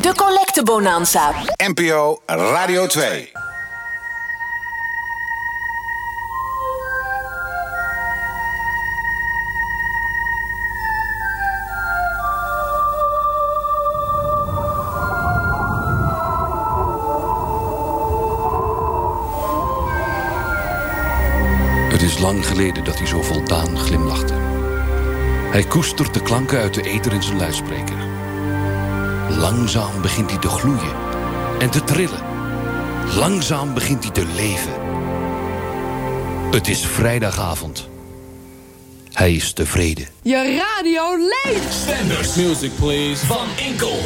De Collecte Bonanza. NPO Radio 2. Het is lang geleden dat hij zo voldaan glimlachte. Hij koestert de klanken uit de ether in zijn luidspreker. Langzaam begint hij te gloeien en te trillen. Langzaam begint hij te leven. Het is vrijdagavond. Hij is tevreden. Je radio leeft! Stenders. Music please. Van Enkel.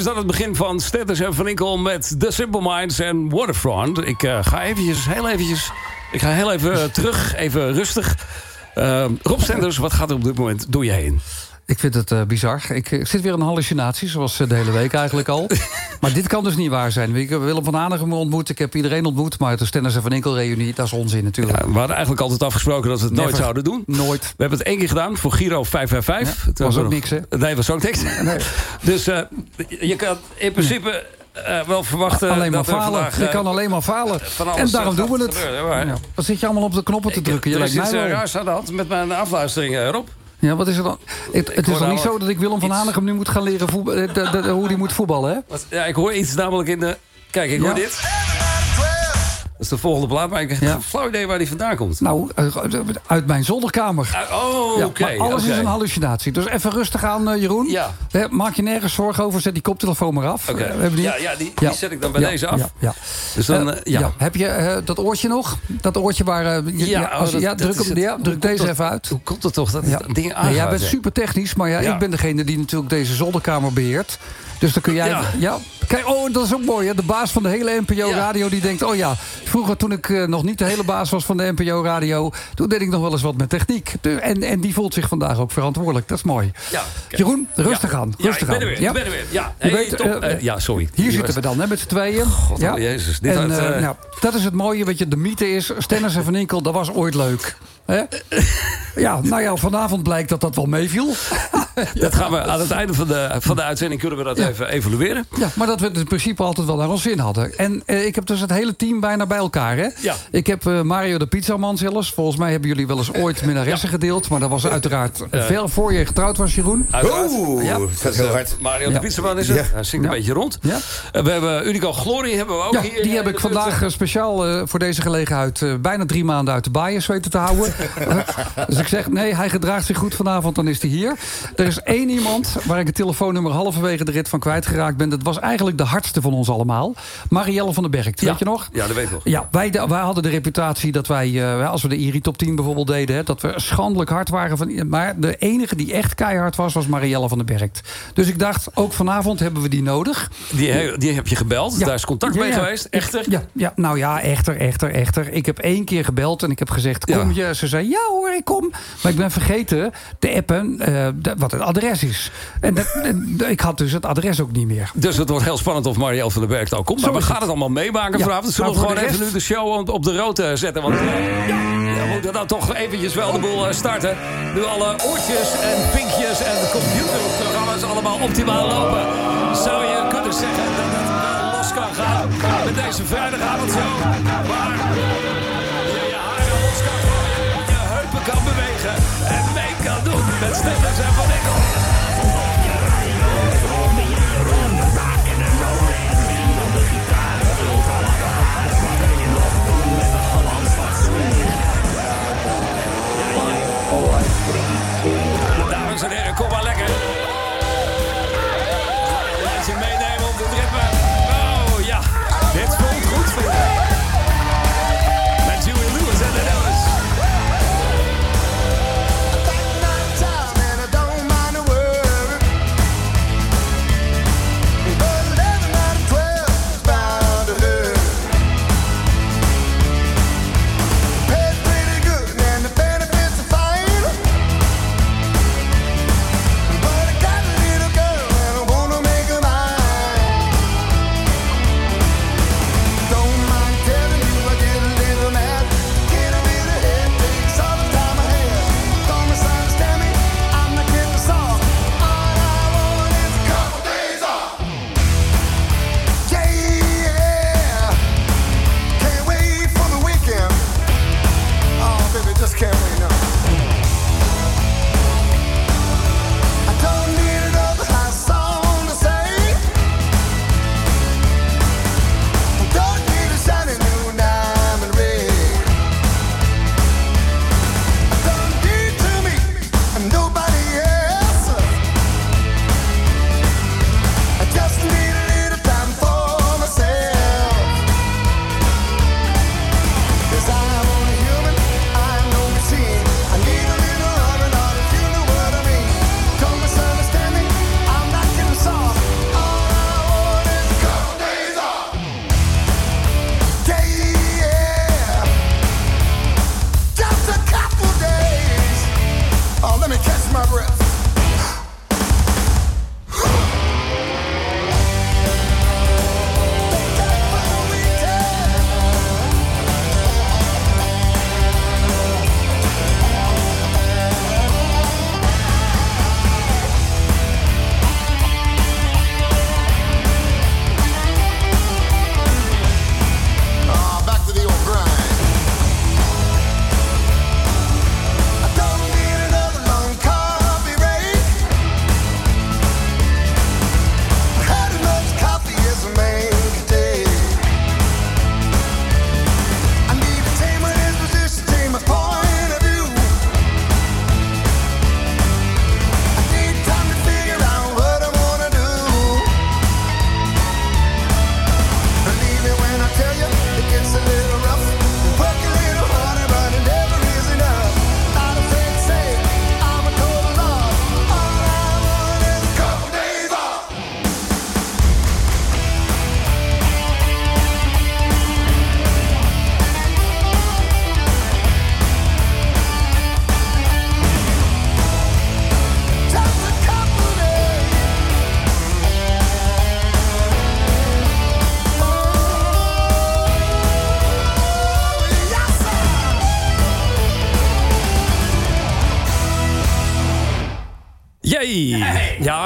Is dan het begin van Status en Van Inkel met The Simple Minds en Waterfront. Ik uh, ga eventjes, heel eventjes, ik ga heel even terug, even rustig. Uh, Rob Stenders, wat gaat er op dit moment door je heen? Ik vind het uh, bizar. Ik, ik, zit weer in een hallucinatie, zoals de hele week eigenlijk al. maar dit kan dus niet waar zijn. Ik heb Willem van Hanegem ontmoet, ik heb iedereen ontmoet... maar de Stennis en Van Inkel reunie, dat is onzin natuurlijk. Ja, we hadden eigenlijk altijd afgesproken dat we het Never. nooit zouden doen. Nooit. We hebben het één keer gedaan voor Giro 555. Ja, was ook nog... niks, hè? Nee, was ook niks. Nee. dus uh, je kan in principe... Uh, wel verwachten. Alleen maar dat falen. Vandaag, je kan alleen maar falen. En daarom doen we het. Gebeuren, ja. Wat zit je allemaal op de knoppen te ik, drukken? Je er is lijkt mij wel. aan de hand met mijn afluistering, Rob. Ja, wat is er dan? Het, het is toch niet zo dat ik Willem van Hanegem nu moet gaan leren de, hoe die moet voetballen, hè? Ja, ik hoor iets namelijk in de... Kijk, ik hoor Ja. dit. Dat is de volgende plaat, maar ik heb Ja. geen flauw idee waar die vandaan komt. Nou, eh, uit mijn zolderkamer. Ah, oh, Ja, oké. maar alles is een hallucinatie. Dus even rustig aan, eh, Jeroen. Ja. Maak je nergens zorgen over. Zet die koptelefoon maar af. Oké. Eh, we hebben die- Ja, ja, die- die zet ik dan bij Ja, deze af. Ja, ja. Dus dan, Eh, eh, ja. Heb je eh, dat oortje nog? Dat oortje waar... eh, je- Ja, ja, als, oh, dat- ja, dat druk, ja, druk deze dat- even uit. Hoe komt het toch dat Ja. ding aangaat? jij bent super technisch, maar ja, Ja. ik ben degene die natuurlijk deze zolderkamer beheert. Dus dan kun jij... Ja. Ja. Kijk, oh, dat is ook mooi. Hè? De baas van de hele NPO-radio die denkt... oh ja, vroeger toen ik eh, nog niet de hele baas was van de NPO-radio... toen deed ik nog wel eens wat met techniek. En, en die voelt zich vandaag ook verantwoordelijk. Dat is mooi. Ja, kijk. Jeroen, rustig Ja. aan. Ja, Rustig ik ben er aan. weer. Ja? Ik ben er weer. Ja, Je hey, weet, Eh, ja, sorry. Hier zitten we dan, hè, met z'n tweeën. God, oh, Jezus, dit en, uit, nou, dat is het mooie, weet je, de mythe is... Stennis en Van Inkel, dat was ooit leuk. Hè? Ja, nou ja, vanavond blijkt dat dat wel meeviel. Dat gaan we aan het einde van de, van de uitzending kunnen we dat Ja. even evalueren. Ja, maar dat we het in principe altijd wel naar ons zin hadden. En eh, ik heb dus het hele team bijna bij elkaar. Hè? Ja. Ik heb eh, Mario de Pizzaman zelfs. Volgens mij hebben jullie wel eens ooit minnaressen gedeeld. Maar dat was uiteraard ver voor je getrouwd was, Jeroen. Uiteraard. Oeh, Ja. dat gaat heel hard. Mario de Ja. Pizzaman is het. Ja. Hij zingt Ja. een beetje rond. Ja. Eh, We hebben Unico Glory hebben we ook Ja, hier. die eh, heb ik vandaag eh, speciaal eh, voor deze gelegenheid... eh, bijna drie maanden uit de bias weten te houden. dus ik zeg, nee, hij gedraagt zich goed vanavond, dan is hij hier. Er is één iemand waar ik het telefoonnummer halverwege de rit van kwijtgeraakt ben. Dat was eigenlijk de hardste van ons allemaal. Marielle van den Berg, Ja. weet je nog? Ja, dat weet ik nog. Ja, wij, de- wij hadden de reputatie dat wij, eh, als we de IRI Top 10 bijvoorbeeld deden... Hè, dat we schandelijk hard waren. Van, maar de enige die echt keihard was, was Marielle van den Berg. Dus ik dacht, ook vanavond hebben we die nodig. Die, he- die heb je gebeld. Ja. Daar is contact mee geweest. Echter. Ja, ja, nou ja, echter, echter, echter. Ik heb één keer gebeld en ik heb gezegd, kom je? Ze zei, ja hoor, ik kom. Maar ik ben vergeten te appen eh, de- wat het adres is. En dat, en ik had dus het adres ook niet meer. Dus het wordt heel spannend of Marielle van den Berg ook komt. Maar we gaan het. allemaal meemaken Ja, vanavond. Zullen we gewoon de even nu de show op- de rood eh, zetten? Want eh, ja, we moeten dan toch eventjes wel de boel eh, starten. Nu alle oortjes en vinkjes en de computerprogramma's allemaal optimaal lopen. Zou je kunnen zeggen dat het wel los kan gaan met deze vrijdagavond zo. Maar je je haren los kan gooien, je heupen kan bewegen en mee kan doen met Steffens en Van en heren, kom maar lekker.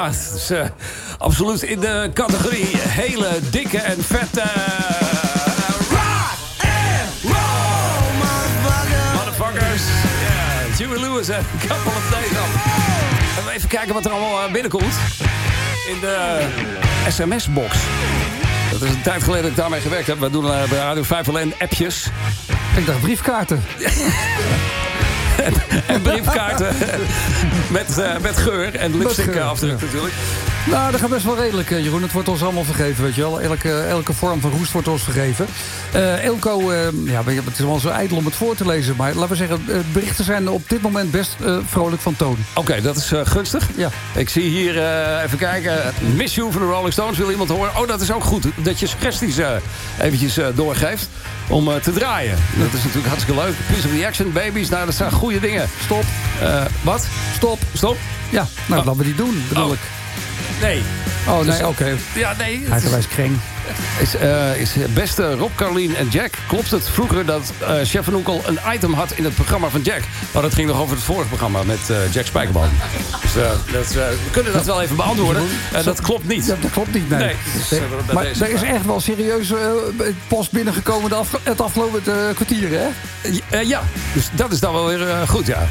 Ja, is eh, absoluut in de categorie hele dikke en vette... rock and roll, motherfuckers. Ja, Huey Lewis en couple of days off. Even kijken wat er allemaal eh, binnenkomt. In de sms-box. Dat is een tijd geleden dat ik daarmee gewerkt heb. We doen eh, bij Radio 5 alleen appjes. Ik dacht briefkaarten. en briefkaarten met, eh, met geur en lipstick afdruk natuurlijk. Nou, dat gaat best wel redelijk, eh, Jeroen. Het wordt ons allemaal vergeven, weet je wel. Elke, elke vorm van roest wordt ons vergeven. Eh Elko, eh, ja, het is wel zo ijdel om het voor te lezen. Maar laten we zeggen, berichten zijn op dit moment best vrolijk van toon. Oké, dat is gunstig. Ja. Ik zie hier, even kijken, Miss You van de Rolling Stones. Wil iemand horen? Oh, dat is ook goed. Dat je suggesties eventjes doorgeeft om te draaien. Dat is natuurlijk hartstikke leuk. Piece of the Action, Babies. Nou, dat zijn goede dingen. Stop. Wat? Stop. Stop? Ja, nou, Oh. laten we die doen, bedoel Oh. Nee. Oh, Dus- nee, oké. Ja, nee. is- kreng. Is, eh, is beste Rob, Carolien en Jack. Klopt het vroeger dat eh Chef van Oekel een item had in het programma van Jack? Maar dat ging nog over het vorige programma met eh, Jack Spijkerman. Dus eh, dat, eh, we kunnen dat wel even beantwoorden. Dat klopt niet. Ja, dat klopt niet, nee. Nee, dus, Nee, maar er is vraag. echt wel serieus eh, post binnengekomen de afge- het afgelopen kwartier, hè? Eh, ja, dus dat is dan wel weer eh, goed, ja.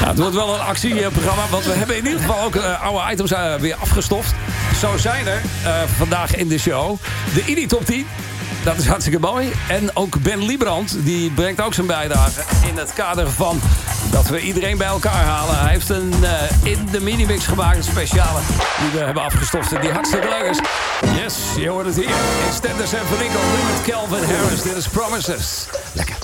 Ja, het wordt wel een actieprogramma, want we hebben in ieder geval ook eh, oude items eh, weer afgestoft. Zo zijn er eh, vandaag in de show de IDI Top 10. Dat is hartstikke mooi. En ook Ben Liebrand, die brengt ook zijn bijdrage in het kader van dat we iedereen bij elkaar halen. Hij heeft een in de minimix gemaakt, speciale, die we hebben afgestoft en die hartstikke leuk is. Yes, je hoort het hier. In Stenders en Van Inkel, nu met Calvin Harris. Dit is Promises. Lekker.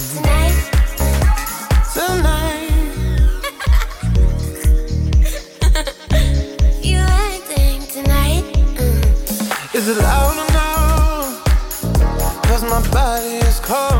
Body is calling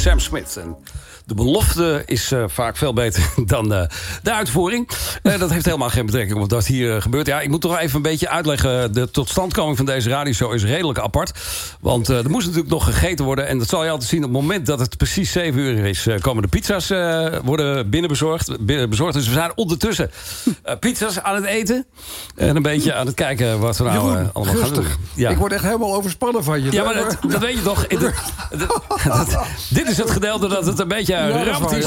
Sam Smith. En de belofte is eh, vaak veel beter dan eh, de uitvoering. Eh, dat heeft helemaal geen betrekking op wat hier gebeurt. Ja, ik moet toch even een beetje uitleggen. De totstandkoming van deze radioshow is redelijk apart. Want eh, er moest natuurlijk nog gegeten worden. En dat zal je altijd zien op het moment dat het precies 7 uur is... eh, komen de pizza's eh, worden binnenbezorgd, binnen bezorgd. Dus we zijn ondertussen pizza's aan het eten. En een beetje aan het kijken wat we nou Jeroen, allemaal gaan doen. Ja. Ik word echt helemaal overspannen van je. Ja, maar dat, dat weet je toch. Dat- dat- dit is het gedeelte dat het een beetje Ja, is ramt zo. ja,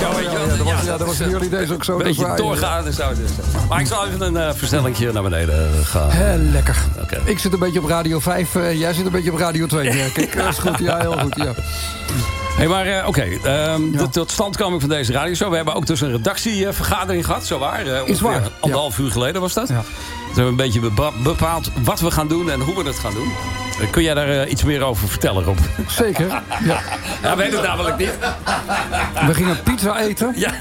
dat was- Ja, ja, dat was bij jullie deze ook zo, Een is beetje doorgaan en zo. Dus. Maar ik zal even een eh versnellingje naar beneden gaan. Lekker. Oké. Ik zit een beetje op Radio 5. eh, jij zit een beetje op Radio 2. Merk ik. Dat is goed. Ja, heel goed. Ja. Hey, maar eh, oké, ehm, de totstandkoming van deze radioshow. We hebben ook dus een redactievergadering gehad, zo waar. Eh, ongeveer waar, ja. Anderhalf uur geleden was dat. Ja. Hebben we een beetje bepa- bepaald wat we gaan doen en hoe we het gaan doen. Eh, Kun jij daar eh, iets meer over vertellen, Rob? Zeker. Ja. Ja, weet het namelijk niet. We gingen pizza eten. Ja.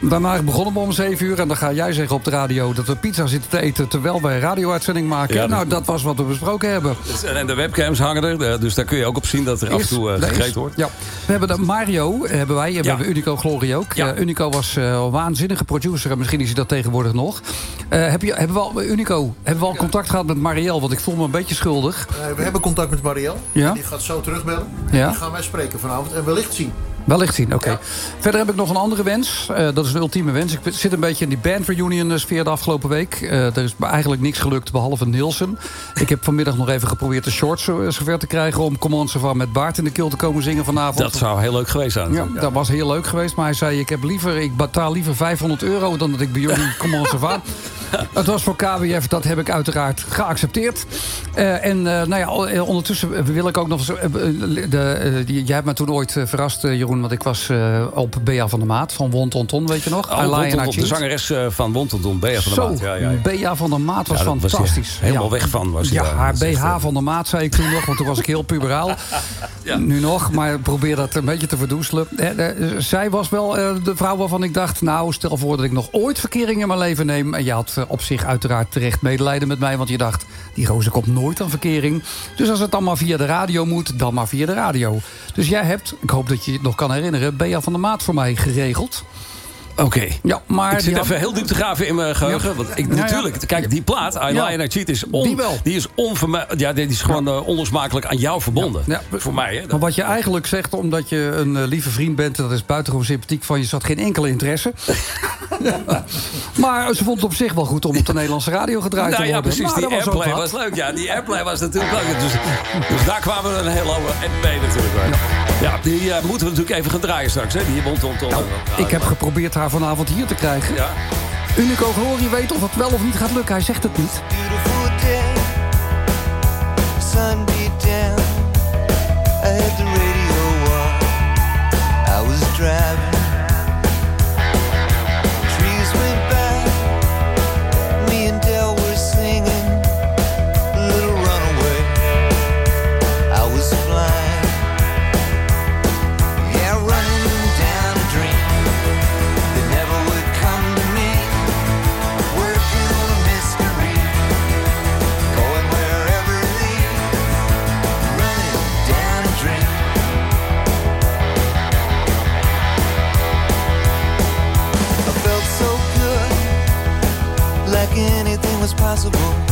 Daarna begonnen we om 7 uur. En dan ga jij zeggen op de radio dat we pizza zitten te eten... terwijl wij een radio-uitzending maken. Ja, nou, dat was wat we besproken hebben. En de webcams hangen er, eh, dus daar kun je ook op zien dat er af en toe eh, Is- gegeten wordt. Ja. We hebben de Mario, hebben wij. En we Ja. hebben Unico Glory ook. Ja. Eh, Unico was eh, een waanzinnige producer. En misschien is hij dat tegenwoordig nog. Eh, heb je, hebben we al, Unico, hebben we al contact gehad met Marielle? Want ik voel me een beetje schuldig. Eh, we hebben contact met Marielle. Ja. Die gaat zo terugbellen. Ja. Die gaan wij spreken vanavond en wellicht zien. Wellicht zien, oké. Verder heb ik nog een andere wens. Eh, dat is een ultieme wens. Ik zit een beetje in die band reunion sfeer de afgelopen week. Eh, er is eigenlijk niks gelukt behalve Nielsen. Ik heb vanmiddag nog even geprobeerd de shorts zo, zover te krijgen... om Come On Savan met Baart in de keel te komen zingen vanavond. Dat zou heel leuk geweest zijn. Ja, dat was heel leuk geweest. Maar hij zei, ik, heb liever, ik betaal liever 500 euro... dan dat ik bij jullie Come On Savan. Het was voor KWF, dat heb ik uiteraard geaccepteerd. Eh, en eh, nou ja, ondertussen wil ik ook nog... eens, eh, de, eh, jij hebt me toen ooit eh, verrast, eh, Jeroen... want ik was eh, op Bea van der Maat van Won Ton Ton, weet je nog? Oh, Wontelton, de zangeres eh, van Wontelton, Bea van der Maat. Ja, ja, ja. Bea van der Maat was Ja, fantastisch. helemaal weg van, was hij ja, daar. haar echt, BH eh, van der Maat, zei ik toen nog. Want toen was ik heel puberaal. Ja. Nu nog, maar probeer dat een beetje te verdoezelen. Zij was wel de vrouw waarvan ik dacht... nou, stel voor dat ik nog ooit verkering in mijn leven neem. En je had op zich uiteraard terecht medelijden met mij. Want je dacht, die gozer komt nooit aan verkering. Dus als het dan maar via de radio moet, dan maar via de radio. Dus jij hebt, ik hoop dat je het nog kan herinneren... Bea van der Maat voor mij geregeld. Oké. Ja, maar Ik zit had- even heel diep te graven in mijn geheugen. Ja. Want ik, Ja, ja. natuurlijk, kijk, die plaat, I Ja. Lie and I Cheat, is, on, Die wel. die is, onverme- ja, die is gewoon eh, onlosmakelijk aan jou verbonden. Ja. Voor mij, hè. Maar wat je eigenlijk zegt, omdat je een eh, lieve vriend bent... dat is buitengewoon sympathiek van je, zat geen enkele interesse. maar ze vond het op zich wel goed om op de Nederlandse radio gedraaid Nou te ja, worden. precies. Maar Die was airplay was leuk. Ja, die airplay was natuurlijk leuk. Dus, dus daar kwamen we een over en mee natuurlijk. Ja, die eh, moeten we natuurlijk even gaan draaien straks. Hè? Die Wonton. Nou, ik heb geprobeerd haar vanavond hier te krijgen. Ja. Unico Glory weet of het wel of niet gaat lukken. Hij zegt het niet. Beautiful day, sun beat down. I had the radio on. I was driving. Possible.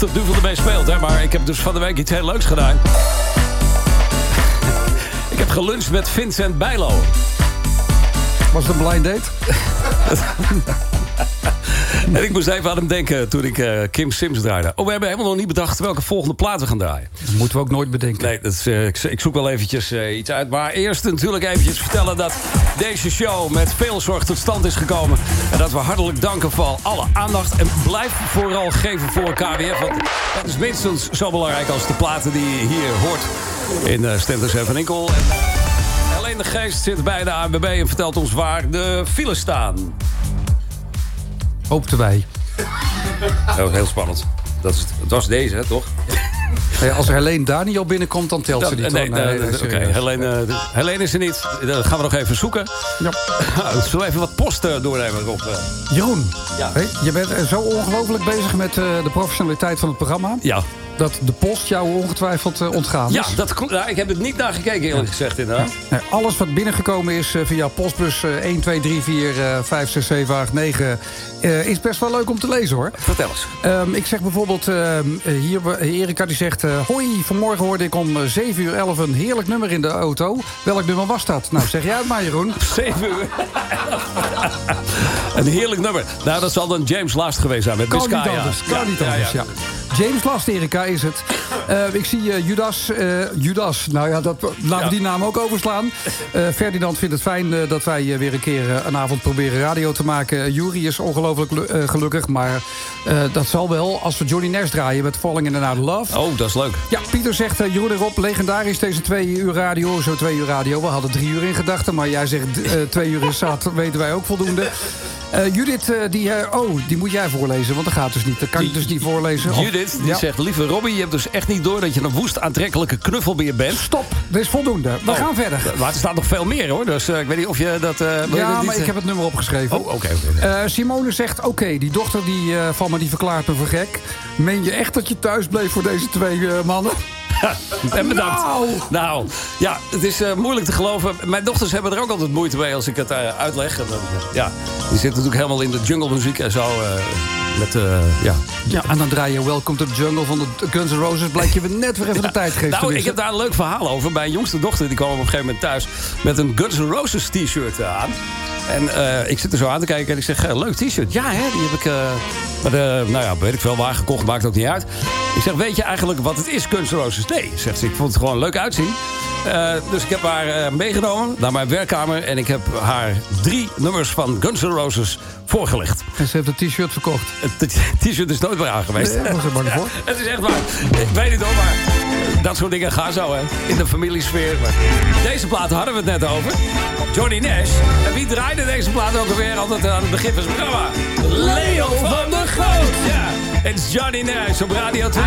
De duivel ermee speelt, hè? Maar ik heb dus van de week iets heel leuks gedaan. ik heb geluncht met Vincent Bijlo. Was het een blind date? En ik moest even aan hem denken toen ik eh, Kim Sims draaide. Oh, we hebben helemaal nog niet bedacht welke volgende plaat we gaan draaien. Dat moeten we ook nooit bedenken. Nee, dat is, eh, ik, ik zoek wel eventjes eh, iets uit. Maar eerst natuurlijk eventjes vertellen dat deze show met veel zorg tot stand is gekomen. En dat we hartelijk danken voor alle aandacht. En blijf vooral geven voor KWF. Want dat is minstens zo belangrijk als de platen die je hier hoort in uh, Stenters en Van Inkel. En, uh, alleen de geest zit bij de ANWB en vertelt ons waar de files staan. Hoopten wij. Dat was heel spannend. Dat, is, dat was deze, hè, toch? Hey, als Helene daar niet binnenkomt, dan telt ze niet. nee, nee, nee, Oké. Helene, uh, Helene is er niet. Dat gaan we nog even zoeken. Ja. Zullen we even wat post uh, doornemen, Rob? Jeroen, Ja. hey, je bent eh, zo ongelooflijk bezig met eh, de professionaliteit van het programma... Ja. Dat de post jou ongetwijfeld eh, ontgaan is. Ja, dat klopt. Nou, ik heb het niet naar gekeken, eerlijk gezegd, inderdaad. Nee, alles wat binnengekomen is eh, via postbus eh, 1, 2, 3, 4, eh, 5, 6, 7, 8, 9... eh, is best wel leuk om te lezen, hoor. Vertel eens. Ehm, ik zeg bijvoorbeeld, ehm, eh, hier, Erika die zegt... hoi, vanmorgen hoorde ik om eh, 7 uur 11 een heerlijk nummer in de auto. Welk nummer was dat? Nou, zeg jij het maar, Jeroen. 7 uur. een heerlijk nummer. Nou, dat zal dan James Last geweest zijn met Kan niet Biscaya. anders, kan niet anders, ja. James Last, Erika, is het. Eh, ik zie eh, Judas. eh, Judas, nou ja, dat, laten we die naam ook overslaan. Ferdinand vindt het fijn dat wij weer een keer een avond proberen radio te maken. Jury is ongelooflijk lu- gelukkig, maar dat zal wel als we Johnny Nash draaien met Falling in and Out of Love. Oh, dat is leuk. Ja, Pieter zegt, uh, Jeroen Rob, legendarisch deze twee uur radio. Zo twee uur radio. We hadden drie uur in gedachten, maar jij zegt twee uur is zat. weten wij ook voldoende. Uh, Judith, uh, die, oh, die moet jij voorlezen, want dat gaat dus niet. Dat kan ik dus niet voorlezen. Of- Judith, die Ja. zegt... Lieve Robbie, je hebt dus echt niet door dat je een woest aantrekkelijke knuffelbeer bent. Stop, dit is voldoende. We Oh, gaan verder. Maar er staat nog veel meer, hoor. Dus eh, ik weet niet of je dat... eh, je Ja, dat maar niet, ik heb het nummer opgeschreven. Oh, oké. Eh, Simone zegt, oké, die dochter die, eh, van me die verklaart me voor gek. Meen je echt dat je thuis bleef voor deze twee eh, mannen? En bedankt. Nou. Nou, ja, het is eh, moeilijk te geloven. Mijn dochters hebben er ook altijd moeite mee als ik het eh, uitleg. En ja, die zitten natuurlijk helemaal in de jungle muziek en zo. eh, met, ja. Ja, en dan draai je Welcome to the Jungle van de Guns N' Roses. Blijkt je weer net weer even de tijd geeft. Nou, ik heb daar een leuk verhaal over. Mijn jongste dochter die kwam op een gegeven moment thuis... met een Guns N' Roses t-shirt aan. En eh, ik zit er zo aan te kijken en ik zeg, eh, leuk t-shirt. Ja, hè, die heb ik... eh maar nou ja, weet ik veel waar gekocht, maakt ook niet uit. Ik zeg, weet je eigenlijk wat het is, Roses? Nee, zegt ze, ik vond het gewoon leuk uitzien. Eh, dus ik heb haar eh, meegenomen naar mijn werkkamer... en ik heb haar drie nummers van Guns N' Roses voorgelegd. En ze heeft een t-shirt verkocht. Het t-shirt is nooit meer aan geweest. Nee, daar was er bang voor. Het is echt waar. Ik weet het hoor, maar dat soort dingen gaan zo, hè. In de familiesfeer. Maar deze plaat hadden we het net over. Johnny Nash. En wie draaide deze plaat ook alweer altijd aan het begin van zijn programma? Leo van der Groot. Ja, het is Johnny Nash op Radio 2.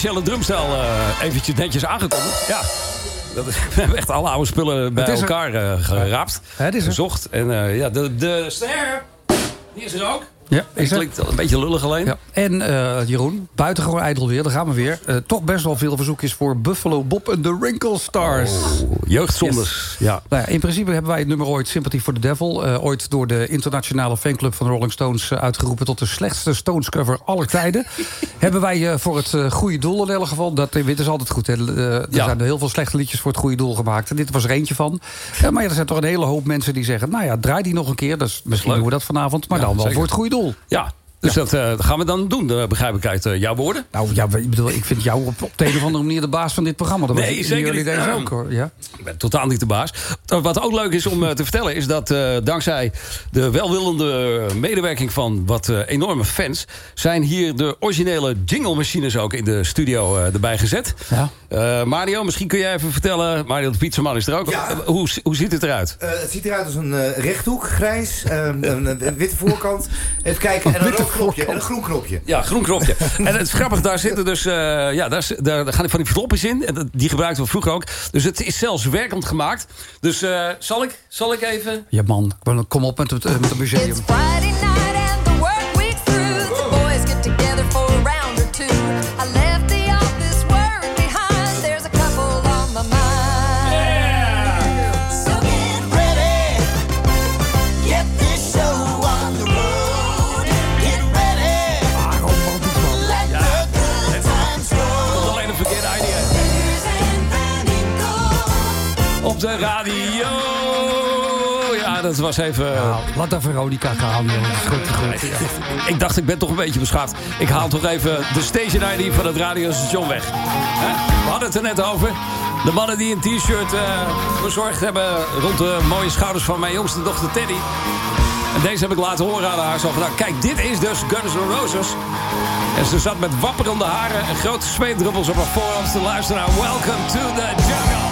Officiële drumstel eh, eventjes netjes aangekondigd. Ja. Dat is, we hebben echt alle oude spullen bij elkaar eh, geraapt. Het is er. gezocht. En eh, ja, de, de ster, die is er ook. Ja, Het is er. klinkt een beetje lullig alleen. Ja. En eh, Jeroen, buitengewoon ijdel weer, daar gaan we weer. Eh, toch best wel veel verzoekjes voor Buffalo Bob en de Wrinkle Stars. Jeugdzonders. Ja. Nou ja, in principe hebben wij het nummer ooit Sympathy for the Devil... eh, ooit door de internationale fanclub van de Rolling Stones... uitgeroepen tot de slechtste Stones cover aller tijden. hebben wij voor het goede doel in elk geval... dat, dit is altijd goed, hè, er Ja. zijn er heel veel slechte liedjes voor het goede doel gemaakt. En dit was er eentje van. Maar ja, er zijn toch een hele hoop mensen die zeggen... nou ja, draai die nog een keer. Dus misschien Leuk. doen we dat vanavond, maar dan wel zeker. voor het goede doel. Ja, dus dat eh, gaan we dan doen, eh, begrijp ik uit eh, jouw woorden. Nou ja, ik bedoel, ik vind jou op, op de een of andere manier de baas van dit programma. Dat Nee, zeker jullie niet. deze ook hoor. Ja? Ik ben totaal niet de baas. Wat ook leuk is om te vertellen... is dat dankzij de welwillende medewerking van wat enorme fans... zijn hier de originele jingle-machines ook in de studio erbij gezet. Ja. Eh, Mario, misschien kun jij even vertellen... Mario de pizzaman is er ook. Ja. Eh, hoe, hoe ziet het eruit? Eh, het ziet eruit als een eh, rechthoek, grijs, eh, een, een witte voorkant. Even kijken, en een rood knopje en een groen knopje. Ja, groen knopje. en het is grappig, daar zitten dus... eh, ja, daar, is- daar, daar gaan van die flopjes in. En die gebruikten we vroeger ook. Dus het is zelfs werkend gemaakt. Dus eh, zal, ik, zal ik even... Ja man, kom op met het, met het museum. It's Friday Op de radio. Ja, dat was even... Nou, laat daar Veronica gaan. goed, goed. Ja. Ik dacht, ik ben toch een beetje beschaafd. Ik haal toch even de station ID van het radiostation weg. We hadden het er net over. De mannen die een t-shirt eh, bezorgd hebben... rond de mooie schouders van mijn jongste dochter Teddy. En deze heb ik laten horen aan haar. Zo nou, kijk, dit is dus Guns N' Roses. En ze zat met wapperende haren en grote zweetdruppels op haar voorhoofd te luisteren naar Welcome to the Jungle.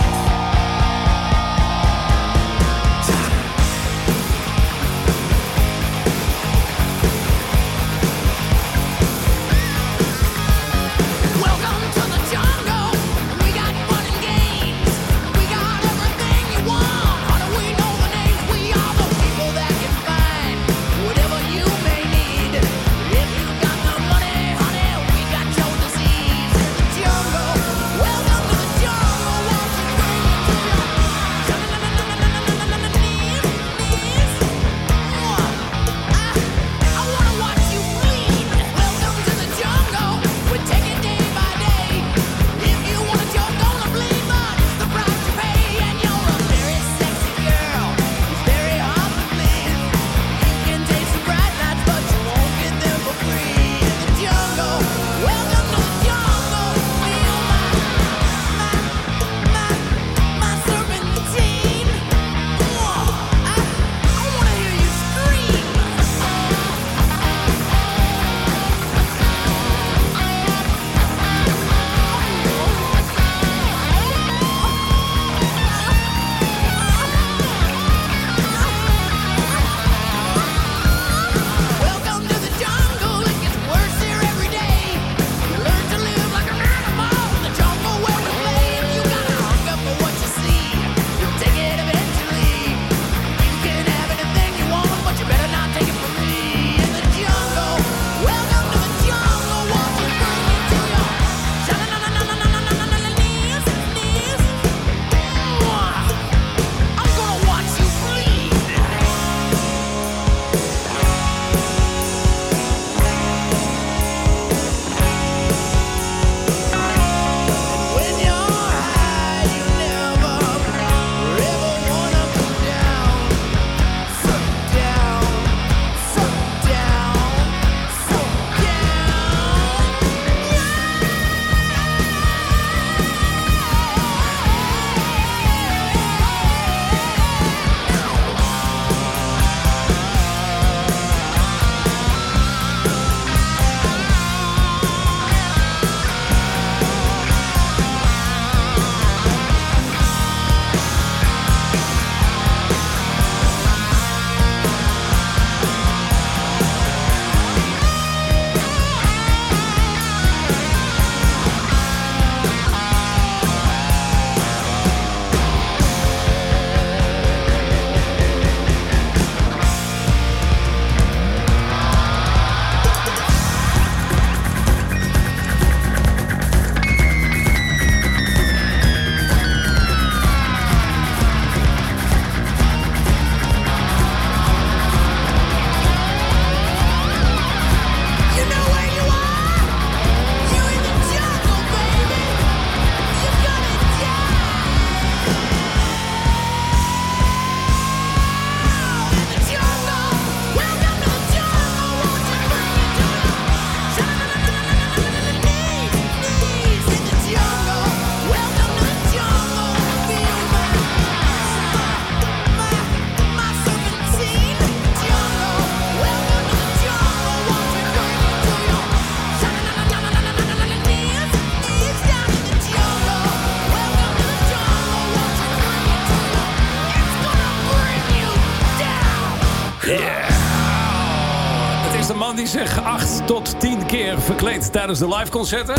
Verkleedt tijdens de liveconcerten.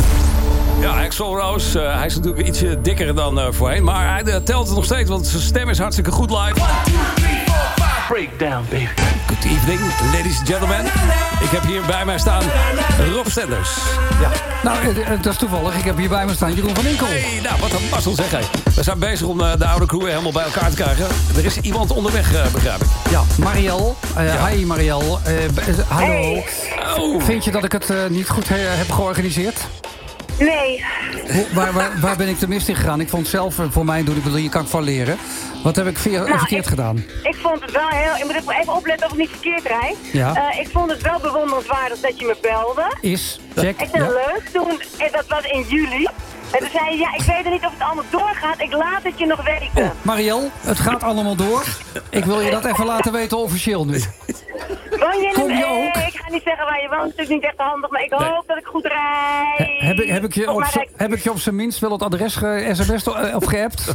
Ja, Axel Rose, eh, hij is natuurlijk ietsje dikker dan eh, voorheen. Maar hij eh, telt het nog steeds, want zijn stem is hartstikke goed live. Breakdown, baby. Good evening, ladies and gentlemen. Ik heb hier bij mij staan Rob Stenders. Ja. Nou, dat is toevallig. Ik heb hier bij me staan Jeroen van Inkel. Hey, nou, wat een mazzel zeg hij. We zijn bezig om de oude crew weer helemaal bij elkaar te krijgen. Er is iemand onderweg, eh, begrijp ik. Ja, Marielle. Eh, Hi Marielle. Eh, eh, Vind je dat ik het eh, niet goed he- heb georganiseerd? Nee. Hoe- waar, waar, waar ben ik de mist in gegaan? Ik vond zelf eh, voor mij doen, ik bedoel, je kan van leren. Wat heb ik Nou, verkeerd ik- gedaan? Ik vond het wel heel... Ik moet even opletten of ik niet verkeerd rijd. Ja. Eh, ik vond het wel bewonderenswaardig dat je me belde. Is, check. Ik vind het Ja. leuk. Toen, eh, dat was in juli. En toen zei ja, ik weet er niet of het allemaal doorgaat. Ik laat het je nog weten. Marielle, het gaat allemaal door. Ik wil je dat even laten weten officieel nu. Woon je in Kom je ook? ik ga niet zeggen waar je woont, het is niet echt handig, maar ik hoop dat ik goed rijd. Heb ik, heb, ik je op, Volgens mij z'n- heb ik je op zijn minst wel het adres ge- sms eh, of geappt?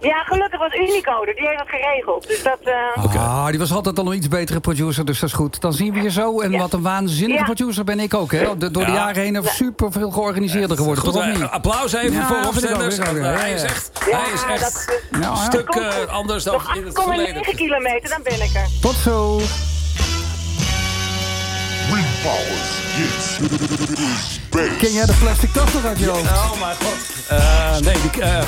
Ja, gelukkig was Unicode, die heeft het geregeld. Dus dat... eh, Ah, die was altijd al een iets betere producer, dus dat is goed. Dan zien we je zo. En wat een waanzinnige Ja. producer ben ik ook, hè? Door de Ja. jaren heen super veel georganiseerder geworden. Goed, toch of eh, niet? Applaus even Ja, voor Rob ik Stenders. ik Hij is echt, Ja, hij is echt is- een Nou, ja. stuk Komt eh, goed. anders dan nog in het 8,9 verleden. kilometer, dan ben ik er. Tot zo. Ken jij de plastic tas nog uit je hoofd? Oh mijn god. Eh, nee, die, eh,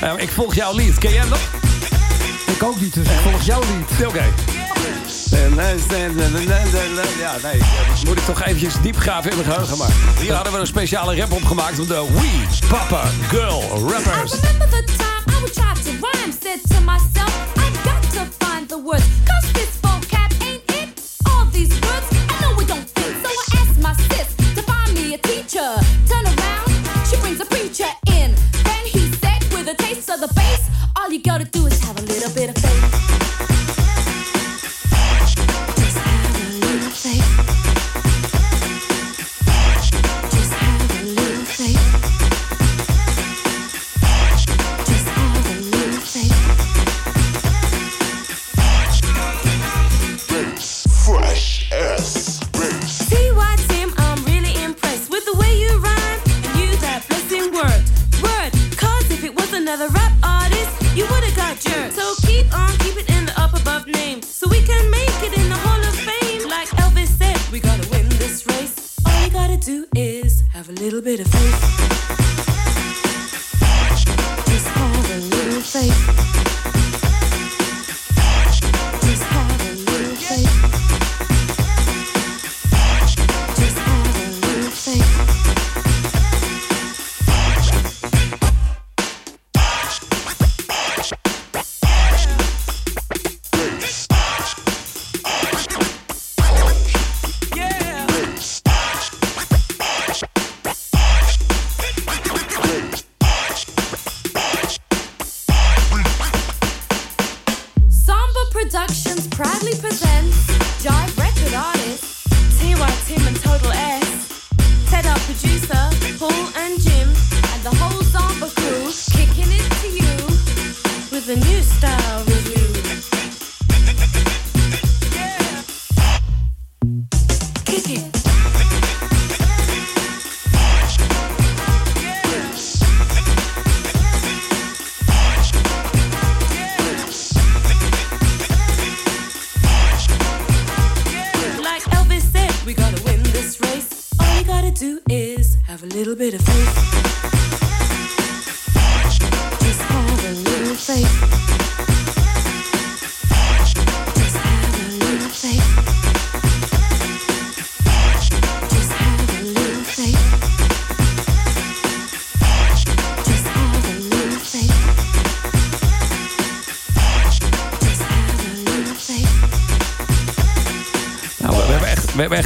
eh, ik volg jouw lied. Ken jij dat? Ik ook niet, dus ik volg jouw lied. Oké. Ja, nee. Moet ik toch eventjes diep graven in mijn geheugen. Maar hier hadden we een speciale rap opgemaakt op de We Papa Girl Rappers. remember the time I would try to rhyme. Said to myself, I've got to find the words. Cause this vocab ain't it. All these words, I know it don't fit. So I asked my sis to find me a teacher. Turn around, she brings a preacher in. Then he said, with a taste of the bass, all you gotta do is have a little bit of faith. Little bit of faith.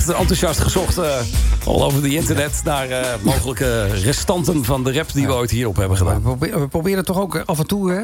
Echt, enthousiast gezocht, eh, al over het internet, naar eh, mogelijke restanten van de rap die we ooit hierop hebben gedaan. We probe- we proberen toch ook af en toe, hè?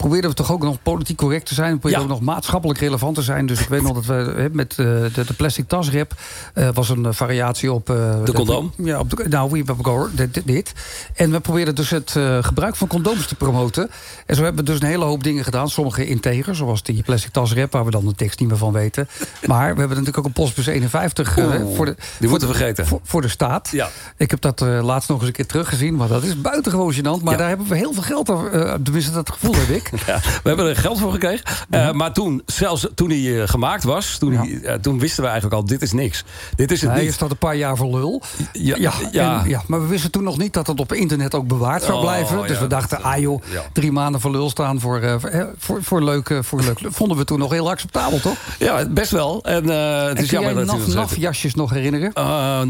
Probeerden we toch ook nog politiek correct te zijn. We probeerden Ja. ook nog maatschappelijk relevant te zijn. Dus ik weet nog dat we met eh, de, de plastic tasrep... eh, was een eh, variatie op... De condoom? Ja, op de, nou, we gehoord, dit. En we probeerden dus het gebruik van condooms te promoten. En zo hebben we dus een hele hoop dingen gedaan. Sommige integer, zoals die plastic tasrep... waar we dan de tekst niet meer van weten. Maar we hebben natuurlijk ook een postbus 51 eh, Oeh, voor de... die voor moeten de- vergeten. Voor, voor de staat. Ja. Ik heb dat laatst nog eens een keer teruggezien. Maar dat is buitengewoon gênant. Maar Ja. daar hebben we heel veel geld over. eh, tenminste, dat gevoel heb ik. Ja, we hebben er geld voor gekregen. Eh, maar toen, zelfs toen hij eh, gemaakt was, toen, hij, eh, toen wisten we eigenlijk al, dit is niks. Dit is het niet. dat een paar jaar voor lul. Ja, Ja, ja. en- ja, maar we wisten toen nog niet dat het op internet ook bewaard zou Oh, blijven. Dus ja, we dachten, ah joh, ja. drie maanden voor lul staan voor, voor, voor, leuk. Voor leuk. Vonden we toen nog heel acceptabel, toch? Ja, best wel. En het En is kun jammer dat naf, nafjasjes nog herinneren?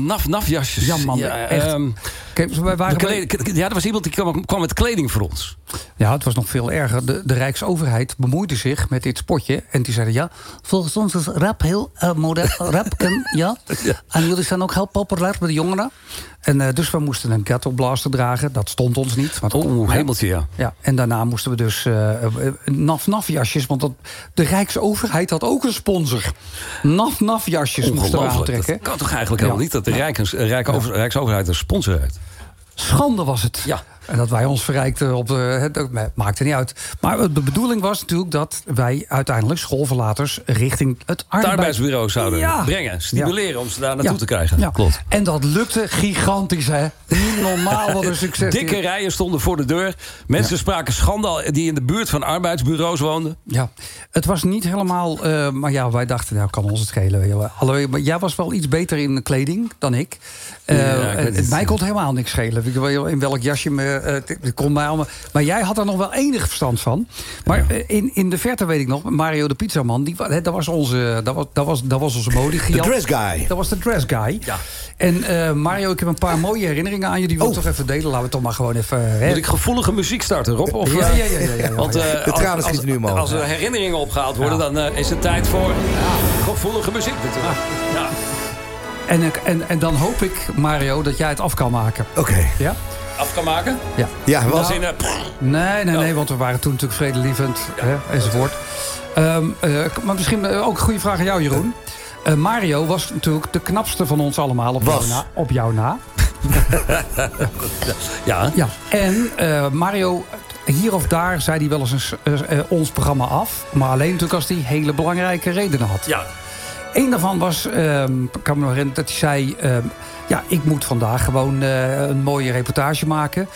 Naf, nafjasjes. Ja, man, echt. ehm, wij waren bij- ja, er was iemand die kwam, kwam met kleding voor ons. Ja, het was nog veel erger. De, de Rijksoverheid bemoeide zich met dit spotje. En die zeiden, ja, volgens ons is rap heel eh modern. Rap, ja. En jullie zijn ook heel populair bij de jongeren. En eh, dus we moesten een ghetto blaster dragen. Dat stond ons niet. Want Oeh, hemeltje, ja. Ja, en daarna moesten we dus eh, eh, naf-naf jasjes. Want dat, de Rijksoverheid had ook een sponsor. Naf-naf jasjes moesten we aantrekken. Dat kan toch eigenlijk helemaal Ja. niet dat de over- Rijksoverheid een sponsor heeft? Schande was het. Ja. En dat wij ons verrijkten op de. Dat maakte niet uit. Maar de bedoeling was natuurlijk dat wij uiteindelijk schoolverlaters richting het arbeids... arbeidsbureau zouden Ja. brengen, stimuleren om ze daar naartoe Ja. te krijgen. Ja. Klopt. En dat lukte gigantisch, hè? Niet normaal wat een succes. Dikke rijen stonden voor de deur. Mensen spraken schande die in de buurt van arbeidsbureaus woonden. Ja, het was niet helemaal. eh, maar ja, wij dachten, nou kan ons het schelen. Alhoewel, maar jij was wel iets beter in kleding dan ik. Eh, Ja, ik weet het- mij kon helemaal niks schelen. Ik weet wel In welk jasje me. Eh, het- het kon mij allemaal. Maar jij had er nog wel enig verstand van. Maar eh, in, in de verte weet ik nog, Mario de pizzaman, die, dat was onze, dat was, dat was, dat was onze mode. De dress guy. Dat was de dress guy. Ja. En eh, Mario, ik heb een paar mooie herinneringen aan je. Die wil ik toch even delen. Laten we toch maar gewoon even. Hè. Oh. Moet ik gevoelige muziek starten, Rob? Of, Ja, ja, ja, ja. Want als- nu er herinneringen opgehaald worden, dan is het tijd voor gevoelige muziek natuurlijk. Ja. En, en, en dan hoop ik, Mario, dat jij het af kan maken. Oké. Ja? Af kan maken? Ja. Ja, in, eh, Nee, nee, Oh. nee, want we waren toen natuurlijk vredelievend hè, enzovoort. Ehm, eh, maar misschien eh, ook een goede vraag aan jou, Jeroen. Eh, Mario was natuurlijk de knapste van ons allemaal op, jou na, op jou na. ja. Ja. En eh, Mario, hier of daar zei hij wel eens een ons programma af. Maar alleen natuurlijk als hij hele belangrijke redenen had. ja. Eén daarvan was, ehm, ik kan me nog herinneren dat hij zei... ehm, ja, ik moet vandaag gewoon eh, een mooie reportage maken.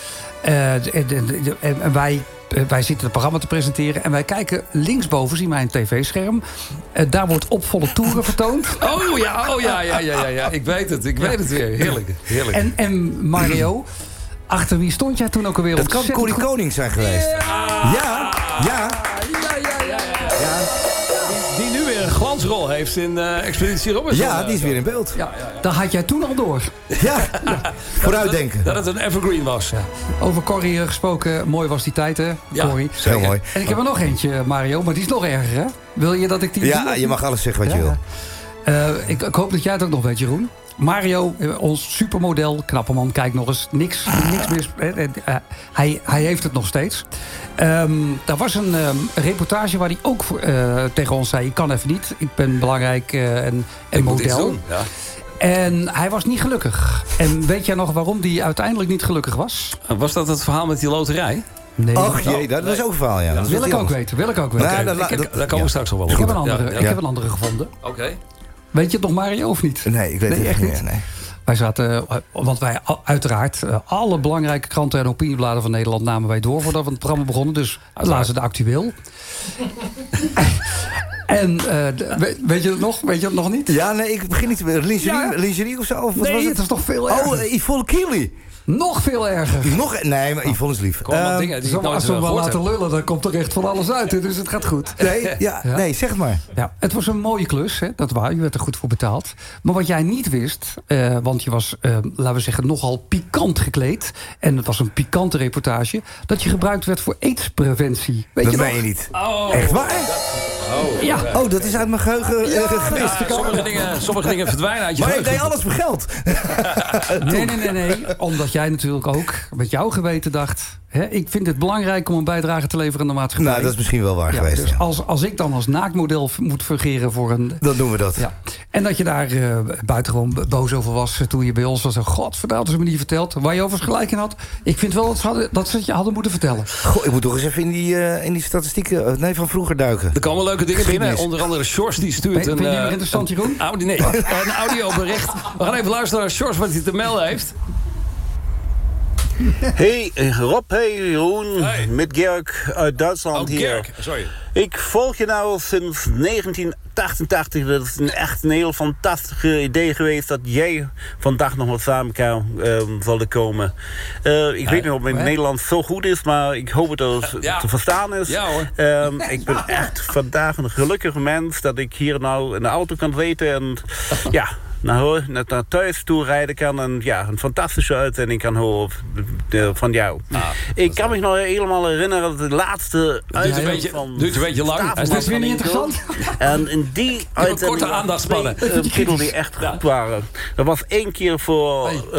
Eh, en- en- en en wij, eh, wij zitten het programma te presenteren... en wij kijken linksboven, zien wij een tv-scherm. Eh, daar wordt op volle toeren vertoond. Oh ja, oh ja, ja, ja, ja, ja. Ik weet het, ik weet het weer. Heerlijk, heerlijk. En, en Mario, achter wie stond jij toen ook alweer? Dat kan Corrie? Koning zijn geweest. Ja, ja, glansrol heeft in eh, Expeditie Robinson. Ja, die is weer in beeld. Ja, daar had jij toen al door. Ja, vooruitdenken. Dat het een evergreen was. Over Corrie eh, gesproken, mooi was die tijd, hè, Ja, Corrie? Heel mooi. En ik heb er nog eentje, Mario, maar die is nog erger, hè? Wil je dat ik die Ja, doe? je mag alles zeggen wat je Ja. wil. Eh, ik, ik hoop dat jij het ook nog weet, Jeroen. Mario, eh, ons supermodel, knappe man, kijk nog eens. Niks, niks mis. eh, eh, hij, hij heeft het nog steeds. Ehm daar was een ehm, reportage waar hij ook voor, eh, tegen ons zei... ik kan even niet, ik ben belangrijk eh, en, en Ik moet iets model. doen. Ja. En hij was niet gelukkig. En weet jij nog waarom hij uiteindelijk niet gelukkig was? Was dat het verhaal met die loterij? Nee. Och jee, dat is ook een verhaal, ja. Dat wil ik ook anders. weten, wil ik ook weten. Nou, daar komen we ja. straks nog wel op. ik heb, een andere, Ja, ja. ik heb een andere gevonden. Oké. Weet je het nog, Mario, of niet? Nee, ik weet Nee, het echt niet niet? meer. Nee. Wij zaten, eh, want wij uiteraard, eh, alle belangrijke kranten en opiniebladen van Nederland namen wij door voordat we het programma begonnen. Dus lazen de actueel. en eh, weet je het nog? Weet je het nog niet? Ja, nee, ik begin niet te... Lingerie, Ja. lingerie of zo? Of Nee, was het is toch veel erger. Oh, uh, Yvonne Keely. Nog veel erger. Nog... Nee, maar Yvonne is lief. Kom, wat Ehm, dingen die Zo, als we hem wel laten lullen, dan komt er echt van alles uit. Dus het gaat goed. nee, ja, Ja. nee, zeg maar. Ja, het was een mooie klus, hè, dat waar. Je werd er goed voor betaald. Maar wat jij niet wist, eh, want je was, eh, laten we zeggen, nogal pikant gekleed. En het was een pikante reportage. Dat je gebruikt werd voor aidspreventie. Weet Dat je meen je niet. Oh, Echt waar? Ja. Oh, dat is uit mijn geheugen eh, gewist. Ja, sommige, dingen, sommige dingen verdwijnen uit je Maar ik deed alles voor geld. Nee, nee, nee, nee. Omdat jij natuurlijk ook met jouw geweten dacht... Hè, ik vind het belangrijk om een bijdrage te leveren aan de maatschappij. Nou, dat is misschien wel waar Ja, geweest. Dus ja. als, als ik dan als naaktmodel f- moet fungeren voor een... Dan doen we dat. Ja. En dat je daar eh, buitengewoon boos over was eh, toen je bij ons was. God, hadden ze me niet verteld. Waar je overigens gelijk in had. Ik vind wel dat ze, hadden, dat ze het je hadden moeten vertellen. Goh, ik moet toch eens even in die, eh, in die statistieken nee, van vroeger duiken. Er komen leuke dingen binnen. Onder andere Sjors die stuurt Ben- een... ben je eh, weer interessant, een- Jeroen? Audi, nee, een audiobericht. We gaan even luisteren naar Sjors wat hij te melden heeft. Hey Rob, hey Jeroen, met Gerk uit Duitsland Oh, hier. Gerk, sorry. Ik volg je nou sinds 1988. Dat is een echt een heel fantastisch idee geweest dat jij vandaag nog wat samen kan zullen komen. Eh, ik weet niet of mijn? Nederlands zo goed is, maar ik hoop dat het Ja. te verstaan is. Ja, hoor. Ehm, ik ben echt vandaag een gelukkige mens dat ik hier nou in de auto kan zitten en ja. Naar, hoor- naar, thuis toe rijden kan en ja, een fantastische uitzending kan horen van jou. ik kan me nog helemaal herinneren dat de laatste Duurt uitzending beetje, van duurt een beetje lang. Is was dit weer niet interessant? En in die een uitzending korte aandachtspannen. titels die echt goed waren. Er was één keer voor op,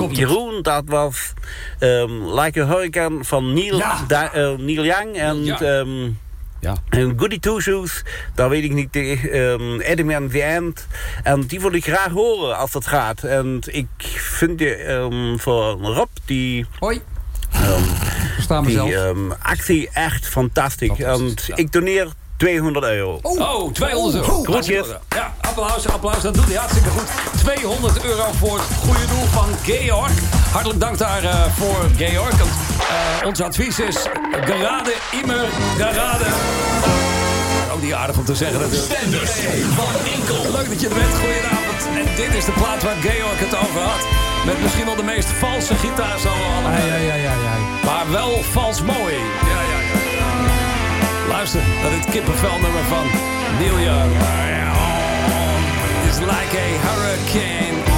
ehm. Jeroen. Dat was ehm, Like a Hurricane van Neil, Da- eh, Neil Young. En Ja. ehm, Ja. en Goody Two Shoes, daar weet ik niet, de, um, Eddie and the End. En die wil ik graag horen als dat gaat. En ik vind je ehm, voor Rob die... Hoi. Versta die mezelf. ehm, actie echt fantastisch. En ik doneer 200 euro. Oh, 200 euro. Groetjes. Ja, applaus, applaus. Dat doet hij hartstikke goed. 200 euro voor het goede doel van Georg. Hartelijk dank daarvoor, voor Georg. Want, eh, ons advies is gerade, immer gerade. Ook niet aardig om te zeggen natuurlijk. Stenders van Inkel. Leuk dat je er bent. Goedenavond. En dit is de plaat waar Georg het over had. Met misschien wel de meest valse allemaal. Ja, ja, ja, ja, ja. Maar wel vals mooi. Ja, ja, ja. Luister naar dit kippenvelnummer van Neil Young. It's like a hurricane.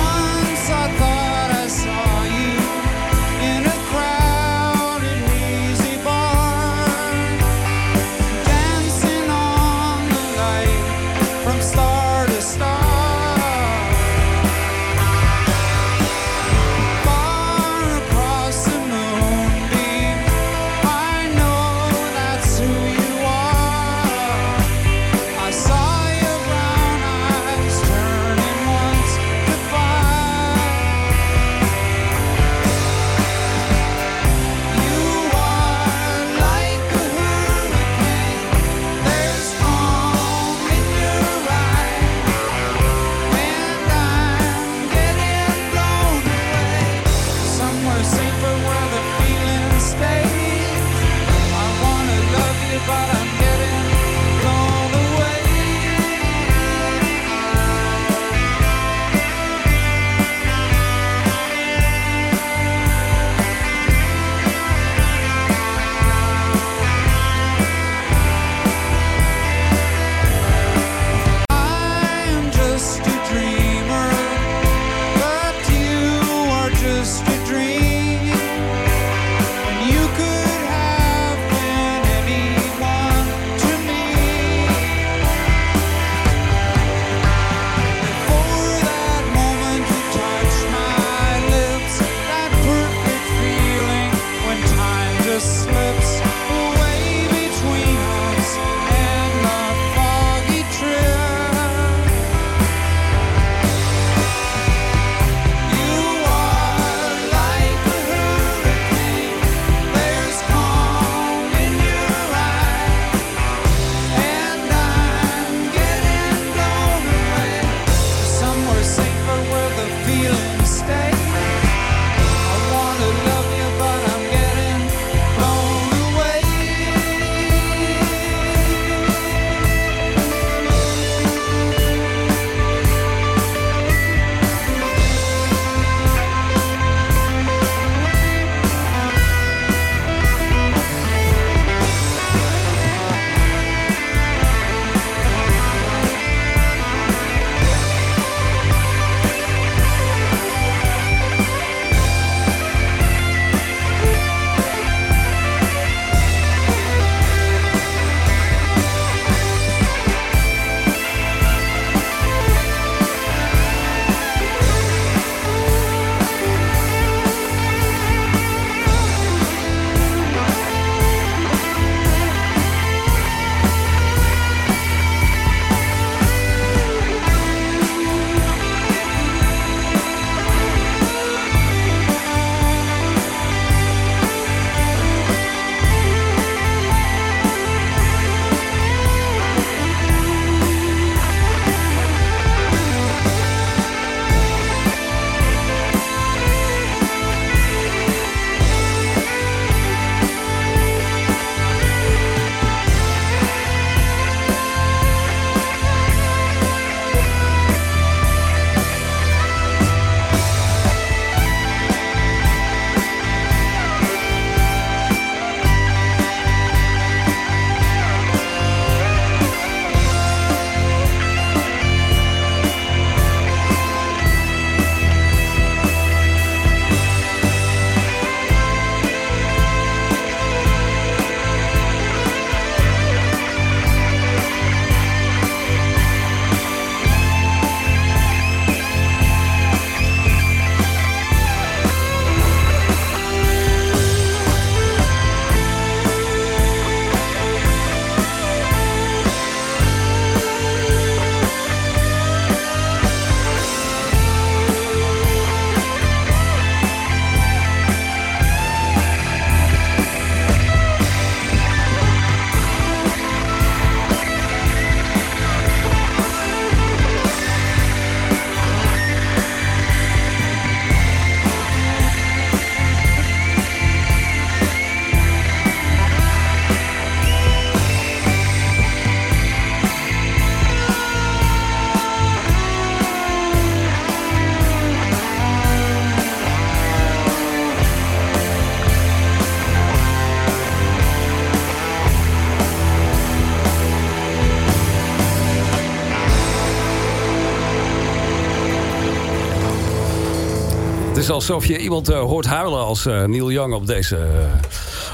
Is alsof je iemand eh, hoort huilen als eh, Neil Young op deze, eh,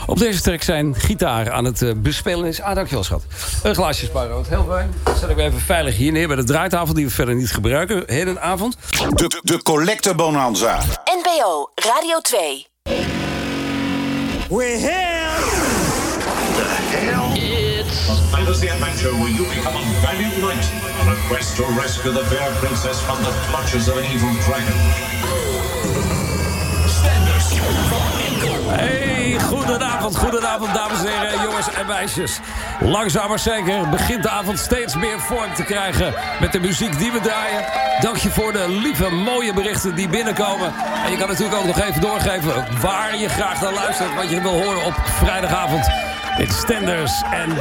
op deze track zijn gitaar aan het bespelen is. Ah, dankjewel, schat. Een glaasje spaarrood, heel fijn. Dat zet ik weer even veilig hier neer bij de draaitafel die we verder niet gebruiken. Hedenavond. De, de Collecte Bonanza. NPO Radio 2. We're here. Fantasy adventure where you become a valiant knight on a quest to rescue the fair princess from the clutches of an evil dragon. Hey, goedenavond, goedenavond dames en heren, jongens en meisjes. Langzaam maar zeker begint de avond steeds meer vorm te krijgen met de muziek die we draaien. Dank je voor de lieve, mooie berichten die binnenkomen. En je kan natuurlijk ook nog even doorgeven waar je graag naar luistert, wat je wil horen op vrijdagavond. In Stenders en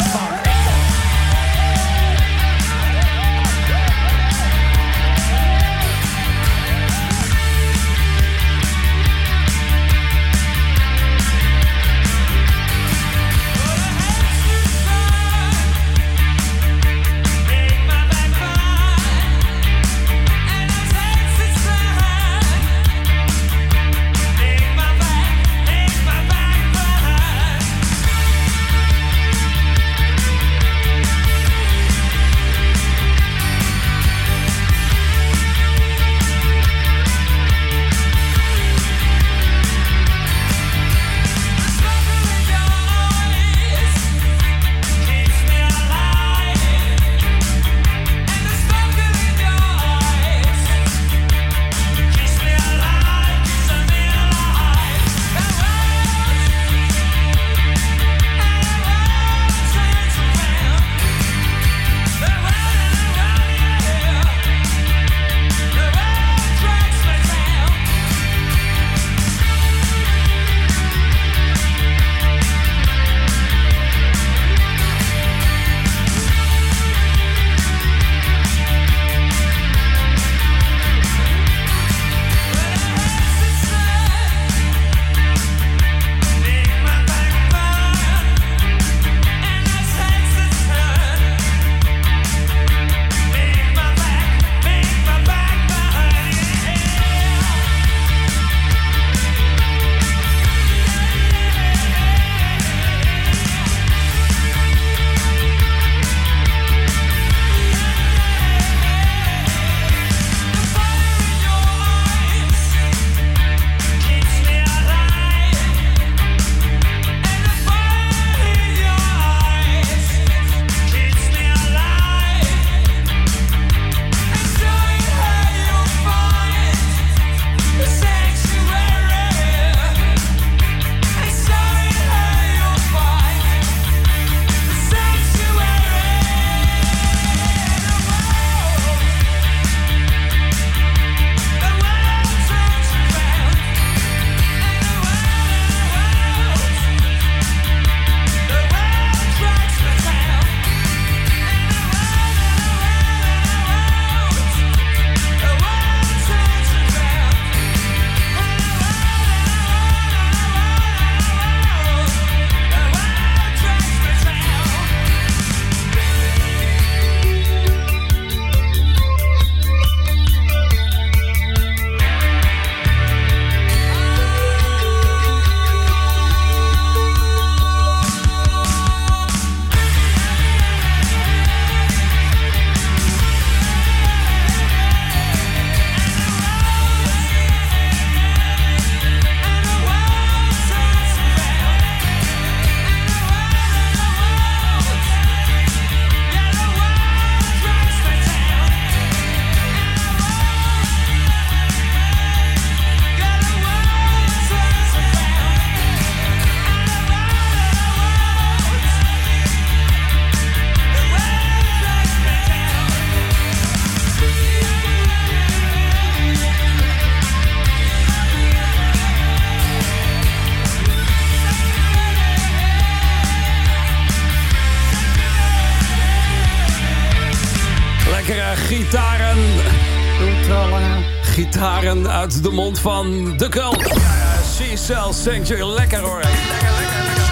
uit de mond van de Cult. Ja, ja, C-Cell Sanctuary. Lekker hoor. Lekker, lekker, lekker.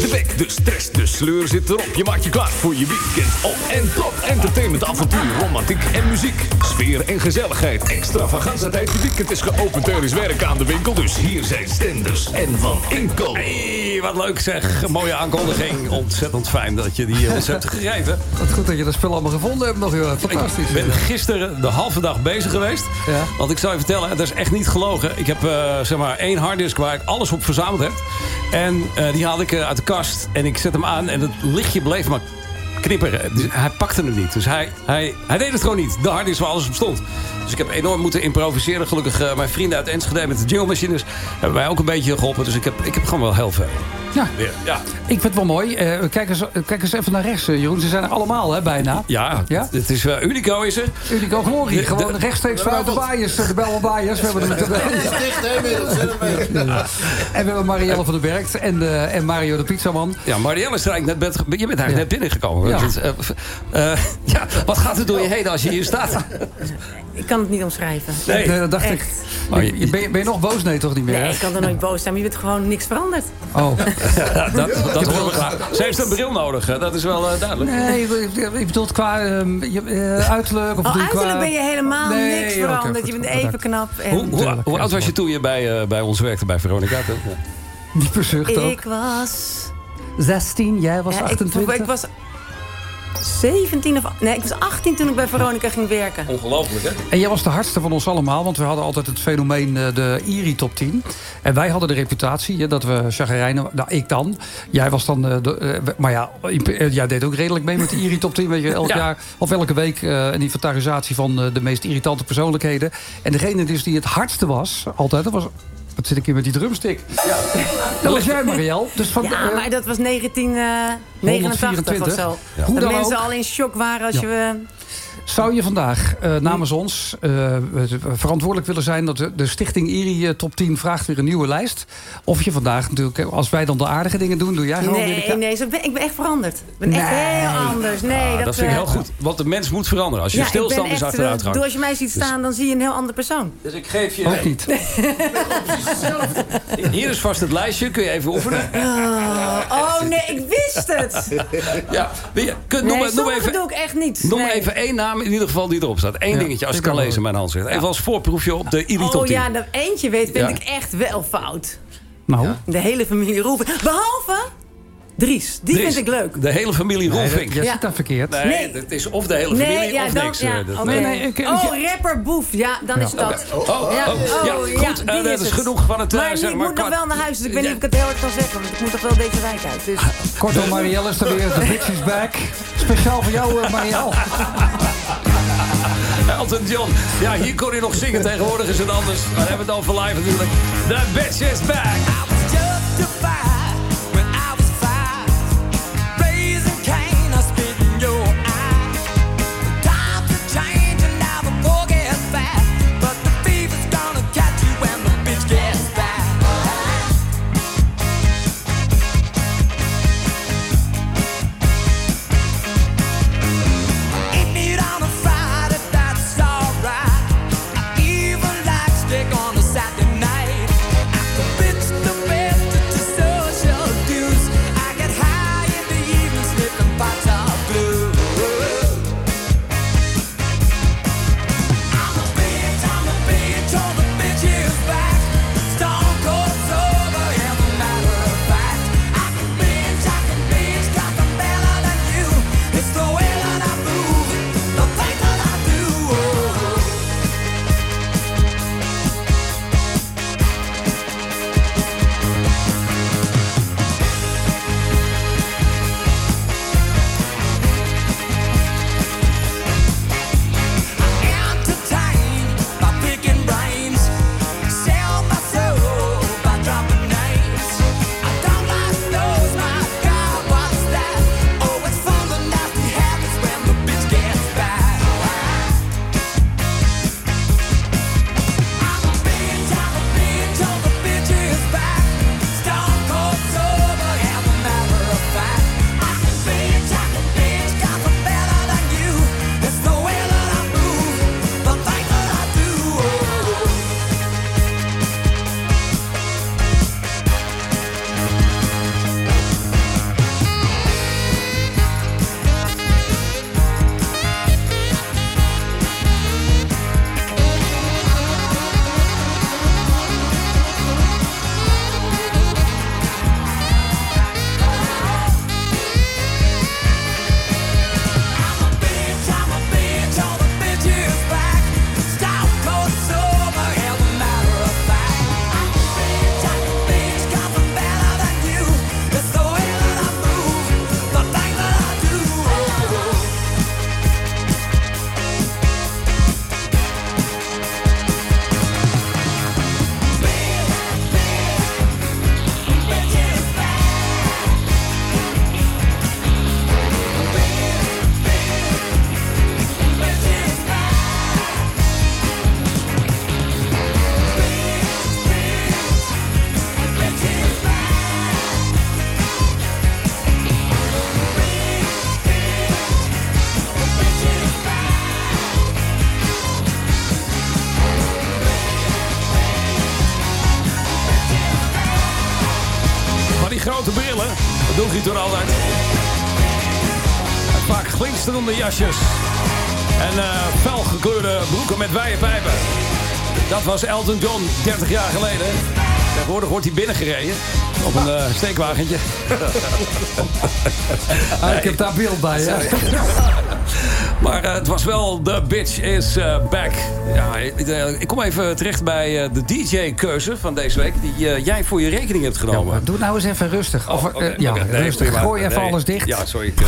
De week. De stress, de sleur zit erop. Je maakt je klaar voor je weekend op en top. Entertainment, avontuur, romantiek en muziek. Sfeer en gezelligheid. Extravaganza tijd. Je weekend is geopend. Er is werk aan de winkel. Dus hier zijn Stenders en Van Inko. Wat leuk zeg. Mooie aankondiging. Ontzettend fijn dat je die ons hebt gegeven. Wat goed dat je dat spul allemaal gevonden hebt nog, joh. Fantastisch. Ik ben gisteren de halve dag bezig geweest. Want ik zou je vertellen, dat is echt niet gelogen. Ik heb eh, zeg maar één harddisk waar ik alles op verzameld heb. En eh, die haalde ik eh, uit de kast. En ik zet hem aan en het lichtje bleef maar knipperen. Dus hij pakte hem niet. Dus hij, hij, hij deed het gewoon niet. De harddisk waar alles op stond. Dus ik heb enorm moeten improviseren. Gelukkig eh, mijn vrienden uit Enschede met de jingle-machines... hebben mij ook een beetje geholpen. Dus ik heb, ik heb gewoon wel heel veel. Ja. Weer, ja. Ik vind het wel mooi. Eh, kijk, eens, kijk eens even naar rechts, eh, Jeroen. Ze zijn er allemaal, hè, bijna. Ja, Ja? het is uh, Unico is er. Unico Glorie. De- Gewoon de- rechtstreeks vanuit de Baaiers. De Belwa Baaiers. We hebben hem Ja. En we hebben Marielle van den Berg en, eh, en Mario de Pizzaman. Ja, Marielle is er eigenlijk net, bed- je bent eigenlijk net binnengekomen. Ja. Dus, eh, eh, ja, wat gaat er door je heen als je hier staat? Ik kan het niet omschrijven. Nee. Nee, dat dacht Echt. ik. Maar je- ben, je, ben je nog boos? Nee, toch niet meer? Nee, ik kan er nooit boos zijn, maar je bent gewoon niks veranderd. Oh. Ja, dat dat horen we graag. Ze heeft een bril nodig, hè? dat is wel eh, duidelijk. Nee, ik- bedoel qua eh, uiterlijk. Of Oh, je qua- uiterlijk ben je helemaal Nee, niks veranderd. goed. je bent Bedankt. even knap. En Hoe, hoe, hoe oud was je toen je bij, eh, bij ons werkte, bij Veronica? Ja. Diepe zucht ook. ik was... 16, jij was Ja, ik- 28. Ik, was 17 of... Nee, ik was 18 toen ik bij Veronica ging werken. Ongelooflijk, hè? En jij was de hardste van ons allemaal, want we hadden altijd het fenomeen eh, de IRI top 10. En wij hadden de reputatie hè, dat we chagrijnen. Nou, ik dan. Jij was dan. eh, de, eh, maar ja, jij deed ook redelijk mee met de IRI top 10. Weet je, elk Ja. jaar of elke week eh, een inventarisatie van eh, de meest irritante persoonlijkheden. En degene dus die het hardste was, altijd, dat was. Wat zit ik hier met die drumstick? Dat was jij, Marielle. Dus van, Ja, eh, maar dat was 1989 of zo. Ja. Hoe Dat dan mensen ook. al in shock waren als Ja. je... Zou je vandaag eh, namens ons eh, verantwoordelijk willen zijn... dat de, de stichting IRI eh, Top 10 vraagt weer een nieuwe lijst? Of je vandaag natuurlijk, als wij dan de aardige dingen doen... doe jij gewoon weer de Nee, ka- nee, zo ben, ik ben echt veranderd. Ik ben echt Nee. heel anders. Nee, Ah, dat, dat vind ik heel goed. Want de mens moet veranderen. Als je ja, stilstand is echt, achteruit gaat. Als je mij ziet staan, dan zie je een heel andere persoon. Dus ik geef je... Ook niet. Hier is vast het lijstje. Kun je even oefenen? Oh, oh, nee, ik wist het. Ja. Je- kun- Noem, Nee, noem even... doe ik echt niet. Noem Nee. even één naam in ieder geval die erop staat. Eén dingetje, als ik kan lezen, mijn handschrift. Even als voorproefje op de Top Oh 10. ja, dat eentje weet, vind ik echt wel fout. Nou, De hele familie Roelvink. Behalve Dries. Die Dries, vind ik leuk. De hele familie nee, jij Ja. zit daar verkeerd. Nee, Nee. het is of de hele familie Nee, ja, of dan, niks. ja, eh. Nee, ik- oh, rapper Boef. Ja, dan is het dat. Oh, oh, Ja, oh, ja, oh, goed. ja, eh, die dat is het. genoeg van het... eh, Maar zeg ik maar, moet nog wel naar huis, dus ik weet niet of ik het heel hard kan zeggen. Want ik moet toch wel deze wijk uit. Dus. Kortom, Marielle is er weer. De bitch is back. Speciaal voor jou, Marielle. Elton John. Ja, hier kon hij nog zingen. Tegenwoordig is het anders. Maar we hebben het over live natuurlijk. The bitch is back. Jasjes. En eh felgekleurde broeken met wijde pijpen. Dat was Elton John 30 jaar geleden. Tegenwoordig wordt hij binnengereden. Op een eh, steekwagentje. Ah, ik heb daar beeld bij, hè? Maar eh, het was wel The Bitch is Back. Ja, ik, eh, ik kom even terecht bij eh, de DJ-keuze van deze week... die eh, jij voor je rekening hebt genomen. Doe nou eens even rustig. Oh, ja, oké. Nee, rustig. prima. Gooi even Nee. alles dicht. Ja, sorry. Ik, ik,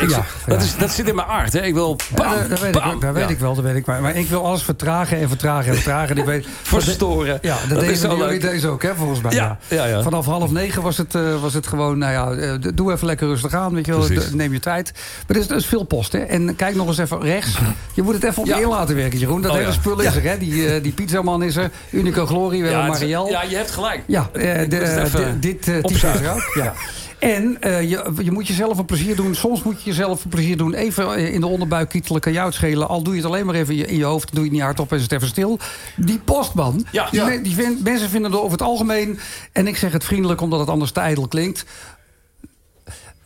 ik- Ja, dat, ja. Is, dat zit in mijn aard, hè. Ik wil... Bam, Ja, dat weet, bam. ik, dat weet Ja. ik wel, dat weet ik. Maar, maar ik wil alles vertragen en vertragen en vertragen. En ik weet, Verstoren. Ja, dat, Dat is deden jullie deze ook, hè, volgens mij. Ja, ja, ja. Vanaf half negen was het, was het gewoon, nou ja, doe even lekker rustig aan. Weet je wel, neem je tijd. Maar er is, er is veel post, hè. En kijk nog eens even rechts. Je moet het even op je in laten werken, Jeroen. Dat Oh, hele spul is er, hè. Die, eh, die pizzaman is er. Unico Glory, we Ja, Marielle. ja, je hebt gelijk. Ja, eh, de, dit eh, type is er ook. Ja. En je, je moet jezelf een plezier doen. Soms moet je jezelf een plezier doen. Even in de onderbuik kietelen, kan jou het schelen. Al doe je het alleen maar even in je, hoofd. Doe je het niet hardop en is het even stil. Die postman. Ja. Die, Ja. die vind- mensen vinden het over het algemeen. En ik zeg het vriendelijk omdat het anders te ijdel klinkt.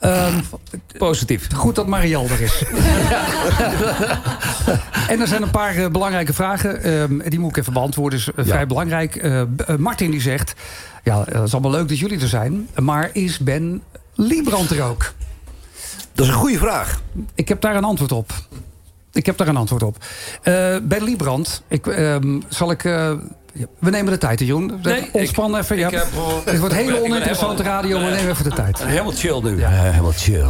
Ehm, Positief. Goed dat Marielle er is. en er zijn een paar eh, belangrijke vragen. ehm, die moet ik even beantwoorden. is eh, vrij belangrijk. Eh, Martin die zegt... Ja, het is allemaal leuk dat jullie er zijn. Maar is Ben Liebrand er ook? Dat is een goede vraag. Ik heb daar een antwoord op. Ik heb daar een antwoord op. Eh, ben Liebrand, ik, ehm, zal ik... eh, ja, we nemen de tijd, hè, Jeroen. Nee, Ontspan even. Ja. ik heb, eh, Het wordt hele oninteressante radio, maar Nee. neem even de tijd. Helemaal chill nu. helemaal chill.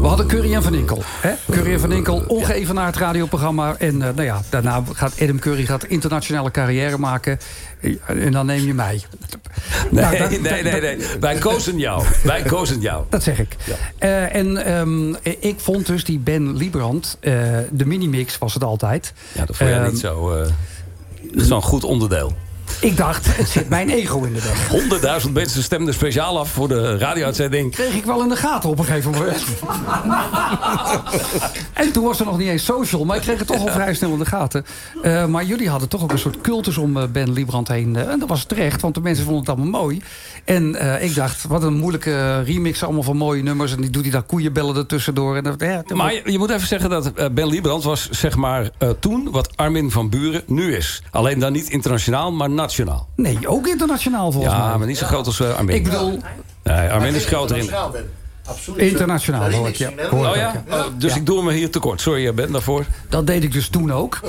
We hadden Curry en Van Inkel. Hè? Curry en Van Inkel, ongeëvenaard radioprogramma. En eh, nou ja, daarna gaat Adam Curry gaat internationale carrière maken. En dan neem je mij. Nee, Nou, dat- nee, nee, dat- nee. Wij kozen jou. Wij kozen jou. Dat zeg ik. Eh, en ehm, ik vond dus die Ben Liebrand, eh, de minimix was het altijd. Ja, dat vond jij Ehm, niet zo... Zo'n goed onderdeel. Ik dacht, het zit mijn ego in de weg. 100.000 mensen stemden speciaal af voor de radio-uitzending. Kreeg ik wel in de gaten op een gegeven moment. en toen was er nog niet eens social, maar ik kreeg het toch al vrij snel in de gaten. Eh, maar jullie hadden toch ook een soort cultus om eh, Ben Liebrand heen. eh, en dat was terecht, want de mensen vonden het allemaal mooi. En ik dacht, wat een moeilijke remix allemaal van mooie nummers. En die doet hij daar koeienbellen ertussendoor. En dat, ja, Maar je, je moet even zeggen dat Ben Liebrand was zeg maar toen wat Armin van Buren nu is. Alleen dan niet internationaal, maar nationaal. Nee, ook internationaal volgens ja, mij. maar niet zo groot als eh, Armin. Ik bedoel, Nee, Armin is groter in. Absoluut. internationaal hoor ik je. Hoor Oh ik ja? ook, Oh, dus ik doe me hier tekort. Sorry eh, Ben daarvoor. Dat deed ik dus toen ook.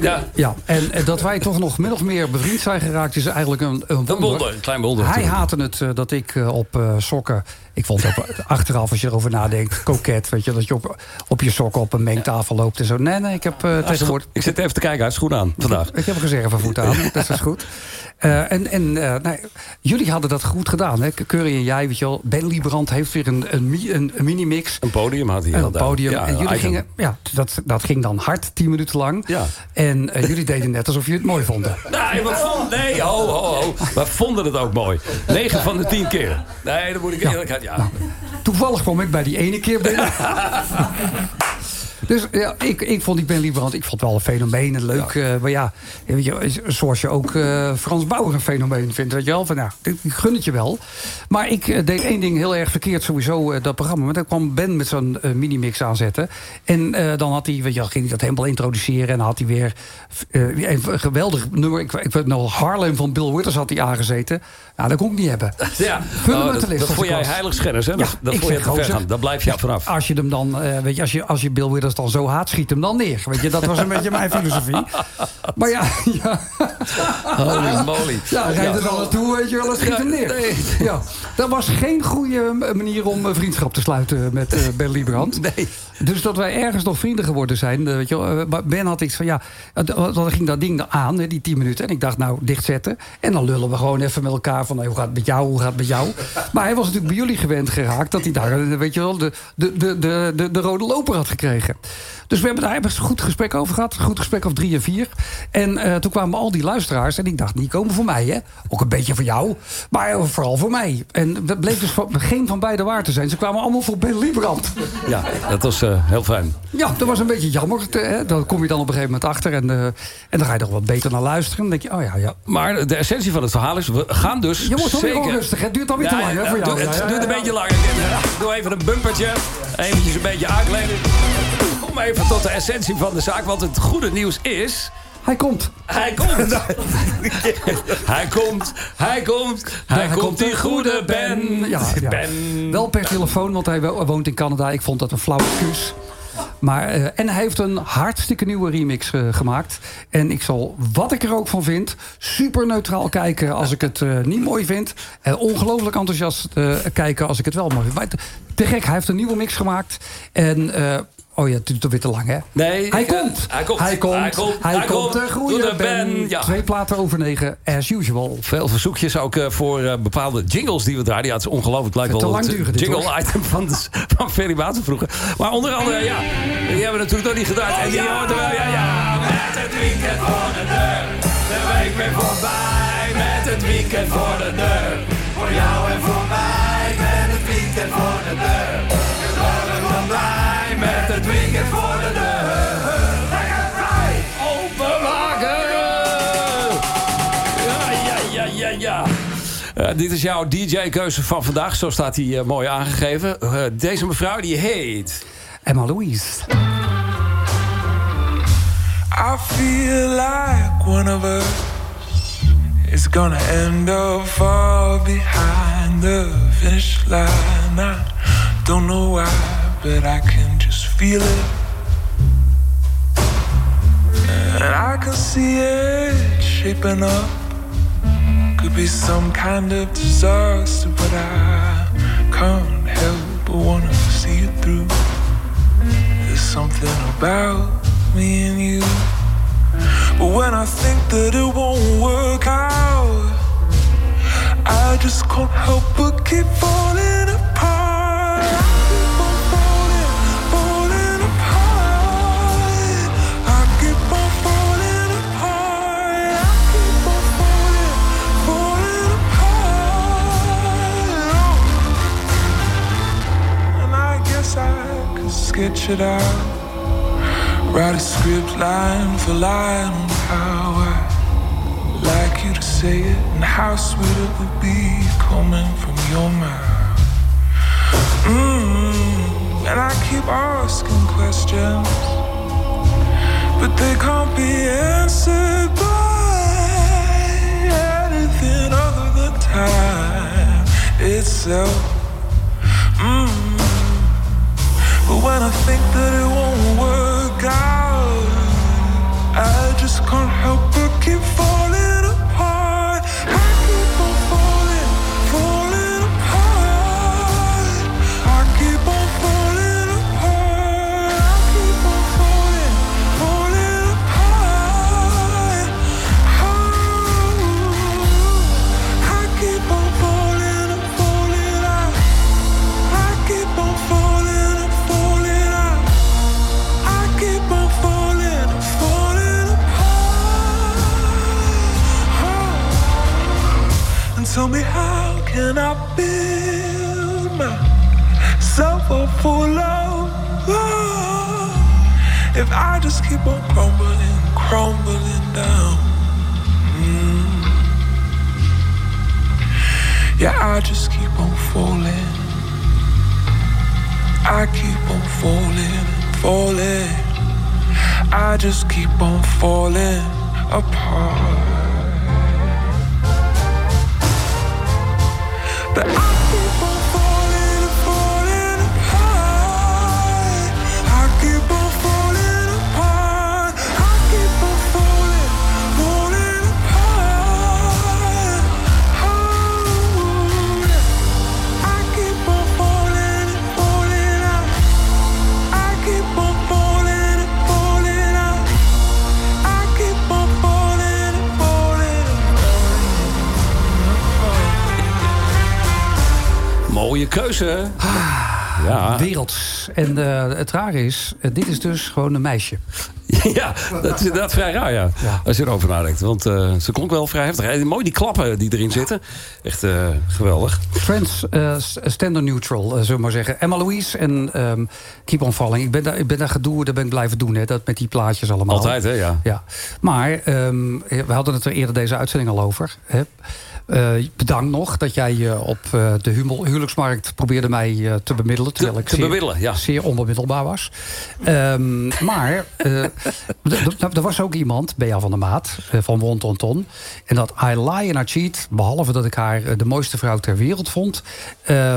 Ja. Ja, en, en dat wij toch nog min of meer bevriend zijn geraakt... is eigenlijk een, een wonder. Een wonder, een klein wonder. Hij haatte het eh, dat ik eh, op eh, sokken... Ik vond het ook achteraf, als je erover nadenkt, koket. Weet je, dat je op, op je sokken op een mengtafel loopt en zo. Nee, nee, ik heb eh tegenwoordig... Ik zit even te kijken, hij heeft schoenen aan vandaag. Ik heb een reservevoet aan, dat is goed. Eh, en en eh, nou, jullie hadden dat goed gedaan, hè? Curry en jij, weet je wel. Ben Liebrand heeft weer een, een, mi- een, een minimix. Een podium had hij Een podium. Ja, en jullie gingen, ja, dat, dat ging dan hard, tien minuten lang. Ja. En jullie deden net alsof jullie het mooi vonden. Nee, we vonden, nee, ho, ho, ho. We vonden het ook mooi. 9 van de 10 keer. Nee, dan moet ik eerlijkheid. Ja. Toevallig kwam ik bij die ene keer binnen. Dus ja, ik, ik vond die Ben Liebrand, ik vond wel een fenomeen. en Leuk, eh, maar ja, weet je, zoals je ook eh, Frans Bauer een fenomeen vindt. Weet je wel, van, nou, ik gun het je wel. Maar ik eh, deed één ding heel erg verkeerd sowieso, dat programma. Want dan kwam Ben met zo'n minimix aanzetten. En dan had hij, weet je, ging hij dat helemaal introduceren. En dan had hij weer een, een geweldig nummer. Ik, ik weet nog, Harlem van Bill Withers had hij aangezeten. Nou, dat kon ik niet hebben. Ja, Oh, dat, vond jij heiligschennis, hè? Ja, Dat, vond je te ver gaan. Daar blijf je vanaf. Als je hem dan, eh, weet je, als je, als je Bill Withers dan zo haat, schiet hem dan neer. Weet je, dat was een beetje mijn filosofie. Maar ja, ja. Holy moly. Ja, rijd er dan naartoe, weet je wel, en schiet hem neer. Ja, dat was geen goede manier om eh, vriendschap te sluiten met eh, Ben Liebrand. Nee. Dus dat wij ergens nog vrienden geworden zijn. eh, Weet je wel, eh, Ben had iets van, ja, dan ging dat ding aan, die 10 minuten. En ik dacht, nou, dichtzetten. En dan lullen we gewoon even met elkaar van, hey, hoe gaat het met jou, hoe gaat het met jou? Maar hij was natuurlijk bij jullie gewend geraakt... dat hij daar, eh, weet je wel, de, de, de, de, de, de rode loper had gekregen. Dus we hebben daar een goed gesprek over gehad. Een goed gesprek over drie en vier. En eh, toen kwamen al die luisteraars. En ik dacht, die komen voor mij, hè? Ook een beetje voor jou. Maar vooral voor mij. En dat bleek dus van- geen van beide waar te zijn. Ze kwamen allemaal voor Ben Liebrand. Ja, dat was, eh, heel fijn. Ja, dat was een beetje jammer. Hè? Dan kom je dan op een gegeven moment achter. En, eh, en dan ga je toch wat beter naar luisteren. Dan denk je, oh ja, ja. Maar de essentie van het verhaal is, we gaan dus Je wordt zeker... onrustig, hè? Het duurt alweer te lang, hè, voor jou. Het Ja, ja, duurt een ja. beetje langer. Doe even een bumpertje. Eventjes een beetje aankleden. Kom even tot de essentie van de zaak. Want het goede nieuws is... Hij komt. Hij komt. hij komt. Hij komt. Hij komt, die goede Ben. Ja, ja. Ben. Wel per telefoon, want hij wo- woont in Canada. Ik vond dat een flauw excuus. Maar, eh, en hij heeft een hartstikke nieuwe remix eh, gemaakt. En ik zal, wat ik er ook van vind, super neutraal kijken als ik het eh, niet mooi vind. En ongelooflijk enthousiast kijken als ik het wel mooi vind. Maar te- te gek, hij heeft een nieuwe mix gemaakt. En, oh ja, het duurt toch weer te lang, hè? Nee, Hij ik, eh, komt. Hij komt. Hij komt. Hij komt. Hij komt. De goede Goede Ben. Ja. Twee platen over negen, as usual. Veel verzoekjes ook eh, voor eh, bepaalde jingles die we draaien. Ja, het is ongelooflijk. Lijkt Te wel lang het duren dit, jingle hoor. item van, de, van Ferry Maarten vroeger. Maar onder andere, ja, die hebben we natuurlijk nog niet gedaan. en die hoort er wel, ja, ja. Met het weekend voor de deur. De week weer voorbij. Met het weekend voor de deur. Voor jou en voor dit is jouw DJ-keuze van vandaag. Zo staat hij eh, mooi aangegeven. Eh, deze mevrouw die heet... Emma Louise. I feel like one of us is gonna end up far behind the finish line. I don't know why, but I can just feel it. And I can see it shaping up. Be some kind of disaster, but I can't help but wanna see it through. There's something about me and you. But when I think that it won't work out, I just can't help but keep falling apart. Sketch it out. Write a script line for line on how I like you to say it and how sweet it would be coming from your mouth. Mm, and I keep asking questions, but they can't be answered by anything other than time itself. Mm. But when I think that it won't work out, I just can't help but keep falling tell me how can I build myself up for love if I just keep on crumbling, crumbling down? Mm. Yeah, I just keep on falling. I keep on falling, falling. I just keep on falling apart. But Mooie keuze. Ja. Werelds. En eh, het rare is, eh, dit is dus gewoon een meisje. Ja, dat is inderdaad vrij raar, ja. Als je erover nadenkt. Want eh, ze klonk wel vrij heftig. En mooi die klappen die erin zitten. Echt geweldig. Trans Standard Neutral, zullen we maar zeggen. Emma Louise en ehm, Keep on Falling. Ik ben daar, ik ben daar gedoe, dat ben ik blijven doen. Hè, dat met die plaatjes allemaal. Altijd, hè, ja. ja. Maar ehm, we hadden het er eerder deze uitzending al over. Hè. Eh, bedankt nog dat jij eh, op eh, de huwelijksmarkt probeerde mij te bemiddelen. Terwijl ik te zeer, bemiddelen, ja. zeer onbemiddelbaar was. Ehm, maar er was ook iemand, Bea van der Maat, van Won Ton Ton. En dat I Lie and I Cheat, behalve dat ik haar de mooiste vrouw ter wereld vond...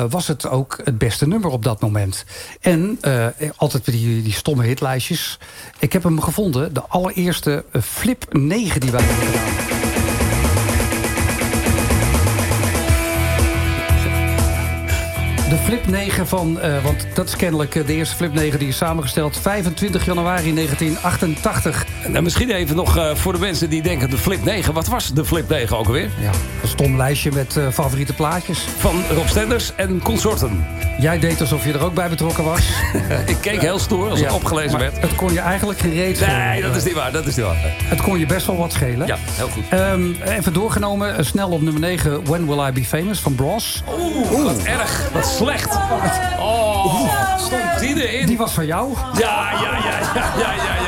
was het ook het beste nummer op dat moment. En altijd met die, die stomme hitlijstjes. Ik heb hem gevonden, de allereerste Flip 9 die wij hebben gedaan. De Flip 9 van, eh, want dat is kennelijk eh, de eerste Flip 9 die is samengesteld. 25 januari 1988. En misschien even nog eh, voor de mensen die denken de Flip 9. Wat was de Flip 9 ook alweer? Ja, een stom lijstje met favoriete plaatjes. Van Rob Stenders en consorten. Jij deed alsof je er ook bij betrokken was. Ik keek heel stoer als het Ja, opgelezen maar werd. Het kon je eigenlijk schelen. Nee, dat is niet waar. Dat is niet waar. Het kon je best wel wat schelen. Ja, heel goed. Ehm, even doorgenomen, snel op nummer 9... When Will I Be Famous van Bros. Oeh, wat erg. Wat slecht. Oh, stond die erin? Die was van jou. Ja, ja, ja, ja, ja, ja, ja. ja.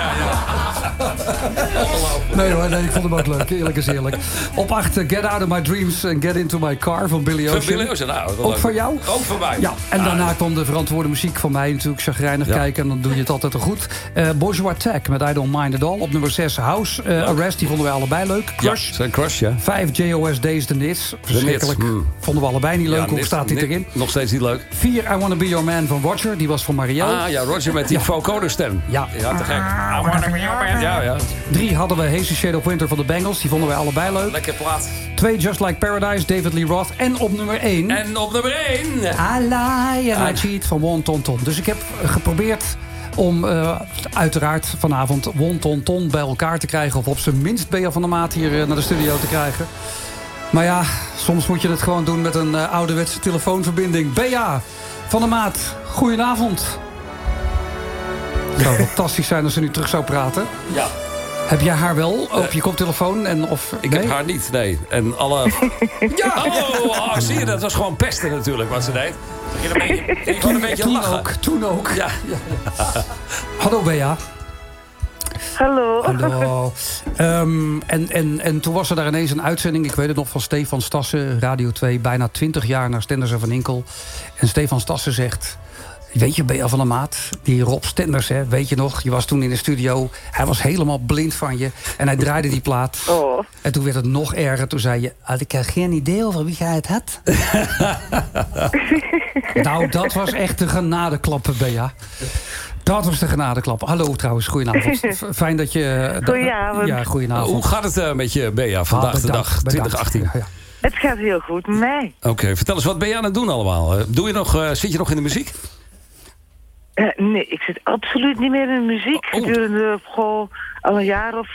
Nee hoor, nee, ik vond hem ook leuk. Eerlijk is eerlijk. Op 8, Get Out of My Dreams and Get Into My Car van Billy Van Ocean. Billy Ocean, nou, Ook leuk. van jou? Ook van mij. Ja, en Ah, daarna kwam de verantwoorde muziek van mij natuurlijk chagrijnig Ja. kijken. En dan doe je het altijd al goed. Eh Bourgeois Tech met I Don't Mind At All. Op nummer 6 House eh, Arrest, die vonden wij allebei leuk. Crush. Ja, zijn crush, ja. 5 JOS Days The Nits. Verschrikkelijk. Nits, hmm. Vonden we allebei niet leuk. Ja, Hoe staat die dit- erin? Nog steeds niet leuk. 4 I Wanna Be Your Man van Roger. Die was van Marielle. Ah ja, Roger met die vocoder stem. Ja. Ja, te gek. I wanna be your man. Ja, ja. 3 hadden we Hazy Shade of Winter van de Bengals. Die vonden wij allebei leuk. Lekker plaat. 2 Just Like Paradise, David Lee Roth. En op nummer 1... En op nummer 1. I lie and I Ah. cheat van Won Ton Ton. Dus ik heb geprobeerd om eh, uiteraard vanavond Won Ton Ton bij elkaar te krijgen. Of op zijn minst Bea van der Maat hier eh, naar de studio te krijgen. Maar ja, soms moet je het gewoon doen met een eh, ouderwetse telefoonverbinding. Bea van der Maat, goedenavond. Het zou fantastisch zijn als ze nu terug zou praten. Ja. Heb jij haar wel op je koptelefoon? En of, Ik nee? heb haar niet, nee. En alle... ja! Oh, oh, zie je, dat was gewoon pesten natuurlijk wat ze deed. Ik ging een beetje, ik een beetje toen lachen. ook, toen ook. Ja. Hallo Bea. Hallo. Hallo. Ehm, en, en, en toen was er daar ineens een uitzending, ik weet het nog, van Stefan Stassen, Radio 2, bijna 20 jaar naar Stenders en Van Inkel. En Stefan Stassen zegt. Weet je, Bea van der Maat, die Rob Stenders, hè, weet je nog? Je was toen in de studio, hij was helemaal blind van je. En hij draaide die plaat. Oh. En toen werd het nog erger. Toen zei je, had ik heb geen idee over wie jij het had. nou, dat was echt de genadeklappen, Bea. Dat was de genadeklap. Hallo trouwens, goedenavond. Fijn dat je... eh, Goedenavond. Ja, goedenavond. Hoe gaat het eh, met je, Bea, vandaag Ah, de bedankt, dag, bedankt. 2018? Ja, ja. Het gaat heel goed met mij. Oké, vertel eens, wat ben je aan het doen allemaal? Eh, Doe je nog, eh, zit je nog in de muziek? Eh, nee, ik zit absoluut niet meer in de muziek. Oh. Gedurende goh, al een jaar of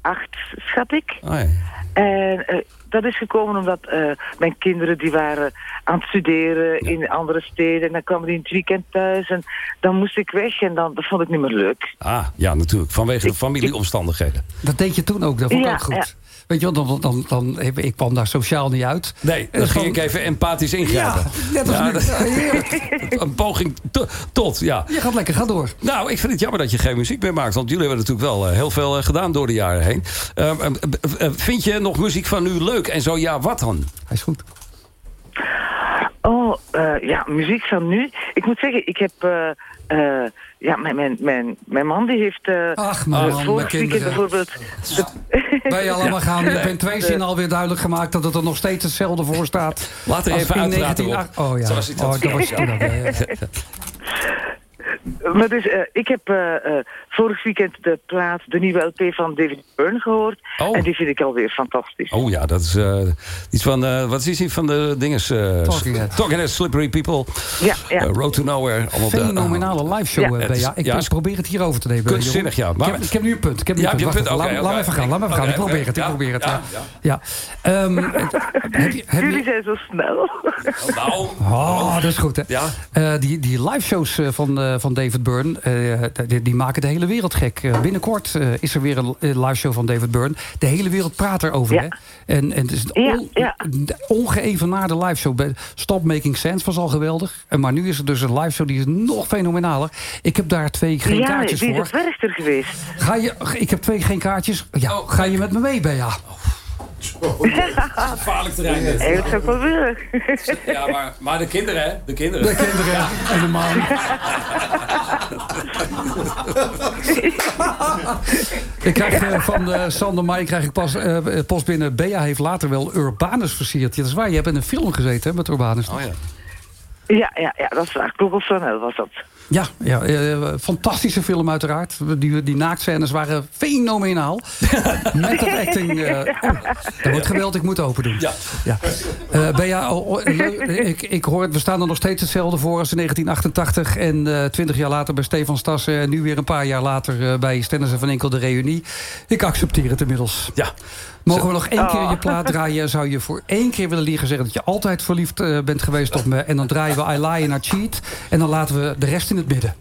acht, schat ik. Oh, ja. En eh, dat is gekomen omdat eh, mijn kinderen die waren aan het studeren in andere steden. En dan kwamen die in het weekend thuis en dan moest ik weg. En dan, dat vond ik niet meer leuk. Ah, ja, natuurlijk. Vanwege de familieomstandigheden. Dat deed je toen ook, dat vond ik Ja, ook goed. Weet je dan, dan, dan, ik kwam daar sociaal niet uit. Nee, dan ging ik even empathisch ingrijpen. Ja, net als nu. dat- Ja, heerlijk. een poging to- tot, ja. Je gaat lekker, ga door. Nou, ik vind het jammer dat je geen muziek meer maakt. Want jullie hebben natuurlijk wel eh, heel veel eh, gedaan door de jaren heen. Ehm, ehm, eh, vind je nog muziek van nu leuk? En zo ja, wat dan? Hij is goed. Oh, eh, ja, muziek van nu. Ik moet zeggen, ik heb... eh, eh, ja, mijn, mijn, mijn, mijn man die heeft... eh Ach, man, eh, mijn vorig weekend kinderen. bijvoorbeeld... Bij je allemaal Ja. gaan. Hebt in twee zinnen alweer duidelijk gemaakt dat het er nog steeds hetzelfde voor staat. Laat er als even in uitpraten, 19... Rob. Oh ja, Zoals dat oh, dat was ja, ja. Maar dus, eh, ik heb eh, eh, vorig weekend de plaat, de nieuwe LP van David Byrne gehoord. Oh. En die vind ik alweer fantastisch. Oh ja, dat is eh, iets van... eh, wat is die van de dinges? eh, Talking Heads. Talking Heads, Slippery People. Ja, ja. Road to Nowhere. Allemaal Fenomenale live show, Ja. Ik, Ja, ik probeer het hier over te nemen. Kunstzinnig, ja. Maar- ik, heb, ik heb nu een punt. Ik heb nu Ja, een heb je punt. Wacht punt? laat, me even gaan. Laat me even gaan. Ik probeer het. Ik Ja, probeer het. ja, Ja. ja. Ehm, heb je, heb Jullie je, zijn zo snel. Nou, oh, dat is goed, hè? Ja. Eh, die, die live shows van, eh, van David Byrne. eh, die, die maken de hele wereld gek. Eh, binnenkort eh, is er weer een eh, live show van David Byrne. De hele wereld praat erover. Ja. Hè? En, en het is een on, ongeëvenaarde live show. Bij Stop Making Sense was al geweldig. En maar nu is er dus een live show die is nog fenomenaler. Ik heb daar twee geen ja, kaartjes die is voor. het werkster geweest. Ga je, ik heb twee geen kaartjes. Ja, Oh. ga je met me mee, Bea? Gevaarlijk terrein dit. Dat ik wel willen. Ja, maar, maar de kinderen, hè? De kinderen. De kinderen Ja. en de man. Ik krijg eh, van eh, Sander Meij krijg ik pas eh, post binnen. Bea heeft later wel Urbanus versierd. Ja, dat is waar. Je hebt in een film gezeten hè, met Urbanus. Oh ja. Ja, ja, ja, dat is waar. Klok van was dat. Ja, ja eh, fantastische film uiteraard. Die, die naaktscènes waren fenomenaal. Met dat acting. eh oh, dat wordt geweldig. Ik moet open doen. Ja. Ja. Eh, Bea, oh, oh, leuk. ik, ik hoor, we staan er nog steeds hetzelfde voor als in 1988. En eh 20 jaar later bij Stefan Stassen. En nu weer een paar jaar later eh, bij Stennis en Van Enkel de reunie. Ik accepteer het inmiddels. Ja. Mogen we nog één keer Oh. je plaat draaien? Zou je voor één keer willen liegen zeggen dat je altijd verliefd eh, bent geweest op me? En dan draaien we I Lie and I Cheat. En dan laten we de rest in het midden.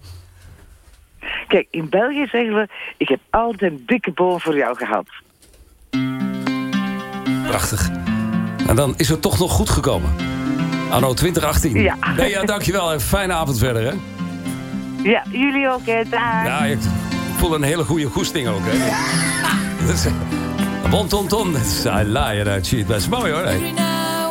Kijk, in België zeggen we... ik heb altijd een dikke boom voor jou gehad. Prachtig. En dan is het toch nog goed gekomen. Anno 2018. Ja. Nee, ja, dankjewel. En fijne avond verder, hè? Ja, jullie ook, hè. Dag. Ja, ik voel een hele goede goesting ook, hè? Is... Bon ton ton. Dat is I lie and I cheat. Is mooi, hoor. hè?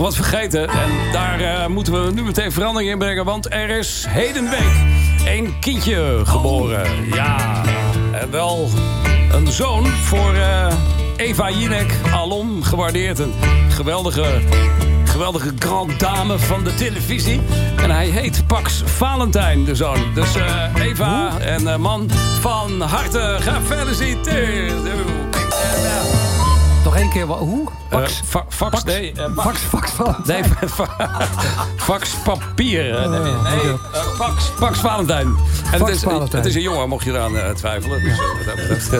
Nog wat vergeten. En daar eh, moeten we nu meteen verandering in brengen. Want er is heden week een kindje geboren. Ja, en wel een zoon voor eh, Eva Jinek. Alom gewaardeerd. Een geweldige, geweldige grand dame van de televisie. En hij heet Pax Valentijn, de zoon. Dus eh, Eva en man, van harte gefeliciteerd. Nog één keer, hoe? Fax? fax, nee. eh, Fax, fax, fax. Nee, fax papier. eh, nee, nee, eh, fax, fax Valentijn. En het is, Valentijn. het is een jongen, mocht je eraan eh, twijfelen. Dus, eh,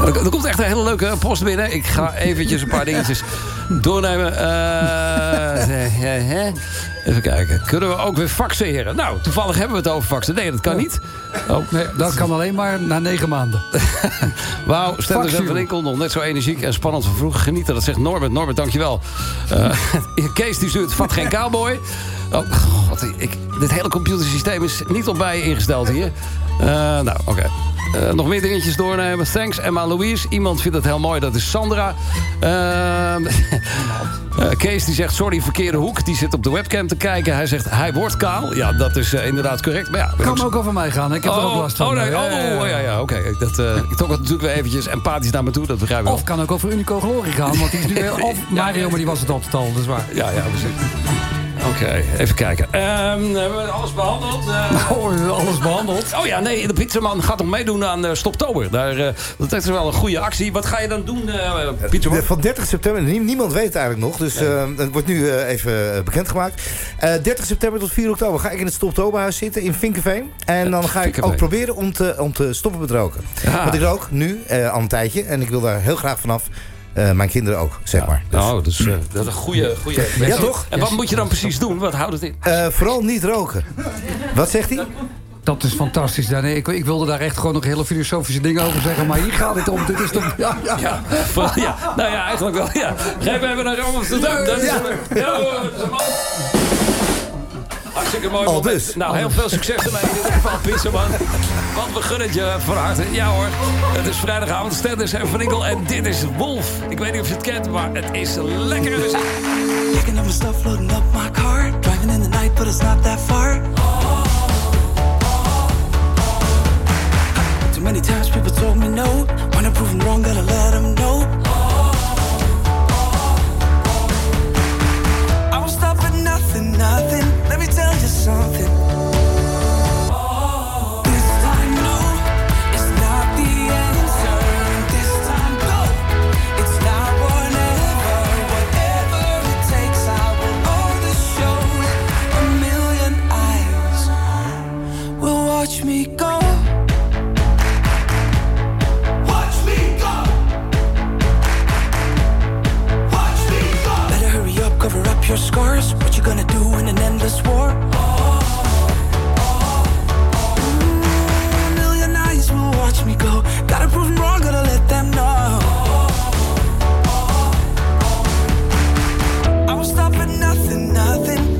er, er komt echt een hele leuke post binnen. Ik ga eventjes een paar dingetjes doornemen. Eh, eh, eh. even kijken. Kunnen we ook weer faxen, heren? Nou, toevallig hebben we het over faxen. Nee, dat kan niet. Oh. Nee, dat kan alleen maar na negen maanden. Wauw, Stenders en Van Inkel nog net zo energiek en spannend van vroeger genieten. Dat zegt Norbert. Norbert, dankjewel. Eh Kees die stuurt, vat geen cowboy. Oh, god, ik, dit hele computersysteem is niet op mij ingesteld hier. Eh, nou, oké. Eh, nog meer dingetjes doornemen. Thanks, Emma Louise. Iemand vindt het heel mooi, dat is Sandra. Eh, eh, Kees die zegt, sorry, verkeerde hoek. Die zit op de webcam te kijken. Hij zegt, hij wordt kaal. Ja, dat is eh, inderdaad correct. Maar ja, Kan ook over mij gaan. hè? Ik heb er ook last van. Oh, nee, oh, oh, ja, ja, oké. Dat, eh, Ik trok het natuurlijk weer eventjes empathisch naar me toe, dat begrijp ik wel. Of kan ook over Unico Glory gaan, want die is nu weer... Of Mario, maar die was het altijd al, dat is waar. Ja, ja, precies. Oké, even kijken. Ehm, hebben we alles behandeld? Eh, Oh, alles behandeld. Oh ja, nee, de pizzaman gaat nog meedoen aan eh, Stoptober. Daar, eh, dat is wel een goede actie. Wat ga je dan doen, pizzaman? Van 30 september, nie- niemand weet het eigenlijk nog, dus het wordt nu even bekendgemaakt. Eh 30 september tot 4 oktober ga ik in het Stoptoberhuis zitten in Vinkenveen. En dan ga ik Vinkenveen. ook proberen om te, om te stoppen met roken. Ja. Want ik rook nu al een tijdje en ik wil daar heel graag vanaf. Eh, mijn kinderen ook, zeg maar. Dus, Nou, dus, eh, dat is een goede... goede Ja, toch? En wat moet je dan precies doen? Wat houdt het in? eh, vooral niet roken. Wat zegt hij? Dat is fantastisch. Ja, nee, ik, ik wilde daar echt gewoon nog hele filosofische dingen over zeggen. Maar hier gaat het om. Dit is toch... Ja, ja. Ja, vooral- ja, nou ja, eigenlijk wel. Ja. Geef even naar Rome Amsterdam. Dat is Ja. ja, Hartstikke mooi. Al dus. Nou, heel veel succes ermee in ieder geval, Pisserman. Want we gunnen het je van harte. Ja hoor, het is vrijdagavond. Stenders en Van Inkel. En dit is Wolf. Ik weet niet of je het kent, maar het is lekkere muziek. Picking up my stuff, loading up my car. Driving in the night, but it's not that far. Too many times people told me no. When I prove them wrong, gotta let them know. Your scars. What you gonna do in an endless war? Me go. Gotta prove prove 'em wrong, gotta let them know. I won't stop at nothing, nothing.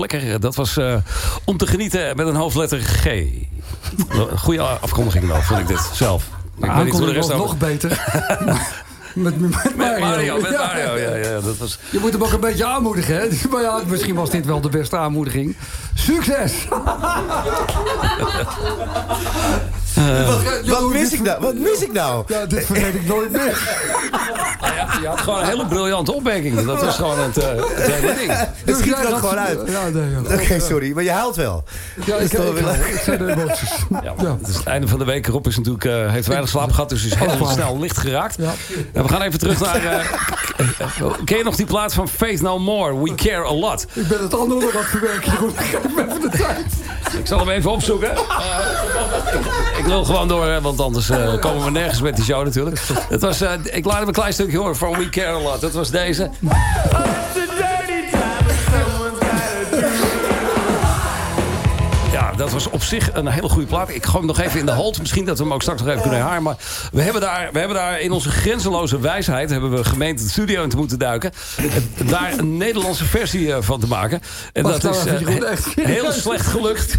Lekker. Dat was eh, om te genieten met een hoofdletter G. Goede afkondiging wel, vond ik dit zelf. Ik weet niet hoe de Aankondiging rest was nog beter. met, met, Met Mario. Mario, met Ja. Mario. Ja, ja, dat was... Je moet hem ook een beetje aanmoedigen, hè? Maar ja, misschien was dit wel de beste aanmoediging. Succes! Wat, wat mis ik nou? Wat mis ik nou? Ja, dit vergeet ik nooit meer. Ah, ja, je had gewoon een hele briljante opmerking. Dat was gewoon het, eh, het hele ding. Het schiet er ook gewoon uit. Ja, nee. Oké, sorry, maar je huilt wel. Ja, ik, toch ik, wel- ik, ik zijn de emoties. Ja, Het is het einde van de week. Rob is natuurlijk, eh, heeft weinig slaap gehad, dus is heel snel licht geraakt. We gaan even terug naar... eh, ken je nog die plaat van Faith No More? We Care A Lot. Ik ben het andere nog aan het verwerken. Geef me even de tijd. Ik zal hem even opzoeken. Eh, ik, ik wil gewoon door, hè, want anders eh, komen we nergens met die show natuurlijk. Het was, eh, ik laat hem een klein stukje horen van We Care A Lot. Dat was deze. Dat was op zich een hele goede plaat. Ik gooi hem nog even in de hold. Misschien dat we hem ook straks nog even kunnen haren. Maar we hebben daar, we hebben daar in onze grenzeloze wijsheid... hebben we gemeend het studio in te moeten duiken. En daar een Nederlandse versie eh, van te maken. En dat is eh, heel slecht gelukt.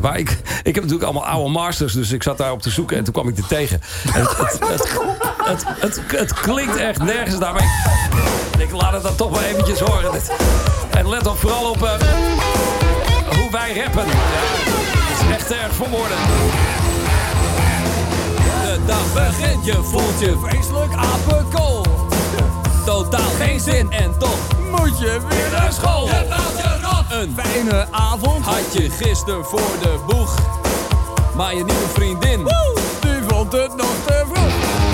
Maar ik, ik heb natuurlijk allemaal oude masters. Dus ik zat daarop te zoeken en toen kwam ik er tegen. En Het, het, het, het, klinkt echt nergens daar. Maar ik, laat het dan toch wel eventjes horen. En let op, vooral op... eh, hoe wij rappen. Het is echt erg verwoorden. De dag begint, je voelt je vreselijk apenkool. Totaal geen zin en toch moet je weer naar school. Bouwt je rot. Een fijne avond had je gisteren voor de boeg. Maar je nieuwe vriendin, die vond het nog te vroeg.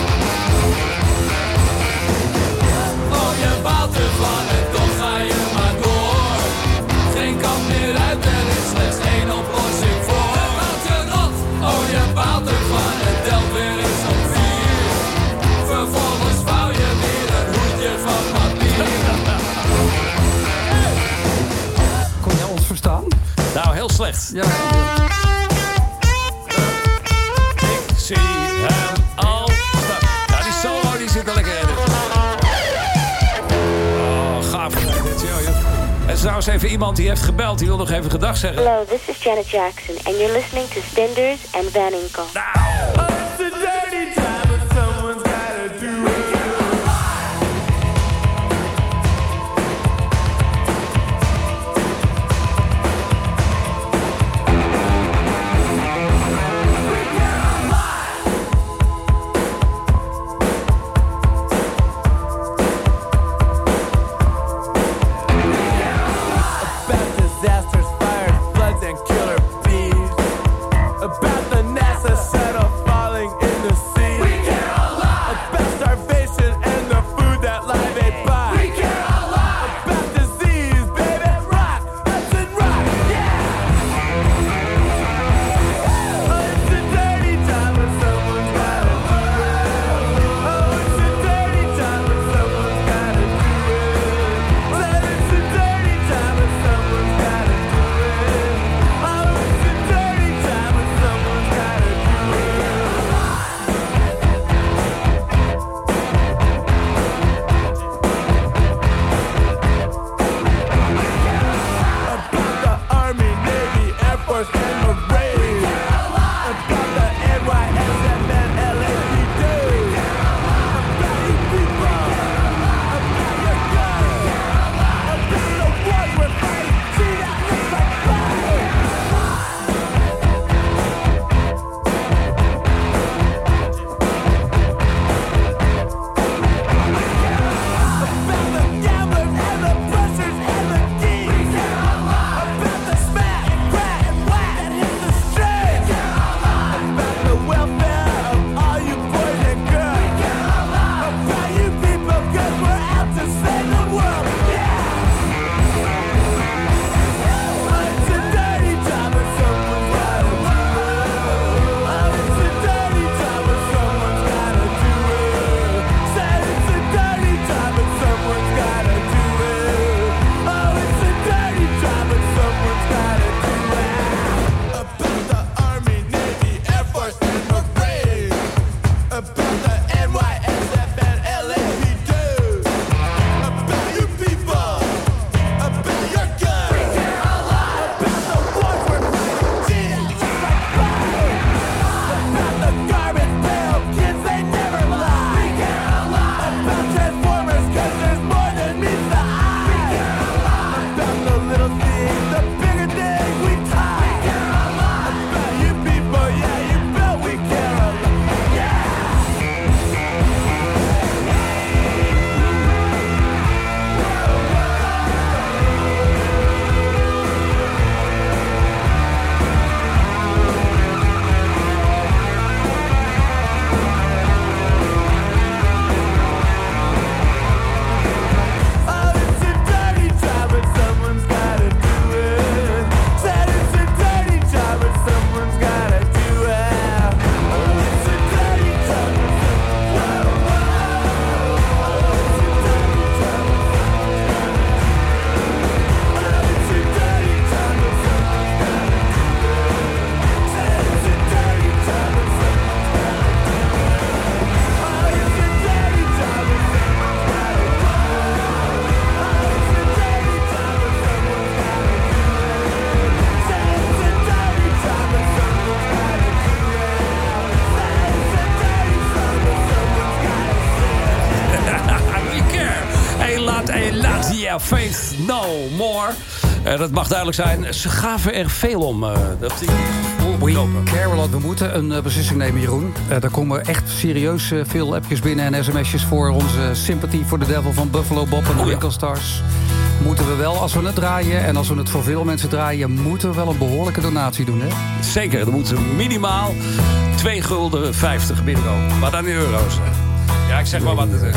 Slecht. Ja. Ik zie hem al staan. Ja, die solo die zit er lekker in. Oh, gaaf. Dit, joh, joh. Er is trouwens even iemand die heeft gebeld. Die wil nog even gedag zeggen. Hello, this is Janet Jackson, and you're listening to Stenders and Van Inkel. About Faith No More. Eh, dat mag duidelijk zijn. Ze gaven er veel om. eh, dat die We lot. We moeten een eh, beslissing nemen, Jeroen. Eh, daar komen echt serieus veel appjes binnen en sms'jes voor onze sympathie voor de devil van Buffalo Bob en de Winkle Stars. Moeten we wel, als we het draaien en als we het voor veel mensen draaien, moeten we wel een behoorlijke donatie doen, hè? Zeker, er moeten minimaal 2 gulden 50 binnenkomen. Maar dan in euro's. hè. Ja, ik zeg maar wat het is.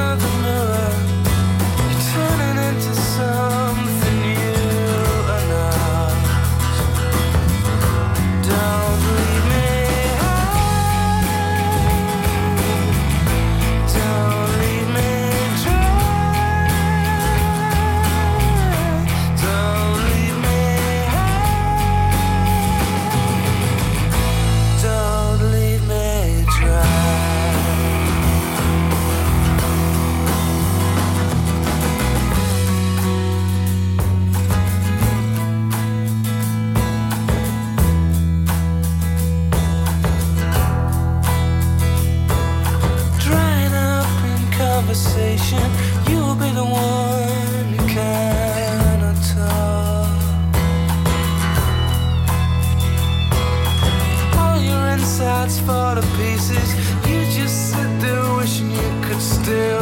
mirror, the mirror still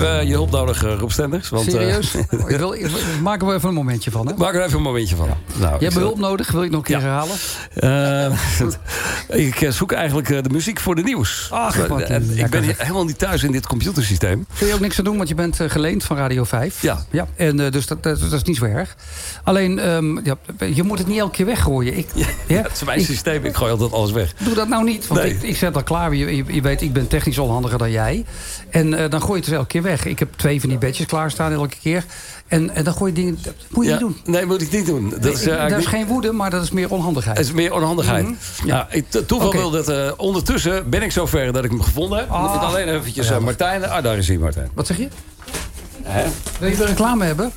even eh, je hulp nodig, eh, Rob Stenders. Want, eh, Serieus? ik wil, ik- maken we even een momentje van, hè? Maak er even een momentje van. Nou, Je hebt ik zal- hulp nodig, wil het nog een keer herhalen? Ik eh, zoek eigenlijk eh, de muziek voor de nieuws. Ach, En ik ben helemaal niet thuis in dit computersysteem. Kun je ook niks aan doen, want je bent eh, geleend van Radio 5. Ja. ja en dus dat, dat, dat is niet zo erg. Alleen, ehm, ja, je moet het niet elke keer weggooien. Ik, ja, Het is mijn ik- systeem, ik gooi altijd alles weg. Doe dat nou niet, want Nee. ik, ik zet al klaar. Je, je, je weet, ik ben technisch al handiger dan jij. En dan gooi je het dus elke keer weg. Ik heb twee van die bedjes klaarstaan elke keer. En, en dan gooi je dingen... Dat moet je Ja, niet doen. Nee, moet ik niet doen. Dat is, eh, dat is geen woede, maar dat is meer onhandigheid. Het is meer onhandigheid. Mhm. ja. ik, to- toeval wil dat eh, ondertussen ben ik zover dat ik hem gevonden heb. Ah. Moet ik alleen eventjes eh, Martijn... Ah, daar is hij, Martijn. Wat zeg je? Hè? Wil je de reclame hebben?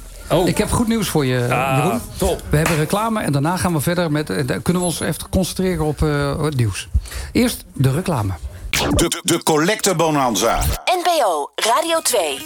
Ik heb goed nieuws voor je, Ah, Jeroen. top. We hebben reclame en daarna gaan we verder met... eh, dan kunnen we ons even concentreren op eh, het nieuws. Eerst de reclame. De, de Collecte Bonanza. NPO Radio 2.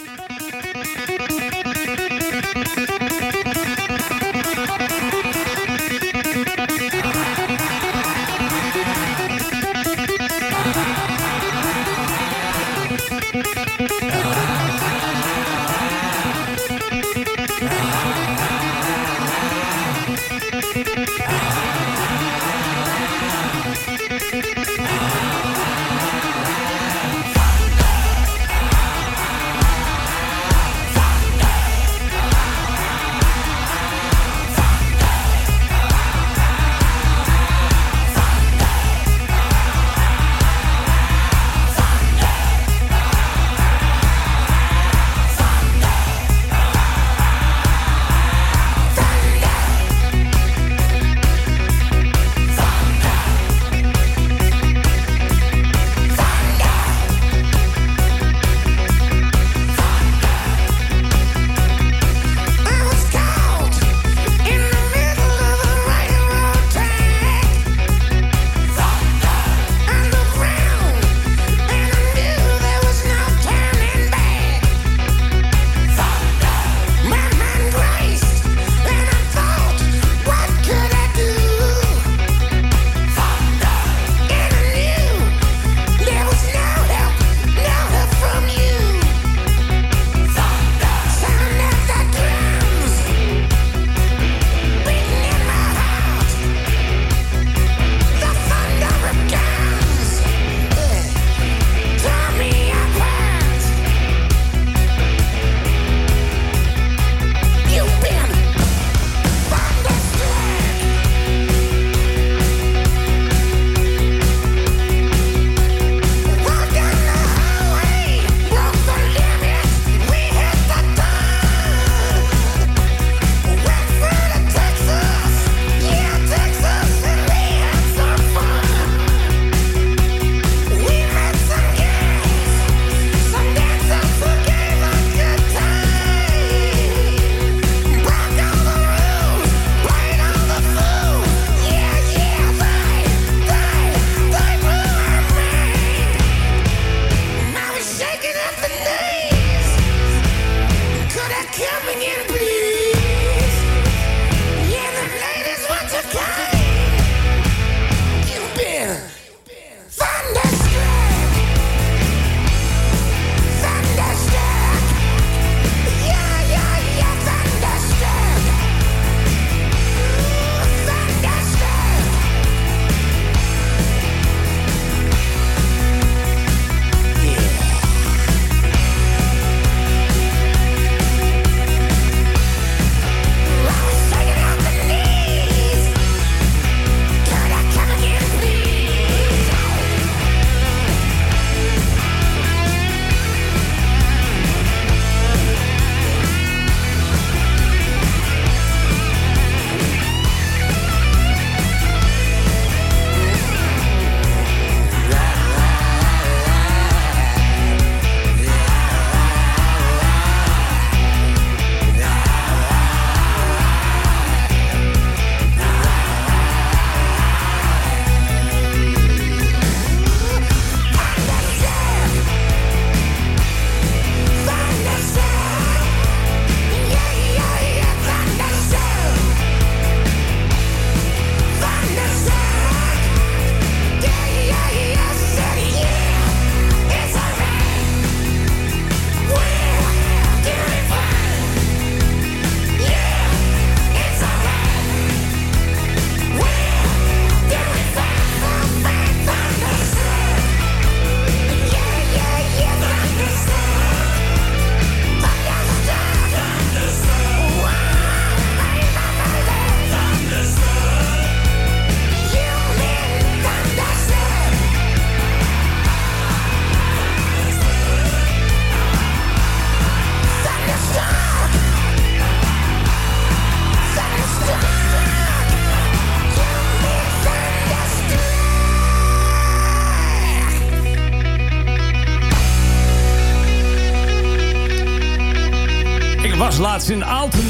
Als laatste in Aalten.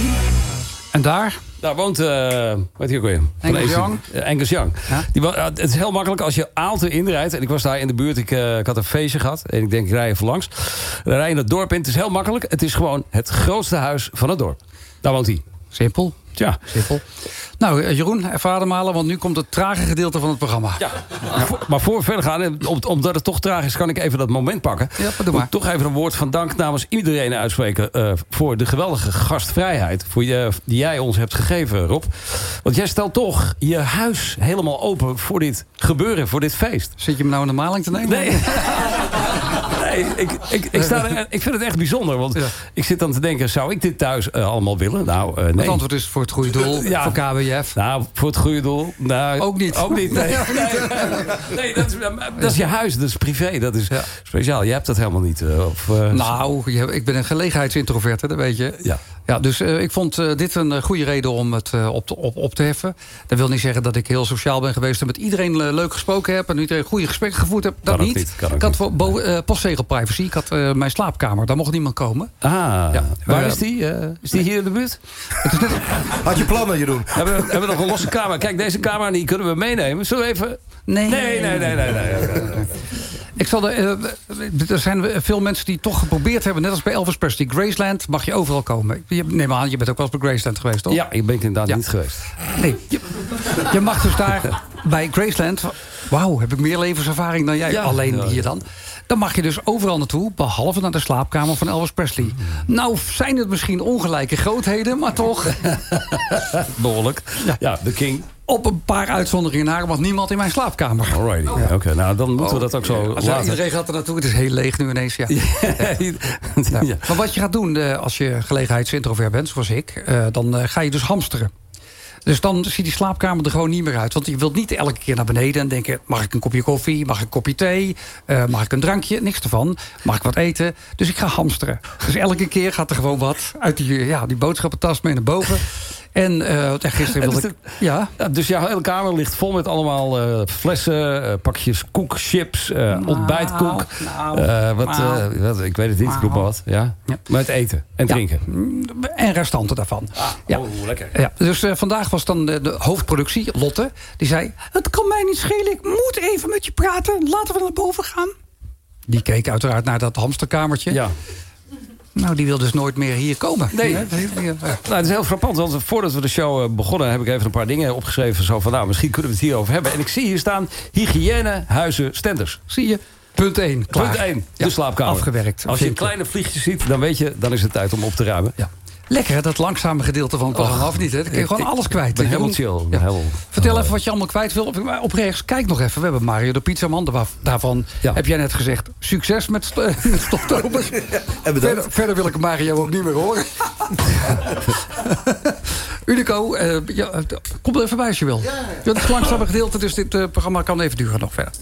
En daar? Daar woont, eh weet je ook weer? AC Young? Eh, Angus Young. Die, eh, het is heel makkelijk als je Aalten inrijdt. En ik was daar in de buurt, ik, eh, ik had een feestje gehad. En ik denk, ik rij even langs. Dan rij je het dorp in. Het is heel makkelijk. Het is gewoon het grootste huis van het dorp. Daar woont hij. Simpel. Ja. Simpel. Nou, eh, Jeroen, even ademhalen, want nu komt het trage gedeelte van het programma. Ja. Maar voor we verder gaan, en om- omdat het toch traag is... kan ik even dat moment pakken. Ja, doe Moet maar. toch even een woord van dank namens iedereen uitspreken... eh, voor de geweldige gastvrijheid voor je, die jij ons hebt gegeven, Rob. Want jij stelt toch je huis helemaal open voor dit gebeuren, voor dit feest. Zit je me nou in de maling te nemen? Nee. Ik, ik, ik, sta er, ik vind het echt bijzonder. Want ik zit dan te denken, zou ik dit thuis eh, allemaal willen? Nou, eh, nee. Het antwoord is voor het goede doel, Ja. voor KWF. Nou, voor het goede doel. Nou, Ook niet. Ook niet, nee. Nee, dat, is, dat is je huis, dat is privé, dat is speciaal. Jij hebt dat helemaal niet. eh, Of, Nou, je- ik ben een gelegenheidsintrovert, hè, dat weet je. Ja. Ja, dus ik vond dit een goede reden om het op, te, op, op te heffen. Dat wil niet zeggen dat ik heel sociaal ben geweest... en met iedereen leuk gesproken heb... en iedereen goede gesprekken gevoerd heb. Dat Kan niet. niet, kan ik had voor bo- postzegel privacy. Ik had eh, mijn slaapkamer. Daar mocht niemand komen. Ah, waar Eh, is die? Eh, is die hier in de buurt? Had je plannen, Jeroen? Hebben we, hebben we nog een losse kamer? Kijk, deze kamer die kunnen we meenemen. Zullen we even... Nee. Nee, nee, nee, nee. nee. Ik zal er, eh, er zijn veel mensen die toch geprobeerd hebben... net als bij Elvis Presley. Graceland mag je overal komen. Je, neem aan, je bent ook wel eens bij Graceland geweest, toch? Ja, ik ben inderdaad niet geweest. Nee, je, je mag dus daar bij Graceland... Wauw, heb ik meer levenservaring dan jij. Ja. Alleen Ja, hier ja. dan. Dan mag je dus overal naartoe, behalve naar de slaapkamer van Elvis Presley. Nou, zijn het misschien ongelijke grootheden, maar toch... Behoorlijk. Ja, de king. Op een paar uitzonderingen na mag niemand in mijn slaapkamer. Alrighty. Oké, nou dan moeten we dat ook zo laten. iedereen gaat er naartoe, het is heel leeg nu ineens. Ja. Ja. Maar wat je gaat doen eh, als je gelegenheidsintrovert bent, zoals ik... eh, dan eh, ga je dus hamsteren. Dus dan ziet die slaapkamer er gewoon niet meer uit. Want je wilt niet elke keer naar beneden en denken... mag ik een kopje koffie, mag ik een kopje thee, eh, mag ik een drankje? Niks ervan. Mag ik wat eten? Dus ik ga hamsteren. Dus elke keer gaat er gewoon wat uit die, ja, die boodschappentas mee naar boven. En eh, gisteren En wilde ik... Ja, Ja, dus jouw hele kamer ligt vol met allemaal eh, flessen, eh, pakjes koek, chips, eh, ontbijtkoek. nou, wat, nou. wat, ik weet het niet, ik maar wat. Ja? Met eten en Ja. drinken. en restanten daarvan. ja. Oh, lekker. Ja, dus vandaag was dan de, de hoofdproductie, Lotte. Die zei, het kan mij niet schelen, ik moet even met je praten. Laten we naar boven gaan. Die keek uiteraard naar dat hamsterkamertje. Ja. Nou, die wil dus nooit meer hier komen. Nee. Ja, ja. Nou, het is heel frappant, want voordat we de show eh, begonnen... heb ik even een paar dingen opgeschreven. Zo van, nou, misschien kunnen we het hierover hebben. En ik zie hier staan, hygiëne, huizen, stenders. Zie je? Punt 1. Punt 1, de slaapkamer. afgewerkt. Als je kleine vliegjes ziet, dan weet je, dan is het tijd om op te ruimen. Ja. Lekker, hè, dat langzame gedeelte van het programma, of niet? Hè? Dan kun je gewoon ik- alles kwijt. Ik ben helemaal chill. Helemaal- Vertel even wat je allemaal kwijt wil. Op, op rechts, kijk nog even. We hebben Mario de Pizzaman. Daar- Daarvan heb jij net gezegd, succes met, st met Stoptober. verder, verder wil ik Mario ook niet meer horen. Unico, eh, ja, eh, kom er even bij als je wil. Ja, het is het langzame gedeelte, dus dit eh, programma kan even duren nog verder.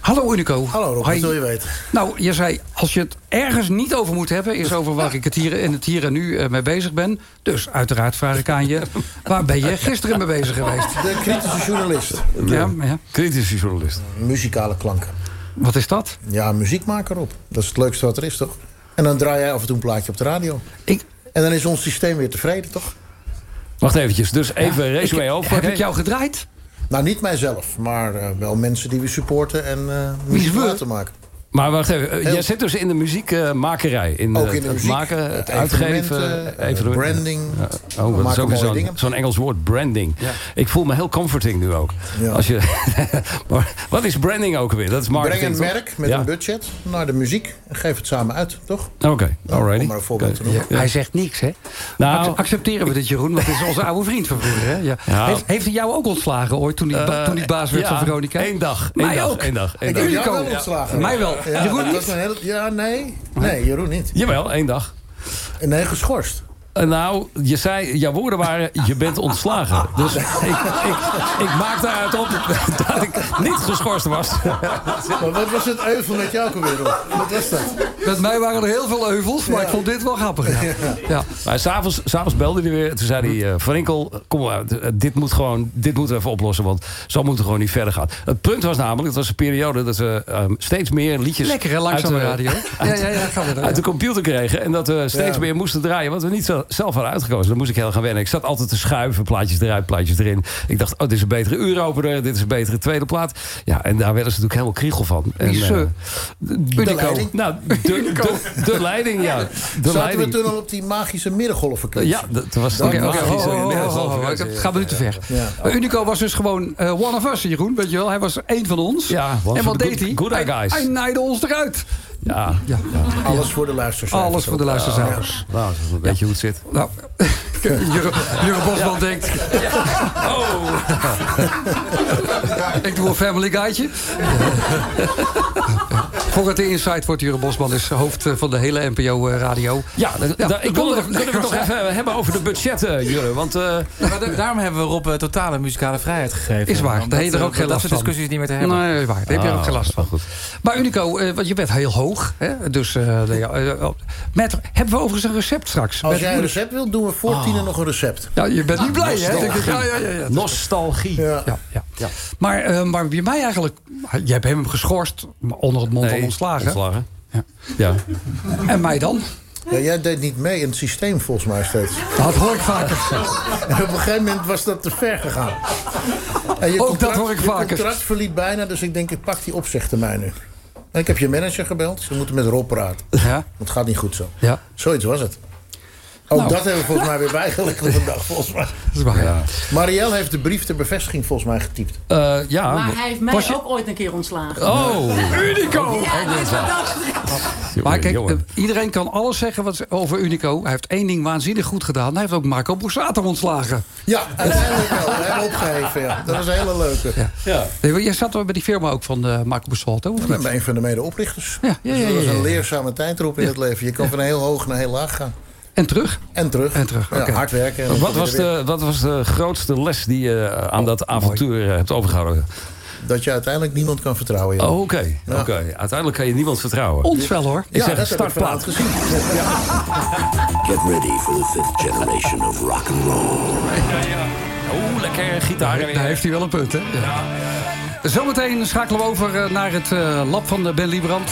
Hallo Unico. Hallo Rob, wat wil je weten? Nou, je zei, als je het ergens niet over moet hebben... is over waar ik het hier, in het hier en nu eh, mee bezig ben. Dus uiteraard vraag ik aan je... waar ben je gisteren mee bezig geweest? De kritische journalist. Ja, ja. Kritische journalist. Muzikale klanken. Wat is dat? Ja, muziekmaker op. Dat is het leukste wat er is, toch? En dan draai jij af en toe een plaatje op de radio. Ik... En dan is ons systeem weer tevreden, toch? Wacht eventjes, dus even Ja, ik- over. Heb ik jou gedraaid? Nou, niet mijzelf, maar eh, wel mensen die we supporten en eh Wie is muziek laten maken. Maar wacht even, eh, Heel- jij zit dus in de muziekmakerij. in Ook eh, in de het muziek, maken, het het uitgeven, evenementen, eh, evenementen. branding. Oh, dat is ook zo'n dingen. zo'n Engels woord, branding. Ik voel me heel comforting nu ook. Als je, maar wat is branding ook weer? Dat is Breng marketing. een toch? merk met Ja. een budget naar de muziek en geef het samen uit, toch? Oké, alrighty. Om maar een voorbeeld te noemen. Hij zegt niks, hè? Nou- Ac- accepteren we dit, Jeroen? Want het is onze oude vriend van vroeger, hè? Ja. Ja. Heeft, heeft hij jou ook ontslagen ooit, toen hij, Eh, toen hij baas werd ja, van Veronica? één dag, één Mij dag, ook. één dag, één Ik dag. heb jou Unico. wel ontslagen. Mij wel. Ja, Jeroen dat niet? was een hele, ja, nee. Nee, Jeroen niet. Jawel, één dag. Nee, geschorst. Eh, Nou, je zei, jouw woorden waren, je bent ontslagen. Dus ik, ik, ik maak daaruit op dat ik niet geschorst was. Maar wat was het euvel met jou alweer, Rob? Wat was dat? Met mij waren er heel veel euvels, maar ik vond dit wel grappig. Ja. Ja. Maar s'avonds, s'avonds belde hij weer. Toen zei hij, eh, Van kom maar, d- dit, moet gewoon, dit moeten we even oplossen. Want zo moet het gewoon niet verder gaan. Het punt was namelijk, het was een periode dat we ehm, steeds meer liedjes... Lekker, hè, langzame uit de- radio. Ja, ja, ja, gaan we Uit de computer kregen. En dat we steeds Ja. meer moesten draaien wat we niet zo zelf al uitgekozen. Dan moest ik heel gaan wennen. Ik zat altijd te schuiven, plaatjes eruit, plaatjes erin. Ik dacht, oh, dit is een betere uuropener, dit is een betere tweede plaat. Ja, en daar werden ze natuurlijk helemaal kriegel van. En, Wie is, eh, eh, de, leiding? Nou, de, de, de leiding, ja. De Zaten leiding. we toen al op die magische middengolfvakantie? Ja, dat was was oké, magische ho, ho, ho, middengolfvakantie. Dat gaat me nu te ver. Ja. Unico was dus gewoon eh, one of us, Jeroen. Weet je wel? Hij was één van ons. Ja, en wat deed hij? good hij, guys. hij naaide ons eruit. Ja, Ja. Alles voor de luistercijfers. Alles voor de luistercijfers. nou, dat is een beetje hoe het zit. Nou, Jure, Jure Bosman denkt... Oh. Ik doe een family guide. Voor het Insight wordt Jure Bosman dus hoofd eh, van de hele NPO-radio. Ja, da- da- ik wil kon het nog- even hebben over de budgetten, Jure. Want eh, daarom hebben we Rob eh, totale muzikale vrijheid gegeven. Is waar, daar heb je dat, er ook eh, geen dat last soort van. discussies niet meer te hebben. Nee, waar. Daar heb je Ah, ook geen last van. goed. Maar Unico, eh, want je bent heel hoog. Hè? Dus, eh, ja, eh, met, hebben we overigens een recept straks? Als Met- jij een recept wilt, doen we voor Oh. tienen nog een recept. Ja, je bent niet blij, hè? Nostalgie. Denk ik, Ja, ja, ja, ja. nostalgie. Ja. Ja, ja. Maar, eh, maar wie mij eigenlijk... Je hebt hem geschorst, onder het mond van ontslagen. ontslagen. Ja. En mij dan? Ja, jij deed niet mee in het systeem volgens mij steeds. Dat hoor ik vaker. En op een gegeven moment was dat te ver gegaan. En je Ook contract- dat hoor ik je vaker. contract verliep bijna, dus ik denk ik pak die opzegtermijn nu. En ik heb je manager gebeld, ze moeten met Rob praten. Ja. Want het gaat niet goed zo. Ja. Zoiets was het. Ook Nou. dat hebben we volgens mij weer bijgelegd op een dag, volgens mij. Dat is waar, ja. Marielle heeft de brief ter bevestiging volgens mij getypt. Eh, ja. Maar hij heeft mij Was je- ook ooit een keer ontslagen. Oh. Unico! Ja, dat is. Maar kijk, eh, iedereen kan alles zeggen wat, over Unico. Hij heeft één ding waanzinnig goed gedaan. Hij heeft ook Marco Borsato ontslagen. Ja, uiteindelijk wel. We hebben opgeheven, ja. Dat was een hele leuke. Ja. Ja. Jij zat bij die firma ook van eh, Marco Borsato, of Ik niet? ben een van de medeoprichters. Ja, ja, Dus ja, dat was een leerzame tijdroep in het leven. Je kan van heel hoog naar heel laag gaan. En terug? En terug. En terug, Ja, oké. hard werken. Wat was, de, wat was de grootste les die je eh, aan dat avontuur eh, hebt overgehouden? Dat je uiteindelijk niemand kan vertrouwen. ja. Oh, oké. Ja. Uiteindelijk kan je niemand vertrouwen. Ons wel hoor. Ik ja, zeg dat heb ik startplaat. gezien. Get ready for the fifth generation of rock and roll. Oeh, lekker gitaar. Daar heeft hij wel een punt, hè? Ja. Zometeen schakelen we over eh, naar het eh, lab van de Ben Liebrand.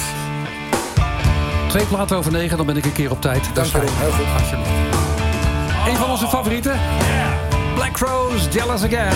Twee platen over negen, dan ben ik een keer op tijd. Dank je wel. Heel goed. Alsjeblieft. Een van onze favorieten. Black Crows, Jealous Again.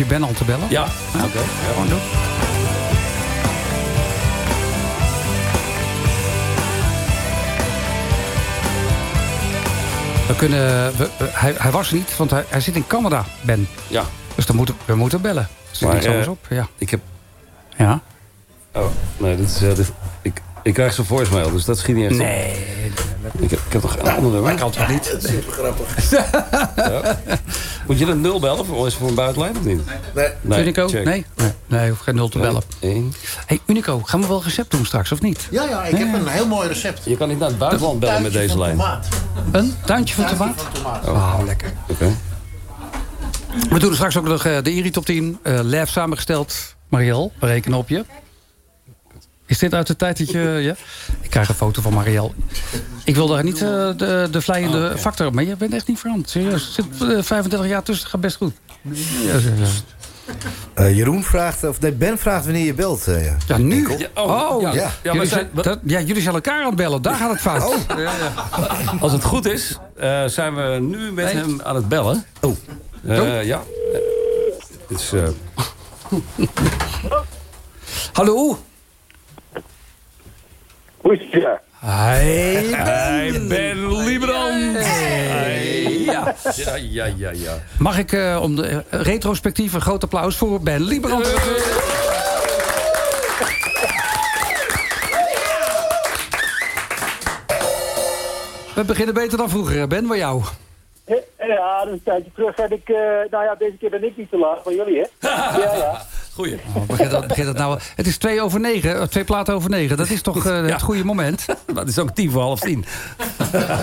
Je Ben al te bellen? Ja, oké. Ja. Gewoon doen. We kunnen, we, we- hij, hij was er niet, want hij, hij zit in Canada, Ben. Ja. Dus dan moeten, we moeten bellen. Zit Maar, niks anders eh, op. Ja. Ik heb... Ja? Oh, nee, dit is... dit- ik, ik krijg zo'n voicemail, dus dat schiet niet echt op. Nee. Ik heb, ik heb toch een ander nummer? kan toch niet? Super grappig. Ja. Moet je een nul bellen voor, is voor een buitenlijn of niet? Nee. Unico? check. Nee? Nee, nee, je hoeft geen nul te bellen. Hey, Unico, gaan we wel recept doen straks, of niet? Ja, ja, ik heb een heel mooi recept. Je kan niet naar het buitenland bellen met Tuintje deze lijn. tomaat. Een tuintje van Tuintje tomaat? van tomaat. Oh, lekker. Oké. We doen straks ook nog eh, de Iri Top 10. eh live samengesteld. Marielle, we rekenen op je. Is dit uit de tijd dat je... Ja? Ik krijg een foto van Marielle. Ik wil daar niet eh, de, de vlijende factor op. Maar je bent echt niet veranderd. Serieus. Er zit eh, 35 jaar tussen. gaat best goed. Ja. Eh, Jeroen vraagt, of nee, Ben vraagt wanneer je belt. eh, ja. Ja, nu? Ja, oh, ja. ja. Ja, jullie, maar zijn, dat- ja, jullie zijn elkaar aan het bellen. Daar gaat het fout. Oh. Ja, ja. als het goed is, eh, zijn we nu met Nee. hem aan het bellen. Oh. Eh, Oh. Ja. Eh, Het is... eh, Hallo? Hey, Hey, Ben Liebrand. Hey, Ja. ja, ja, ja, ja. Mag ik eh, om de eh, retrospectief een groot applaus voor Ben Liebrand? We beginnen beter dan vroeger, Ben, bij jou. Ja, dat is een tijdje terug. En ik, eh, nou ja, deze keer ben ik niet te laat van jullie, hè? ja, ja. Goeie. Oh, begint dat, begint dat nou, het is twee over negen, eh, twee platen over negen. Dat is toch eh, het goede moment? Het is ook tien voor half tien.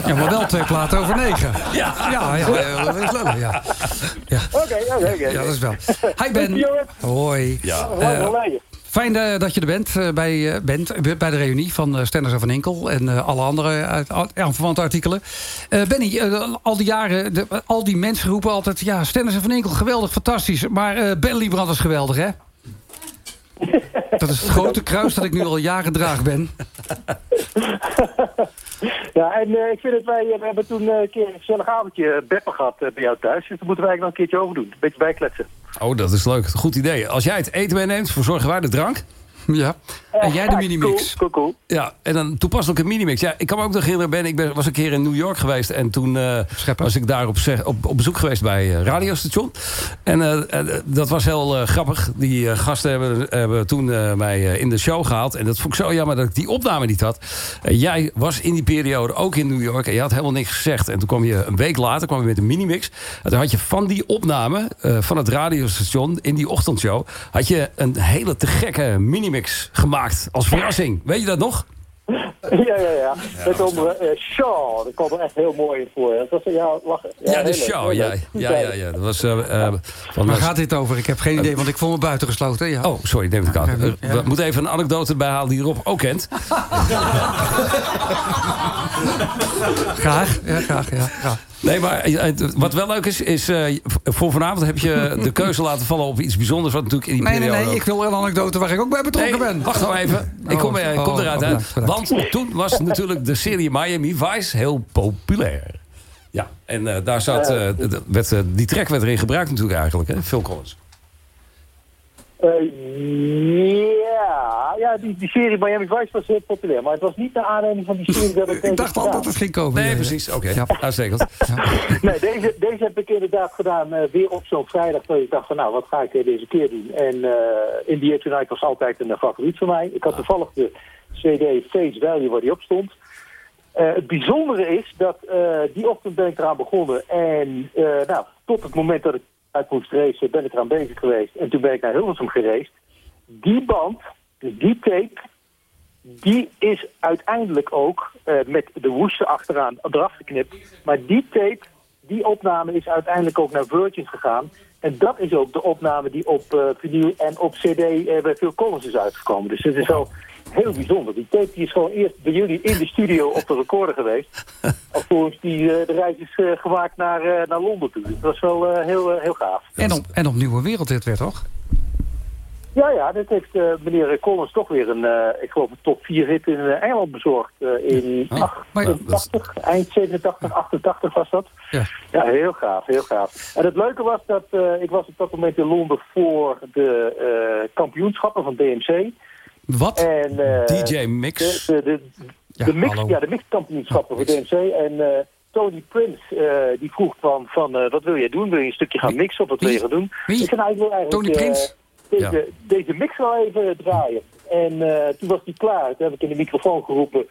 Ja, maar wel twee platen over negen. Ja. Ja, ja, dat is leuk, ja. ja. Oké, oké, oké. Ja, dat is wel. Hi Ben. Hoi. Ja. Eh. Fijn dat je er bent, bij, eh, bent bij de reunie van uh, Stenders en Van Enkel... en eh, alle andere uit, aanverwante artikelen. Eh, Benny, al die jaren, de, al die mensen roepen altijd... ja, Stenders en Van Enkel, geweldig, fantastisch. Maar eh, Ben Liebrand is geweldig, hè? Dat is het grote kruis dat ik nu al jaren draag ben. Ja, en eh, ik vind het wij, eh, we hebben toen eh, een keer een gezellig avondje beppen gehad eh, bij jou thuis. Dus daar moeten wij eigenlijk nog een keertje over doen. Een beetje bijkletsen. Oh, dat is leuk. Goed idee. Als jij het eten meeneemt, verzorgen wij de drank. Ja. En jij de minimix. Cool, cool, cool. Ja, en dan toepasselijk een minimix. Ja, ik kan me ook nog herinneren, Ben, ik ben, was een keer in New York geweest... en toen eh, was ik daar op, op, op bezoek geweest bij eh radiostation. En eh, eh, dat was heel eh, grappig. Die eh, gasten hebben, hebben toen eh, mij eh, in de show gehaald. En dat vond ik zo jammer dat ik die opname niet had. Eh, jij was in die periode ook in New York en je had helemaal niks gezegd. En toen kwam je een week later kwam je met een minimix. En toen had je van die opname eh, van het radiostation in die ochtendshow... had je een hele te gekke minimix gemaakt als verrassing. Weet je dat nog? Ja, ja, ja. Met onder eh Shaw. Dat kwam er echt heel mooi in voor. Dat was ja, lachen. Ja, de Ja, leuk. Goed ja, ja, idee. ja. Dat was, eh, eh, van Waar gaat dit over? Ik heb geen idee, want ik voel me buitengesloten. Ja. Oh, sorry, neem het aan. Ja. We moeten even een anekdote bijhalen die Rob ook kent. Graag, ja, graag, ja. graag. Nee, maar eh, wat wel leuk is, is eh, voor vanavond heb je de keuze laten vallen op iets bijzonders. Wat natuurlijk in die Nee, nee, periode nee, ook- ik wil een anekdote waar ik ook bij betrokken Nee, ben. Wacht nou even. Ik kom, ik kom oh, eruit. oh, bedankt, bedankt. Want toen was natuurlijk de serie Miami Vice heel populair. Ja, en eh, daar zat, eh, werd, die track werd erin gebruikt natuurlijk eigenlijk, hè? Phil Collins. Eh, ja, ja die, die serie Miami Vice was heel populair. Maar het was niet de aanleiding van die serie dat ik Ik dacht al dat het ging komen. Nee, precies. Oké, uitstekend. Nee, deze, deze heb ik inderdaad gedaan eh, weer op zo'n vrijdag. Dat ik dacht van nou, wat ga ik eh, deze keer doen? En eh In the Air Tonight was altijd een favoriet van mij. Ik had toevallig de CD Face Value waar die op stond. Eh, het bijzondere is dat eh, die ochtend ben ik eraan begonnen. En eh, nou, tot het moment dat ik moest racen ben ik eraan bezig geweest. En toen ben ik naar Hilversum geraced. Die band, dus die tape, die is uiteindelijk ook eh, met de woeste achteraan eraf geknipt. Maar die tape, die opname is uiteindelijk ook naar Virgin gegaan. En dat is ook de opname die op eh vinyl en op cd eh, bij Phil Collins is uitgekomen. Dus het is wel heel bijzonder. Die tape die is gewoon eerst bij jullie in de studio op de recorder geweest. Alvorens die eh, de reis is eh, gemaakt naar, eh, naar Londen toe. Dus dat was wel heel, heel gaaf. En op, en op Nieuwe Wereld dit weer, toch? Ja, ja, dat heeft meneer Collins toch weer een, ik geloof, een top 4 hit in Engeland bezorgd. in 88, eind 87, 88 was dat. Ja. Ja, heel gaaf, heel gaaf. En het leuke was dat ik was op dat moment in Londen voor de kampioenschappen van DMC. Wat? En, eh, DJ Mix. De, de, de, Ja, de mix, hallo. ja, de mixkampioenschappen voor DMC. En eh, Tony Prince, eh, die vroeg van, van wat wil jij doen? Wil je een stukje gaan mixen of wat wil je gaan doen? Wie? Ik zei, nou, ik wil eigenlijk Tony Prince? deze, deze mix wel even draaien. En toen was die klaar. Toen heb ik in de microfoon geroepen...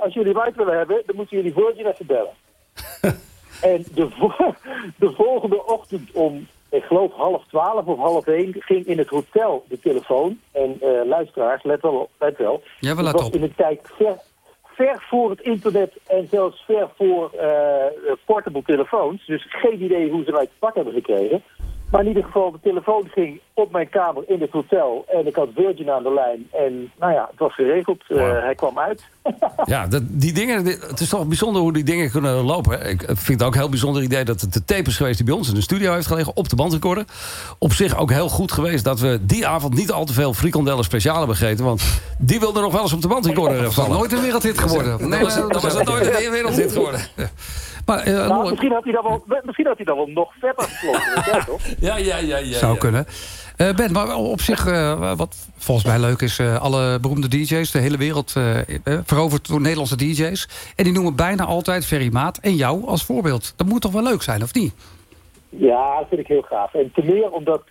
als jullie uit willen hebben, dan moeten jullie Virgin even bellen. en de, vo- de volgende ochtend om, ik geloof half twaalf of half één... ging in het hotel de telefoon. En eh, luisteraars, let wel, op, let wel. Ja, we het op. in een tijd ver, ver voor het internet en zelfs ver voor eh, portable telefoons. Dus geen idee hoe ze mij te pak hebben gekregen. Maar in ieder geval, de telefoon ging op mijn kamer in het hotel. En ik had Virgin aan de lijn. En nou ja, het was geregeld. Eh, hij kwam uit. Ja, dat, die dingen, het is toch bijzonder hoe die dingen kunnen lopen. Ik vind het ook een heel bijzonder idee dat het de tape is geweest... die bij ons in de studio heeft gelegen, op de bandrecorder. Op zich ook heel goed geweest dat we die avond niet al te veel frikandellen speciaal hebben gegeten. Want die wilde nog wel eens op de bandrecorder Dat is vallen. nooit een wereldhit geworden. Nee, dat was het nooit een wereldhit geworden. Maar, eh, Nou, misschien, had hij dan wel, misschien had hij dan wel nog verder gesloten. Ja, ja, ja. ja Zou ja. kunnen. Eh, ben, maar op zich, eh, wat volgens mij leuk is... eh, alle beroemde DJ's, de hele wereld veroverd door Nederlandse DJ's. En die noemen bijna altijd Ferry Maat en jou als voorbeeld. Dat moet toch wel leuk zijn, of niet? Ja, dat vind ik heel gaaf. En ten meer omdat,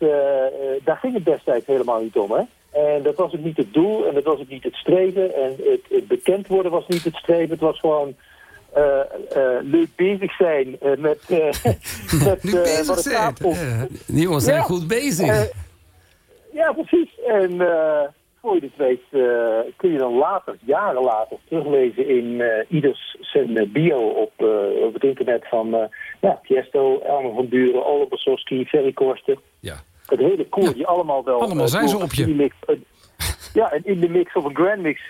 daar ging het destijds helemaal niet om, hè. En dat was ook niet het doel en dat was ook niet het streven. En het, het bekend worden was niet het streven. Het was gewoon eh, eh, leuk bezig zijn eh, met, met Nu bezig wat het zijn. gaat om- Die jongens zijn Ja. goed bezig. Ja, precies. En voor je het weet kun je dan later, jaren later, teruglezen in ieders zijn bio op, op het internet van ja, Tiesto, Elmer van Buren, Ole Basowski, Ferry Korsten. Ja. Het hele koor die allemaal wel... Allemaal zijn ze op je. mix- ja, en in de mix of een grand mix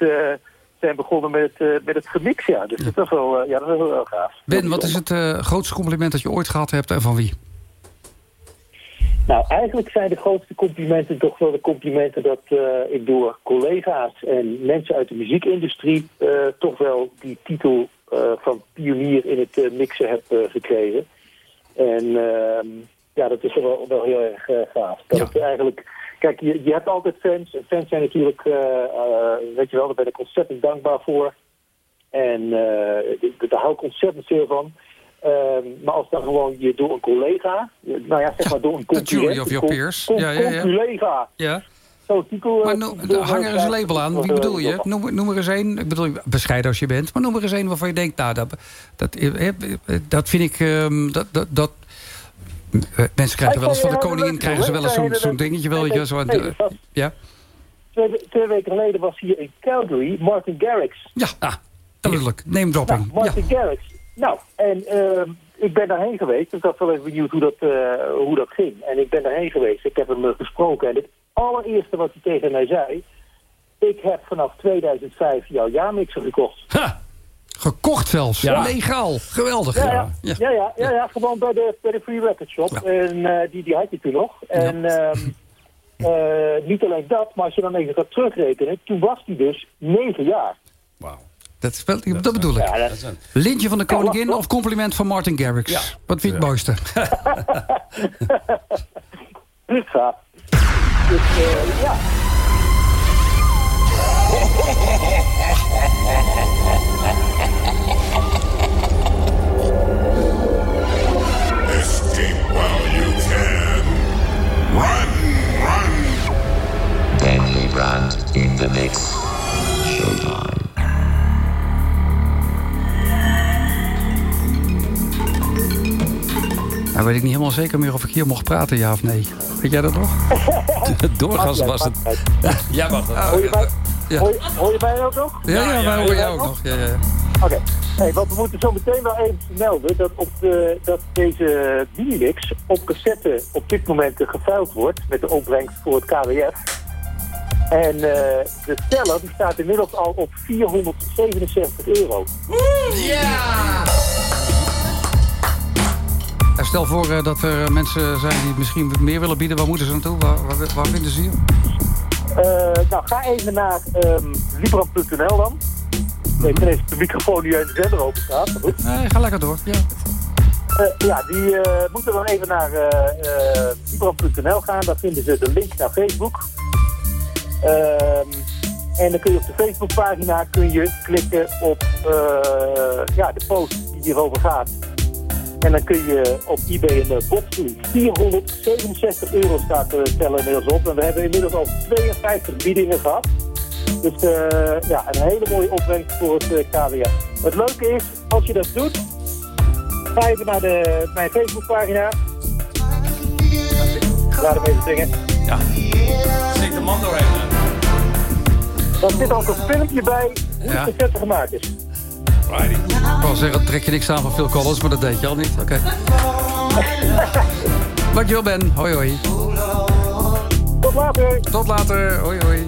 zijn begonnen met, het, eh, met het gemix, ja. Dus dat is wel, eh, ja, dat is wel gaaf. Ben, wat is het eh, grootste compliment dat je ooit gehad hebt en van wie? Nou, eigenlijk zijn de grootste complimenten toch wel de complimenten dat ik door collega's en mensen uit de muziekindustrie toch wel die titel van pionier in het mixen heb gekregen. En ehm, ja, dat is wel, wel heel erg gaaf. Dat het eigenlijk, kijk, je, je hebt altijd fans. En fans zijn natuurlijk, eh, eh, weet je wel, daar ben ik ontzettend dankbaar voor. En eh, daar hou ik ontzettend veel van. Ehm, maar als dan gewoon je door een collega, nou ja, zeg maar door een The concurrent... jury of your con- peers. con- Ja, ja, ja. Collega. Ja. Zo'n titel... Maar no, hang er eens een label aan. Wie bedoel je? Noem, noem er eens één. Ik bedoel, bescheiden als je bent. Maar noem er eens één waarvan je denkt... Nou, dat, dat, dat vind ik... ehm, dat, dat, dat, mensen krijgen wel eens van de koningin... krijgen ze wel eens zo'n zo'n dingetje. Wel, je, zo, ja? Twee, weken geleden was hier in Calgary Martin Garrix. Ja, ah, duidelijk. Name dropping. Nou, Martin Garrix. Nou, en ehm, ik ben daarheen geweest. Ik was wel even benieuwd hoe dat, eh, hoe dat ging. En ik ben daarheen geweest. Ik heb hem eh, gesproken. En het allereerste wat hij tegen mij zei... Ik heb vanaf 2005 jouw jaarmixer gekocht. Gekocht zelfs. Ja. Legaal. Geweldig. Ja, ja, ja, ja, ja, ja, gewoon bij de, bij de Free Record Shop. En eh, die, die had je toen nog. En ehm, eh, niet alleen dat, maar als je dan even gaat terugrekenen, toen was die dus negen jaar. Dat, speelt, dat, bedoel ik. Ja, dat- Lintje van de koningin of compliment van Martin Garrix? Wat vind je het mooiste? Dus eh, ja. the mix. Showtime. Nou weet ik niet helemaal zeker meer of ik hier mocht praten, ja of nee. Weet jij dat nog? Doorgaans was het. Ja, wacht. Hoor je, mij, hoor je ook nog? Ja, ja, wij horen jou ook nog. Ja, ja, ja. Oké. Hey, want we moeten zo meteen wel even melden dat, op de, dat deze Minilix op cassette op dit moment geveild wordt met de opbrengst voor het KWF. En eh, de teller die staat inmiddels al op 467 euro. En stel voor eh, dat er mensen zijn die misschien meer willen bieden. Waar moeten ze naartoe? Waar, waar, waar vinden ze je? Eh, nou, ga even naar ehm Libram.nl dan. Ik ben even de microfoon die in de zender open staat. Nee, ga lekker door. Ja. Eh, ja, die eh, moeten dan even naar eh eh, Libram.nl gaan. Daar vinden ze de link naar Facebook. Ehm, en dan kun je op de Facebookpagina kun je klikken op eh, ja, de post die hierover gaat. En dan kun je op eBay een uh, box doen. 467 euro staat de teller inmiddels op. En we hebben inmiddels al 52 biedingen gehad. Dus eh, ja, een hele mooie opbrengst voor het eh, KWF. Het leuke is, als je dat doet, ga even naar de, mijn Facebookpagina. Laat hem even zingen. Ja. De man doorheen. Dan zit ook een filmpje bij hoe Ja. de cassette gemaakt is. Ik wou zeggen, trek je niks aan van Phil Collins, maar dat deed je al niet. Oké. Dankjewel Ben. Hoi hoi. Tot later. Tot later. Hoi hoi.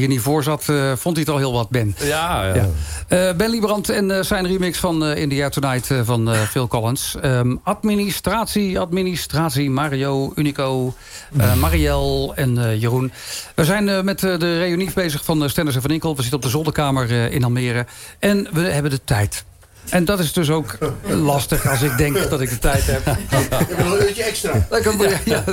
Hier niet voor zat, eh, vond hij het al heel wat, Ben. Ja, ja. Eh, ben Liebrand en eh, zijn remix van eh, In the Air Tonight eh, van eh, Phil Collins. Ehm, administratie, administratie, Mario, Unico, eh, Marielle en eh, Jeroen. We zijn eh, met de reunie bezig van uh, Stennis en Van Inkel. We zitten op de zolderkamer eh, in Almere. En we hebben de tijd. En dat is dus ook lastig als ik denk dat ik de tijd heb. Ik heb nog een uurtje extra. Dan kan- ja,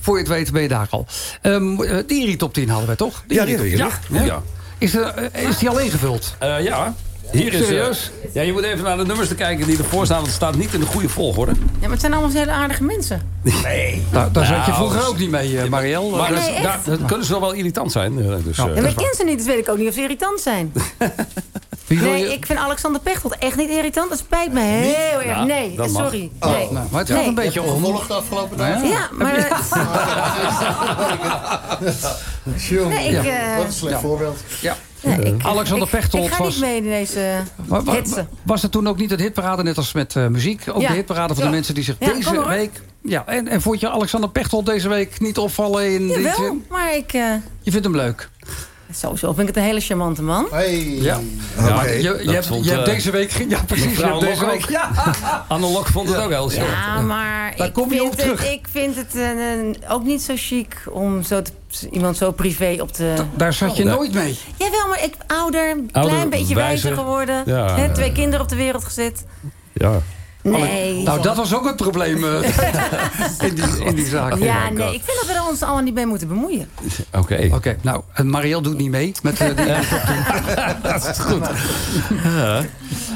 voor je het weet ben je daar al. Ehm eh, die Iri top 10 hadden we toch? Ja, die Iri- hebben we. ja. Ja. Is, er, eh, is die al ingevuld? Eh, ja. Hier is, Serieus? ja, je moet even naar de nummers te kijken die ervoor staan. Want het staat niet in de goede volgorde. Ja, maar het zijn allemaal hele aardige mensen. Nee. Daar, daar zat je Nou, vroeger ook niet mee, eh, Marielle. Maar Nee, dat, dat kunnen ze wel wel irritant zijn. Dus, Ja. eh, Ja, maar ik ken ze niet, dus weet ik ook niet of ze irritant zijn. Nee, je- ik vind Alexander Pechtold echt niet irritant. Dat spijt me heel erg. Ja, Nee, sorry. Oh, Nee. nou, maar het gaat Nee. een beetje om. Gevolgd de afgelopen dagen? Ja, maar... Nee, ik, Ja, eh, Wat een slecht ja. voorbeeld. Ja. nee, ik- Alexander ik- Pechtold Ik ga was- niet mee in deze hetsen. was het toen ook niet een hitparade, net als met eh, muziek? Ook Ja. de hitparade van Ja. de mensen die zich Ja, deze week... Ja, en, en vond je Alexander Pechtold deze week niet opvallen in dit... Jawel, maar ik... eh, Je vindt hem leuk? Sowieso vind ik het een hele charmante man. Hey. Ja. Ja, maar je, je, hebt, vond, je hebt eh, deze week... Ja, precies. Je hebt deze week... ook. Ja. Anne Lok vond het ook heel chic. Ja, maar Daar ik, kom je vind op het, terug. ik vind het een- ook niet zo chic om zo te- iemand zo privé op te... Daar zat je Ja. nooit mee. Jawel, maar ik ouder, Ouder, klein beetje wijzer wijzer. geworden. Ja. Hè, twee kinderen op de wereld gezet. Ja. Nee. Nou, dat was ook het probleem eh, in, die, in die zaak. Ja, nee, ik vind dat we er ons allemaal niet mee moeten bemoeien. Oké. Oké, nou, en Marielle doet niet mee met eh, die dat is goed.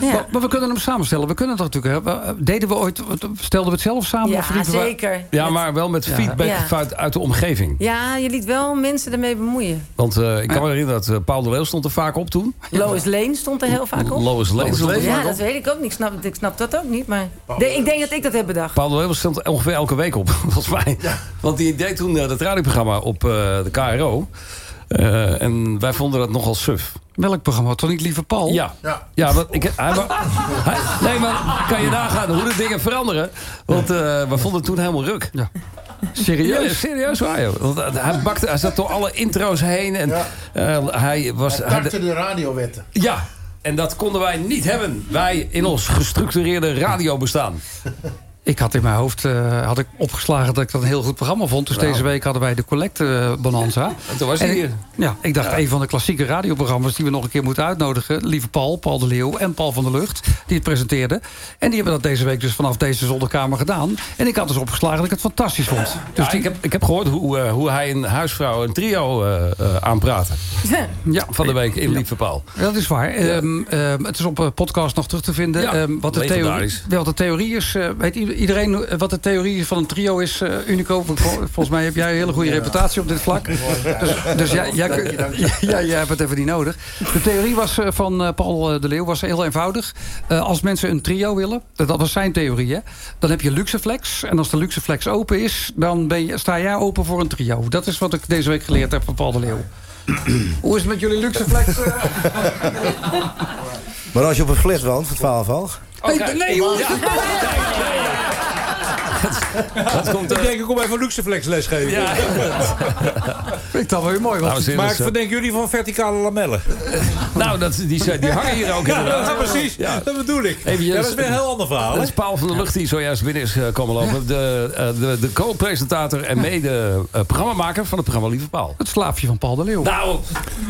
Ja. Maar, maar we kunnen hem samenstellen. We kunnen het natuurlijk. Hè. We- Deden we ooit. Stelden we het zelf samen? of Ja, riepen we- zeker. Ja, maar wel met feedback Ja. Uit, uit de omgeving. Ja, je liet wel mensen ermee bemoeien. Want eh, ik kan me herinneren dat eh, Paul de Leeuw stond er vaak op toen. Lois Lane stond er heel vaak op. Lois er Ja, dat weet ik ook niet. Ik snap, ik snap dat ook niet. Maar de- ik denk dat ik dat heb bedacht. Paul de Leeuw stond ongeveer elke week op, volgens mij. Want die deed toen eh, dat radioprogramma op eh, de KRO. Eh, en wij vonden dat nogal suf. Welk programma? Toch niet lieve Paul? Ja. Ja. Ja, want ik, hij, nee, maar kan je nagaan hoe de dingen veranderen? Want eh, we vonden het toen helemaal ruk. Ja. Ja, Serieus? serieus waar, joh. Want eh, hij, bakte, hij zat door alle intro's heen. En Ja. eh, hij was... Hij de radiowetten. ja, en dat konden wij niet hebben. Wij in ons gestructureerde radiobestaan. Ik had in mijn hoofd eh, had ik opgeslagen dat ik dat een heel goed programma vond. Dus Nou. deze week hadden wij de Collecte eh, Bonanza. En toen was hij hier. Ja, ik dacht een van de klassieke radioprogramma's die we nog een keer moeten uitnodigen. Lieve Paul, Paul de Leeuw en Paul van der Lucht, die het presenteerden. En die hebben dat deze week dus vanaf deze zolderkamer gedaan. En ik had dus opgeslagen dat ik het fantastisch vond. Dus Ja, die, ik, heb, ik heb gehoord hoe, eh, hoe hij een huisvrouw een trio eh, eh, aanpraatte. ja, Van de week in Lieve Paul. Dat is waar. Ehm, ehm, het is op een podcast nog terug te vinden. Ja, Ehm, wat, de theorie, wel, de theorie is... eh, weet i- iedereen hoe- wat de theorie van een trio is, eh, Unico? Vol- Volgens mij heb jij een hele goede reputatie op dit vlak. Dus, dus jij, jij, ja, jij hebt het even niet nodig. De theorie was, eh, van eh, Paul eh, de Leeuw was heel eenvoudig. Eh, als mensen een trio willen, dat was zijn theorie... Hè, dan heb je Luxeflex. En als de Luxeflex open is, dan ben je, sta jij open voor een trio. Dat is wat ik deze week geleerd heb van Paul de Leeuw. Hoe is het met jullie Luxeflex? eh? Maar als je op een flat woont voor 12 hoog... Hey, nee, jongens. Dat komt, eh, Ik denk, ik kom even Luxeflex lesgeven. ja. Vind ik dat wel weer mooi. Want Maar dus, eh, wat denken jullie van verticale lamellen? nou, dat, die, die hangen hier ook Ja, inderdaad. precies. Ja. Dat bedoel ik. Even, ja, dat is weer een heel ander verhaal. Is Paul van der Lucht die zojuist binnen is eh, komen lopen. De, eh, de, de co-presentator en mede eh, programmamaker van het programma Lieve Paul. Het slaafje van Paul de Leeuw. Nou,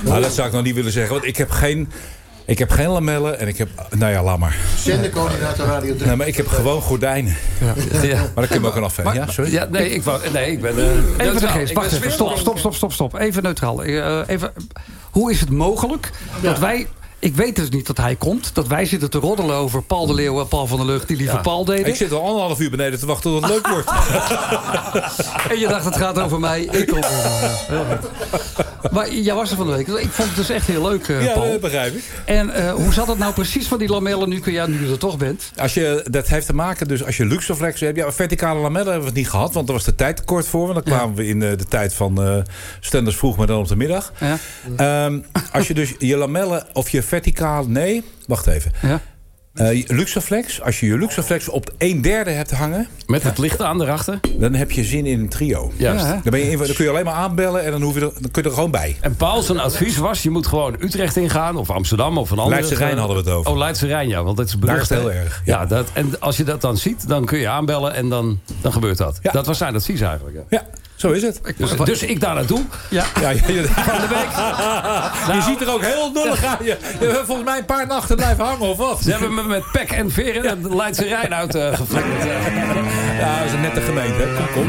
Nou, dat zou ik nog niet willen zeggen. Want ik heb geen, ik heb geen lamellen en ik heb... Nou ja, laat maar. Zendercoördinator Radio 3. Nee, maar ik heb gewoon gordijnen. ja. Maar dat kun je ook een afvegen. Ja, sorry. Ja, nee, ik, wou, nee, ik ben... eh, Even de geest, wacht even. Stop, stop, stop, stop, stop. Even neutraal. Eh, even, hoe is het mogelijk dat wij... Ik weet dus niet dat hij komt. Dat wij zitten te roddelen over Paul de Leeuw en Paul van der Lucht... die lieve Ja. Paul deden. Ik zit al anderhalf uur beneden te wachten tot het leuk wordt. En je dacht, het gaat over mij. Ik kom er Ja. Maar jij was er van de week. Ik vond het dus echt heel leuk, eh, Ja, Paul. dat begrijp ik. En eh, hoe zat het nou precies van die lamellen nu, kun jij, nu je er toch bent? Als je, dat heeft te maken, dus als je Luxoflex hebt... Ja, verticale lamellen hebben we het niet gehad, want daar was de tijd te kort voor. Want dan kwamen we in eh, de tijd van Stenders vroeg, maar dan op de middag. Ja. Ehm, als je dus je lamellen of je verticaal... Nee, wacht even. Ja. Eh, Luxaflex, als je je Luxaflex op 1 derde hebt hangen... Met het licht aan erachter? Dan heb je zin in een trio. Juist. Ja, dan, ben je, dan kun je alleen maar aanbellen en dan, hoef je er, dan kun je er gewoon bij. En Paul zijn advies was, je moet gewoon Utrecht ingaan... of Amsterdam of een andere... Leidse Rijn hadden we het over. Oh, Leidse Rijn, ja. Want dat is berucht, Daar is heel erg, Ja, dat, en als je dat dan ziet, dan kun je aanbellen en dan, dan gebeurt dat. Dat was zijn advies eigenlijk. Ja, zo is het. Dus, dus ik daar naartoe. Ja. Ja, je, Van de week. je ziet er ook heel nullig aan. Je, je hebt volgens mij een paar nachten blijven hangen, of wat? Ze hebben me met pek en veren de Leidse Rijn uit eh geflikkerd. Ja, dat is een nette gemeente. hè. Kom, kom.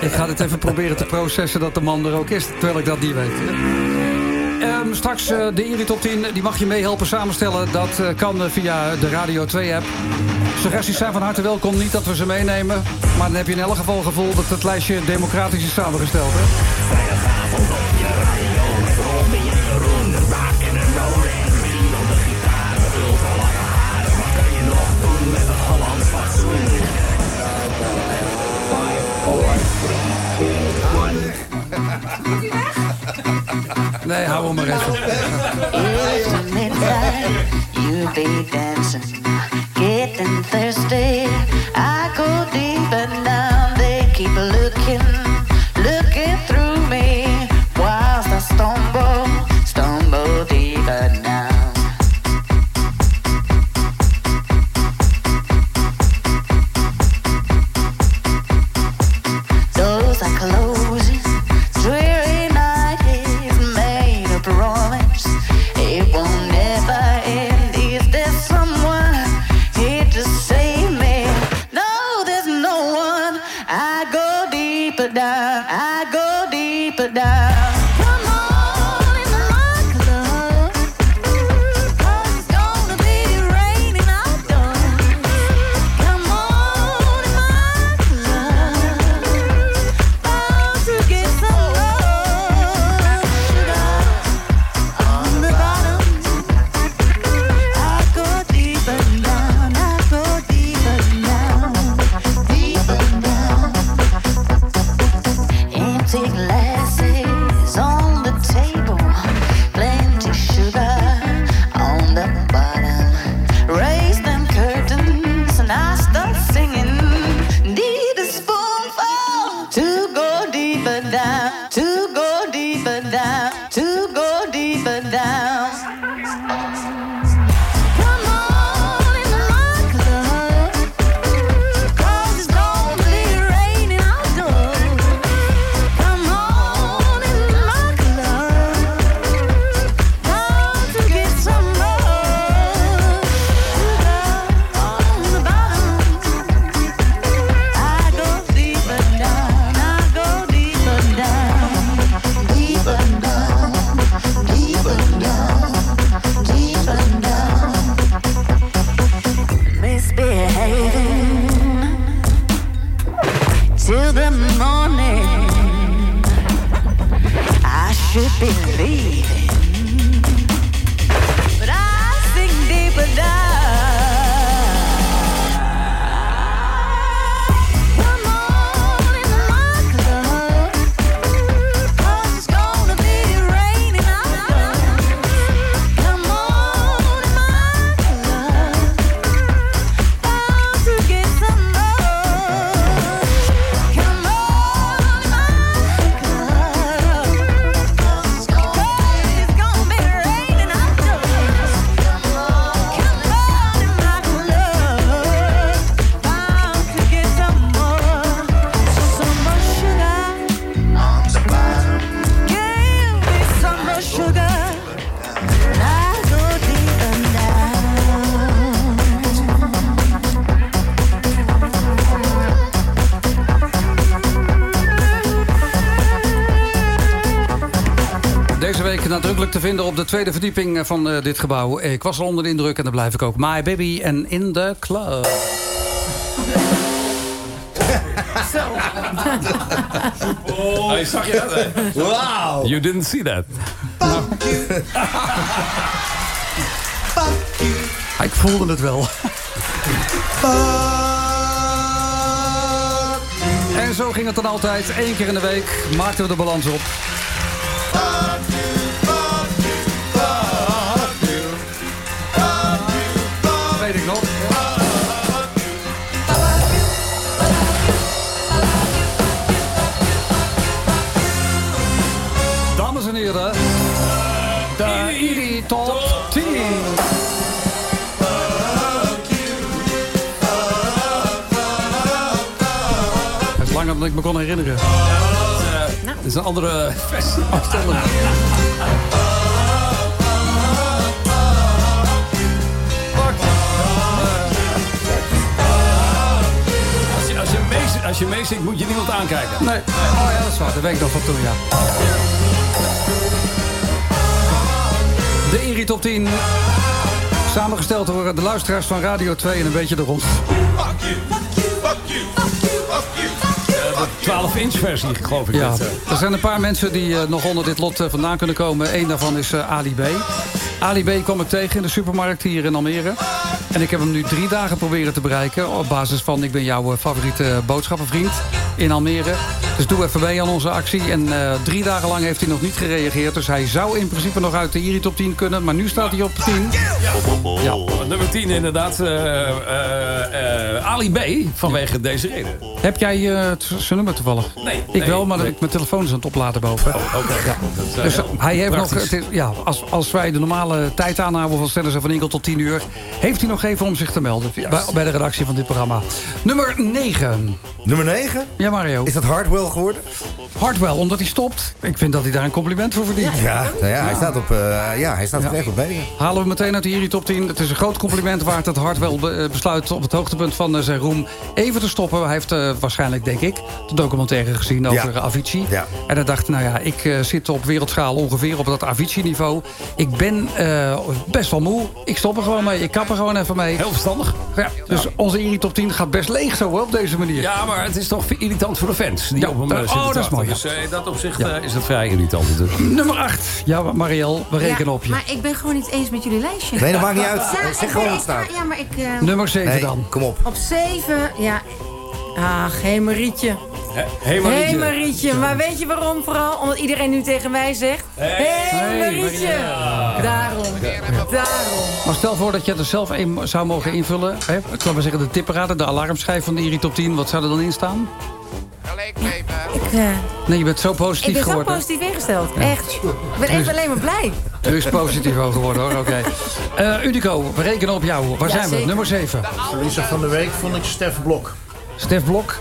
Ik ga dit even proberen te processen dat de man er ook is, terwijl ik dat niet weet. Ehm, straks eh, de Iri Top 10, die mag je meehelpen samenstellen. Dat eh, kan eh, via de Radio 2-app. Suggesties zijn van harte welkom, niet dat we ze meenemen. Maar dan heb je in elk geval gevoel dat het lijstje democratisch is samengesteld. Hè? Nee, hou hem maar even. You be dancing, getting thirsty. I go op de tweede verdieping van eh, dit gebouw. Ik was al onder de indruk en daar blijf ik ook. My Baby en In The Club. Hey, zag je dat? hè? Wauw. You didn't see that. Ik voelde het wel. En zo ging het dan altijd. Eén keer in de week maakten we de balans op. me kon herinneren. Het is een andere versie. Als je, als je, mee, als je meezingt, moet je niemand aankijken. Nee. Oh ja, dat is waar. Dat weet ik nog van toen, ja. De Iri Top 10. Samengesteld door de luisteraars van Radio 2 en een beetje de rond. 12-inch versie, geloof ik. Ja, eh. er zijn een paar mensen die eh, nog onder dit lot eh, vandaan kunnen komen. Eén daarvan is Ali B. Ali B kwam ik tegen in de supermarkt hier in Almere. En ik heb hem nu drie dagen proberen te bereiken. Op basis van, ik ben jouw favoriete boodschappenvriend in Almere. Dus doe even mee aan onze actie. En drie dagen lang heeft hij nog niet gereageerd. Dus hij zou in principe nog uit de Iri top 10 kunnen. Maar nu staat hij op 10. Ja. Nummer 10 inderdaad. Ali B, vanwege deze reden. Heb jij eh, zijn nummer toevallig? Nee. Ik nee, wel, maar nee. ik, mijn telefoon is aan het opladen boven. Oké. Ja. Dat, eh, Dus heel hij heeft nog, praktisch. het is- ja, als, als wij de normale tijd aanhouden van Stennis en van Inkel tot 10 uur... heeft hij nog even om zich te melden bij, bij de redactie van dit programma. Nummer 9. Nummer 9? Ja, Mario. Is dat Hardwell geworden? Hardwell, omdat hij stopt. Ik vind dat hij daar een compliment voor verdient. Ja, nou ja, hij staat op, eh, ja, hij staat echt op mee. Halen we meteen uit de Iri top 10. Het is een groot compliment waard dat Hardwell be- eh, besluit op het hoogtepunt van eh, zijn roem even te stoppen. Hij heeft waarschijnlijk, denk ik, de documentaire gezien over Avicii. Ja. En hij dacht, nou ja, ik zit op wereldschaal ongeveer op dat Avicii-niveau. Ik ben best wel moe. Ik stop er gewoon mee. Ik kap er gewoon even mee. Heel verstandig. Ja, dus onze Iri top 10 gaat best leeg zo op deze manier. Ja, maar het is toch irritant voor de fans. Die Ja, op oh, dat is mooi, wachten. Dus eh, in dat opzicht Ja. eh, is het vrij irritant natuurlijk. Nummer 8. Ja, Marielle, we rekenen Ja, op je. Maar ik ben gewoon niet eens met jullie lijstje. Nee, dat maakt niet uit. Ja, Zeg ik- gewoon wat staat. Ja, maar ik... eh, Nummer 7 Nee, dan. kom op. Op 7, ja... Ach, hé Marietje. Hé, Marietje. Maar weet je waarom vooral? Omdat iedereen nu tegen mij zegt... Hé Hey, Marietje. Daarom. Daarom. Maar stel voor dat je er zelf een zou mogen invullen. Hè? Ik kan maar zeggen de tipperaden, de alarmschijf van de Iri Top 10. Wat zou er dan in staan? Ik, eh, Nee, je bent zo ik positief ben zo geworden. positief ingesteld. Echt. Ik ben echt alleen maar blij. Nu is positief geworden hoor, oké. Eh, Unico, we rekenen op jou. Waar Ja, zijn we? zeker. Nummer 7. Verliezer van de week vond ik Stef Blok. Stef Blok.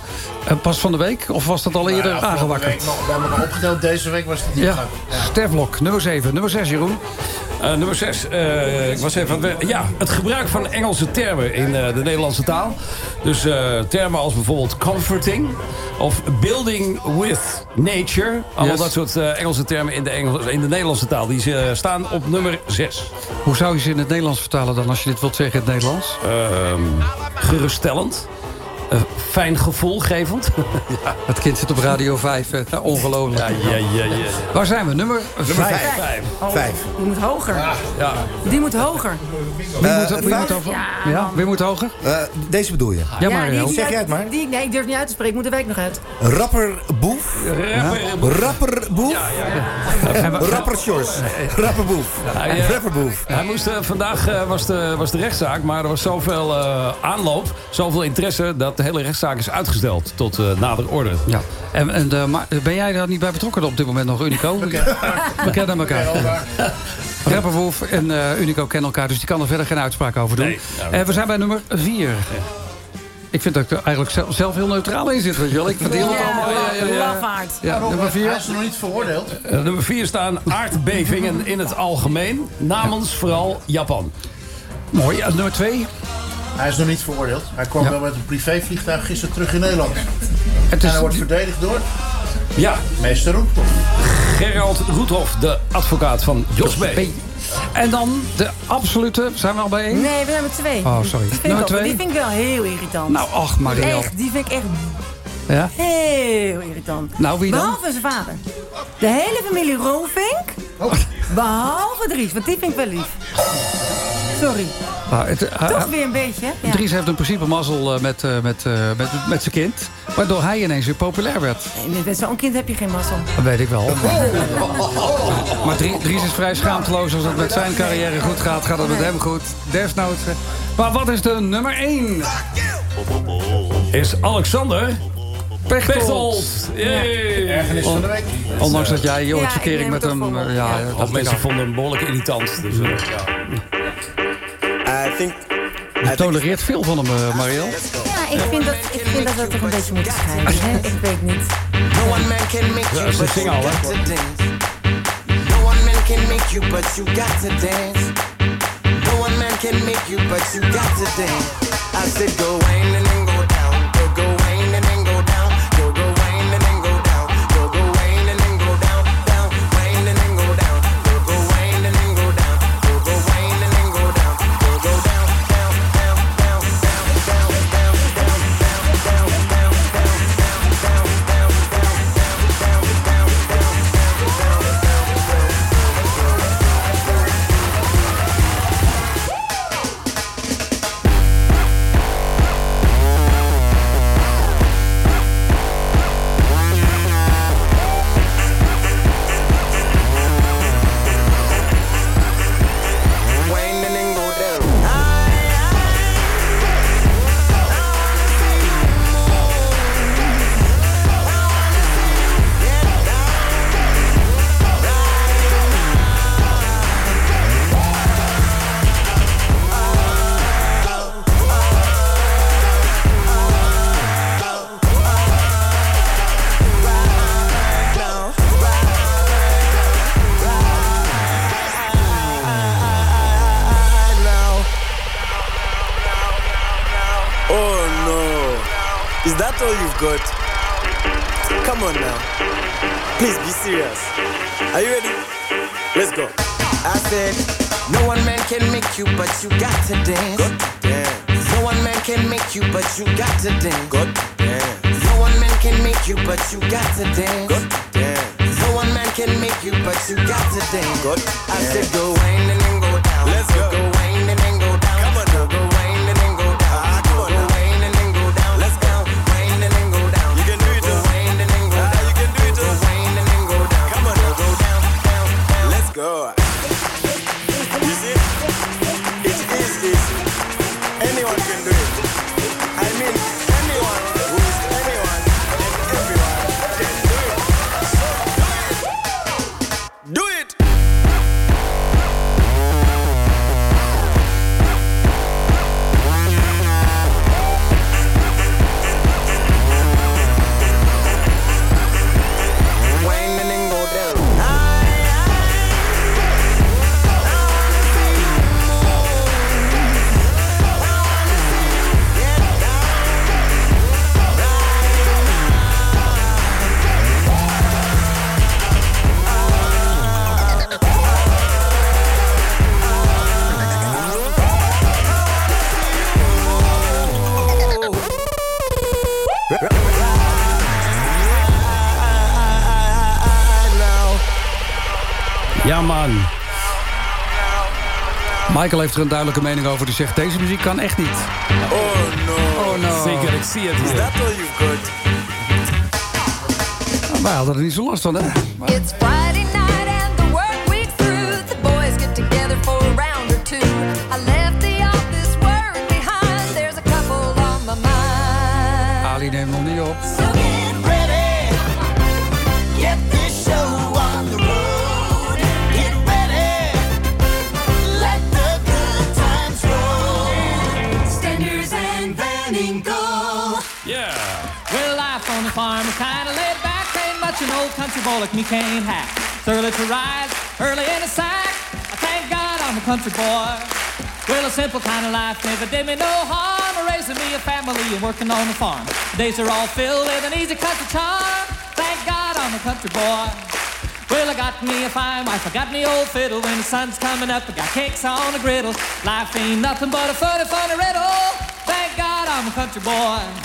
Eh, pas van de week? Of was dat al eerder Nou ja, aangewakkerd? week nog bij elkaar opgeteld. Deze week was het niet Ja, goed. Stef Blok, nummer 7. Nummer 6, Jeroen. Eh, nummer 6. ik was even aan het Ja, het gebruik van Engelse termen in eh, de Nederlandse taal. Dus eh, termen als bijvoorbeeld comforting of building with nature. Allemaal Yes. dat soort eh, Engelse termen in de, Engels, in de Nederlandse taal. Die eh, staan op nummer 6. Hoe zou je ze in het Nederlands vertalen dan, als je dit wilt zeggen in het Nederlands? Ehm, geruststellend. Eh, fijn gevoelgevend. ja. Het kind zit op Radio 5, eh, ongelooflijk. Ja, ja, ja, ja. Waar zijn we? Nummer 5. Vijf. Oh, Vijf. Die moet hoger. Ja. Die moet hoger. Wie, Eh, moet, wie vijf? moet over? Ja, Ja, man. wie moet hoger? Eh, deze bedoel je? Ja, die, Zeg jij het maar. Die, nee, ik durf niet uit te spreken. Ik moet de week nog uit. Rapper Boef. Rapper. Rapper Boef. Rapper Sjors. Rapper Boef. Eh, Rapper Boef. Hij moest, eh, vandaag eh, was, de, was de rechtszaak, maar er was zoveel eh, aanloop, zoveel interesse... dat de hele rechtszaak is uitgesteld tot eh, nader orde. Ja. En, en de, maar ben jij daar niet bij betrokken op dit moment nog, Unico? We kennen elkaar. Rapperwoef en eh, Unico kennen elkaar, dus die kan er verder geen uitspraak over doen. Nee, nou, Eh, we zijn bij nummer 4. Ik vind dat ik er eigenlijk zelf, zelf heel neutraal in zit, weet je wel. Ik verdeel het allemaal. Ja, ja, ja. Ja, nummer Hij 4. is nog niet veroordeeld. Eh, nummer 4 staan aardbevingen in het algemeen, namens vooral Japan. Mooi. En nummer 2. Hij is nog niet veroordeeld. Hij kwam Ja. wel met een privévliegtuig gisteren terug in Nederland. Het En hij wordt verdedigd door Ja, meester Roepel. Gerald Roethoff, de advocaat van Jos B. En dan de absolute... Zijn we al bij één? Nee, we zijn met twee. Oh, sorry. Die vind, ook- twee? die vind ik wel heel irritant. Nou, ach, Mariel. Echt, die vind ik echt Ja? heel irritant. Nou, wie dan? Behalve zijn vader. De hele familie Roelvink. Behalve Dries, want die vind ik wel lief. Sorry. Nou, het, hij- Toch hij- weer een beetje. Ja. Dries heeft in principe mazzel eh, met, eh, met, eh, met, met zijn kind. Waardoor hij ineens weer populair werd. Nee, met zo'n kind heb je geen mazzel. Dat weet ik wel. Maar, maar Drie- Dries is vrij schaamteloos. Als het met zijn carrière goed gaat, gaat het met hem goed. Desnoods. Maar wat is de nummer 1? Is Alexander Pechtold. Ergernis van de week. Ondanks dat jij ooit verkering neem met hem... ja, Ja. dat mensen vonden hem behoorlijk irritant. Dus, ja. Think Je tolereert veel van hem, eh, Mariel. Ja, ik vind dat, ik vind dat we toch een beetje moeten scheiden. Hè? Ik weet niet. No one man can make Ja, you, ze but zingen you al, hè? got to dance. No one man can make you, but you got to dance. No one man can make you, but you got to dance. I said go make you, but you got to dance. To dance. No one man can make you, but you got to dance. To dance. No one man can make you, but you got to dance. To dance. No one man can make you, but you got to dance. Got to I said, go wine and Michael heeft er een duidelijke mening over. Die zegt, deze muziek kan echt niet. Oh no. Oh no. Zeker, ik zie het Is hier. that all you've got? Wij hadden er niet zo last van, hè? It's Friday night and the work week's through. The boys get together for a round or two. I left the office work behind. There's a couple on my mind. Ali neemt nog niet farm is kinda laid back. Ain't much an old country boy like me can't hack. It's early to rise, early in the sack. I thank God I'm a country boy. Well, a simple kind of life never did me no harm. Raising me a family and working on the farm. Days are all filled with an easy country charm. Thank God I'm a country boy. Well, I got me a fine wife, I got me old fiddle. When the sun's coming up, I got cakes on the griddle. Life ain't nothing but a funny, funny riddle. Thank God I'm a country boy.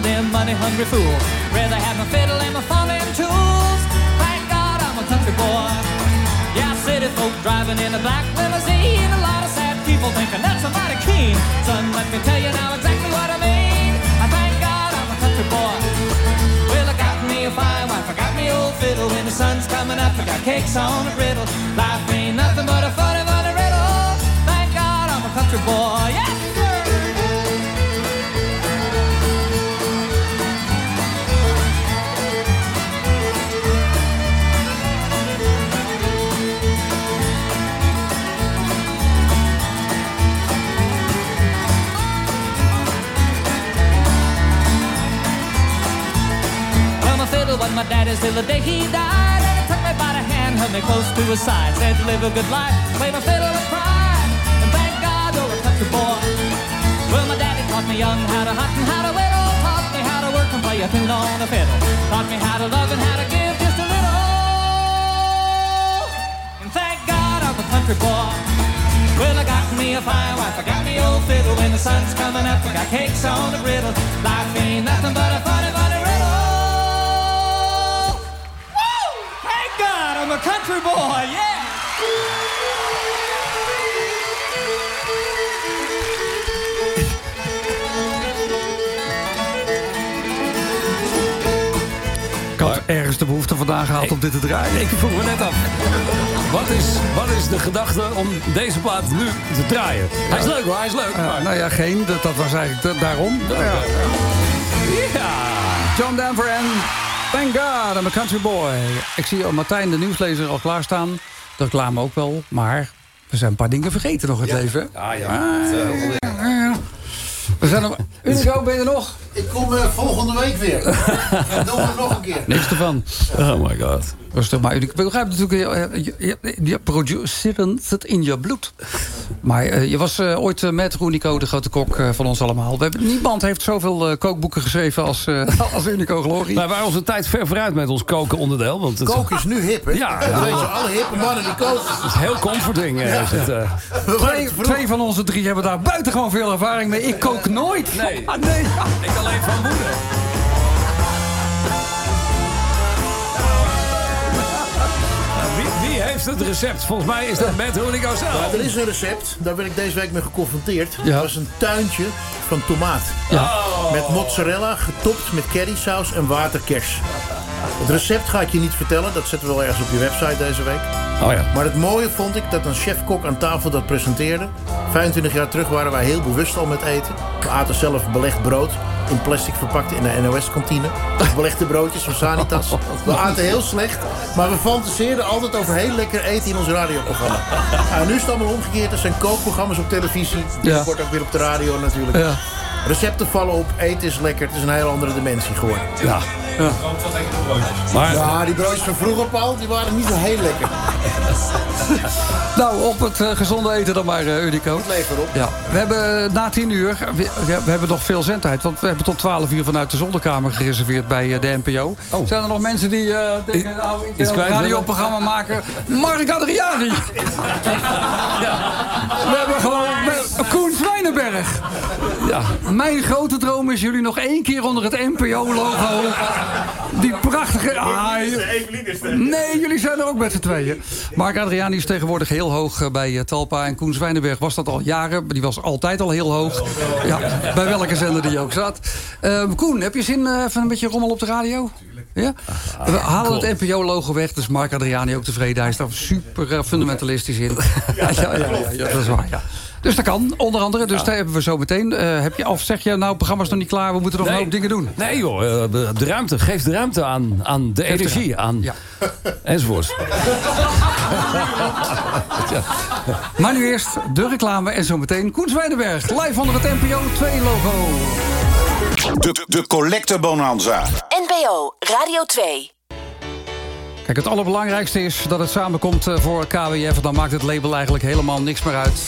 Money hungry fool. Rather have my fiddle and my farming tools. Thank God I'm a country boy. Yeah, city folk driving in a black limousine. A lot of sad people thinking that's a mighty keen. Son, let me tell you now exactly what I mean. I thank God I'm a country boy. Well, I got me a fine wife, I got me old fiddle. When the sun's coming up, I got cakes on a griddle. Life ain't nothing but a funny, funny riddle. Thank God I'm a country boy. Yeah. Close to his side. Said, live a good life, play my fiddle with pride. And thank God you're a country boy. Well, my daddy taught me young how to hunt and how to whittle. Taught me how to work and play a tune on the fiddle. Taught me how to love and how to give just a little. And thank God I'm a country boy. Well, I got me a fine wife, I got me old fiddle. When the sun's coming up, I got cakes on the griddle. Life ain't nothing but a funny, country boy, yeah! Ik had ergens de behoefte vandaan gehaald om dit te draaien. Ik vroeg me net af. Wat is, wat is de gedachte om deze plaat nu te draaien? Hij is leuk hoor, hij is leuk. Ja, maar- nou ja, geen. Dat, dat was eigenlijk da- daarom. Ja. John Denver en Thank God I'm a Country Boy. Ik zie al Martijn, de nieuwslezer, al klaarstaan. De reclame ook wel, maar we zijn een paar dingen vergeten nog het leven. Ja, ja. Ah, We zijn er... Unico, ben je er nog? Ik kom eh, volgende week weer. Doen we het nog een keer. Niks ervan. Oh my god. Rustig maar. Ik begrijp natuurlijk, eh, je, je, het in je bloed. Maar eh, je was eh, ooit eh, met Roenico, de grote kok eh, van ons allemaal. We hebben, niemand heeft zoveel eh, kookboeken geschreven als, eh, als Unico Glorie. Wij waren onze tijd ver vooruit met ons koken onderdeel. Want het, Koken is nu hip, hè? Ja, Dat ja. we, alle hippe mannen die koken. het is heel comforting. eh, Ja. is het, eh. Twee, van onze drie hebben daar buitengewoon veel ervaring mee. Ik kook nooit. Nee. Ah, nee. Ik alleen van moeder. Wie, wie heeft het recept? Volgens mij is dat met Hoenico Ja, zelf. er is een recept, daar ben ik deze week mee geconfronteerd. Ja. Dat was een tuintje van tomaat. Met mozzarella, getopt met currysaus en waterkers. Het recept ga ik je niet vertellen, dat zetten we wel ergens op je website deze week. Oh ja. Maar het mooie vond ik dat een chef-kok aan tafel dat presenteerde. 25 jaar terug waren wij heel bewust al met eten. We aten zelf belegd brood in plastic verpakt in de NOS-kantine. Belegde broodjes van Sanitas. We aten heel slecht, maar we fantaseerden altijd over heel lekker eten in ons radioprogramma. Nou, nu is het allemaal omgekeerd. Er zijn kookprogramma's op televisie. Ja. Wordt ook weer op de radio natuurlijk. Ja. Recepten vallen op, eten is lekker. Het is een hele andere dimensie geworden. Ja. Maar Ja, die broodjes van vroeger, Paul, die waren niet zo heel lekker. Nou, op het eh, gezonde eten dan maar, eh Unico. Leef erop. Ja, we hebben eh, na tien uur, we, hebben nog veel zendtijd. Want we hebben tot 12 uur vanuit de zolderkamer gereserveerd bij eh, de NPO. Zijn er nog mensen die eh denken, nou, ik wil een radioprogramma maken. Mark Adriani. We hebben gewoon Koen Zwijnenberg. Ja, mijn grote droom is jullie nog één keer onder het NPO-logo. Die prachtige... Ah, nee, jullie zijn er ook met z'n tweeën. Mark Adriani is tegenwoordig heel hoog eh, bij eh, Talpa. En Koen Zwijnenberg was dat al jaren. Die was altijd al heel hoog. Ja, bij welke zender die ook zat. Eh, Koen, heb je zin eh, van een beetje rommel op de radio? Ja? We halen het NPO-logo weg, dus Mark Adriani ook tevreden. Hij is daar super fundamentalistisch in. Ja, ja, ja, ja, ja, dat is waar, ja. Dus dat kan, onder andere. Dus daar hebben we zo meteen. eh, heb je, of zeg je, nou, het programma is nog niet klaar. We moeten nog een hoop dingen doen. Nee joh, eh, de, de ruimte. Geef de ruimte aan, aan de Geef de energie. Aan, Enzovoorts. Maar nu eerst de reclame en zometeen Koen Zwijnenberg. Live onder het NPO 2-logo. De, de Collecte Bonanza. NPO Radio 2. Kijk, het allerbelangrijkste is dat het samenkomt eh, voor KWF. Dan maakt het label eigenlijk helemaal niks meer uit.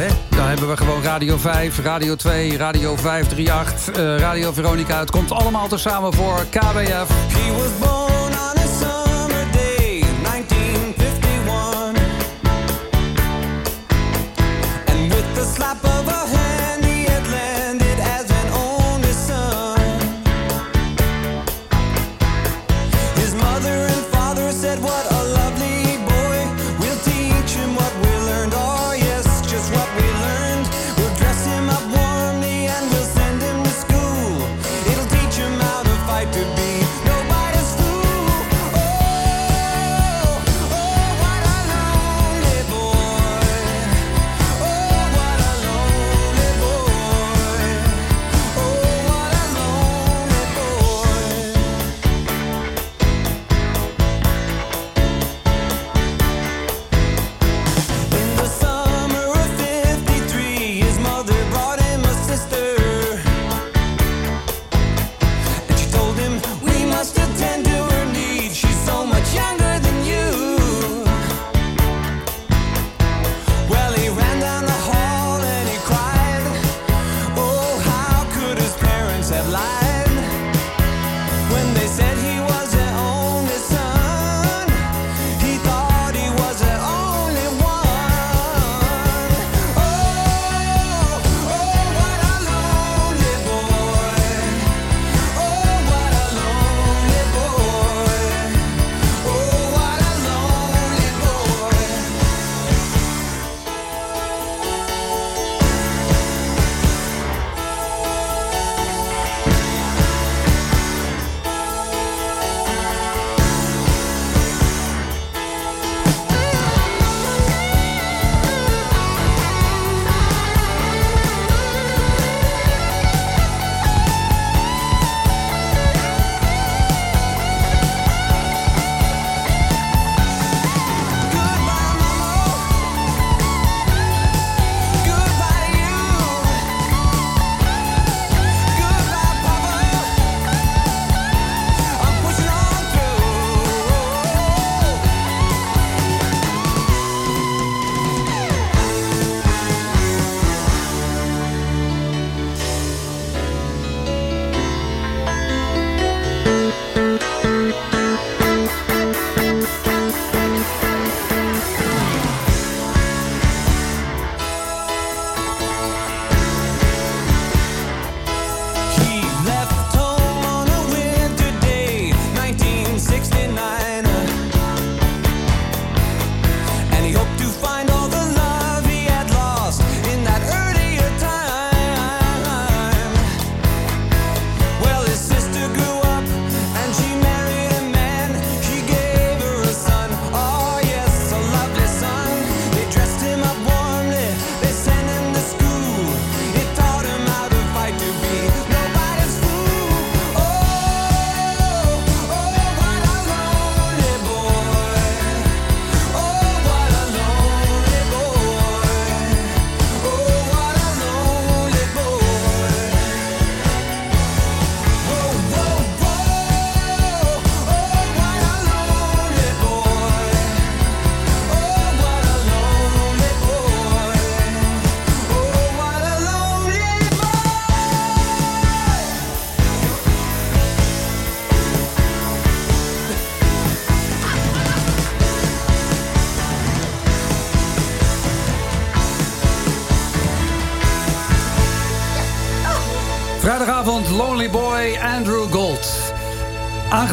Hè? Dan hebben we gewoon Radio 5, Radio 2, Radio 538, eh, Radio Veronica. Het komt allemaal tezamen voor. He was born on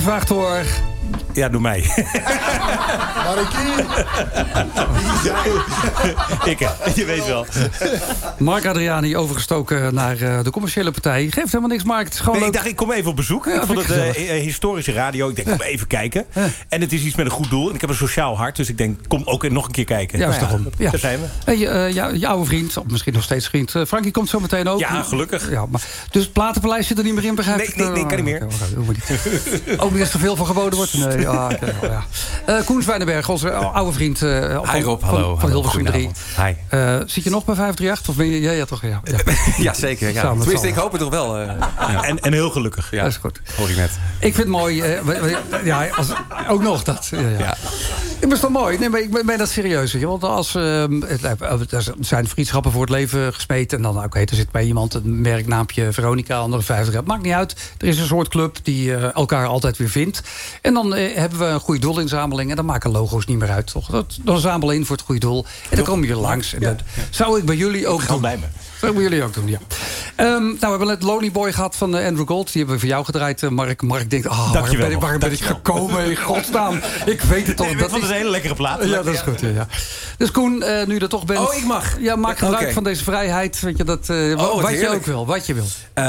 Aangevraagd door... Ja, doe mij. Ik, hè. je weet wel. Mark Adriani overgestoken naar eh, de commerciële partij. Geeft helemaal niks, Mark. Het is gewoon Nee, ik dacht, ik kom even op bezoek. Ja, ik vond het eh, eh, historische radio. Ik denk, kom even kijken. En het is iets met een goed doel. En ik heb een sociaal hart. Dus ik denk, kom ook nog een keer kijken. Juist Nou daarom. Ja. Daar zijn we. Hey, eh, ja, je oude vriend, of misschien nog steeds vriend. eh, Frankie komt zo meteen ook. Ja, gelukkig. Ja, maar, dus het platenpaleis zit er niet meer in, begrijp Nee, ik? nee, nee, kan niet meer. Ook niet als er veel van geboden wordt? Nee, ja, oké, ja. Eh, Koen Zwijnenberg, onze oude vriend eh, van, Hi Rob, van, hallo. van Hilversum 3. goedenavond. Hi. Eh, zit je nog bij 538? Of ben je... Ja, ja toch? Ja, ja. Ja, zeker. Ja. Samen Tenminste, ik hoop het toch wel. eh, ja. En, en heel gelukkig. Ja, Dat is goed. Hoor ik net. Ik vind het mooi. eh, we- we- ja, als, ook nog dat. Ja, ja. Ik ben toch mooi. Nee, maar ik ben, ben dat serieus. weet je. Want als ehm, het, eh, er zijn vriendschappen voor het leven gesmeten. En dan, oké, er zit bij iemand een merknaampje Veronica, andere 50 jaar. Maakt niet uit. Er is een soort club die eh, elkaar altijd weer vindt. En dan eh, hebben we een goede doelinzameling. En dan maken logo's niet meer uit. Toch? Dat, dan zamelen in voor het goede doel. En dan komen jullie langs. En dat zou ik bij jullie ook doen. bij me. Dat moeten jullie ook doen, ja. Ehm, nou, we hebben net Lonely Boy gehad van eh, Andrew Gold. Die hebben we voor jou gedraaid, eh, Mark. Mark denkt, ah, waar Dankjewel, ben ik, waar ben ik gekomen? In godsnaam. Ik weet het toch. Nee, dat is een hele lekkere plaat. Ja, dat is goed. Ja, ja. Dus Koen, eh, nu je er toch bent... Oh, ik mag. Ja, maak gebruik van deze vrijheid. Weet je, dat, Oh, wat wat je ook wil. Wat je wil. Eh,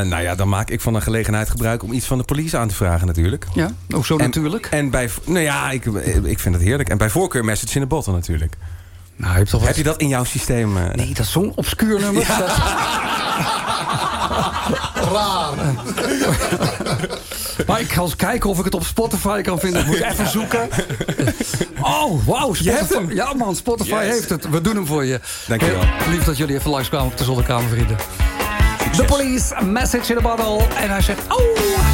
nou ja, dan maak ik van een gelegenheid gebruik om iets van de police aan te vragen natuurlijk. Ja, ook zo En- natuurlijk. En bij, nou ja, ik, ik vind het heerlijk. En bij voorkeur message in a bottle natuurlijk. Nou, je hebt toch wel Heb je dat in jouw systeem? eh? Nee, dat is zo'n obscuur nummer. Dat- Raar. Maar ik ga eens kijken of ik het op Spotify kan vinden. Ik moet even zoeken. Oh, wauw. Je Spotify. hem. Ja man, Spotify Yes. heeft het. We doen hem voor je. Dankjewel. Heel lief dat jullie even langskwamen op de zonnekamer, vrienden. The police, a message in a bottle. En hij zegt, oh...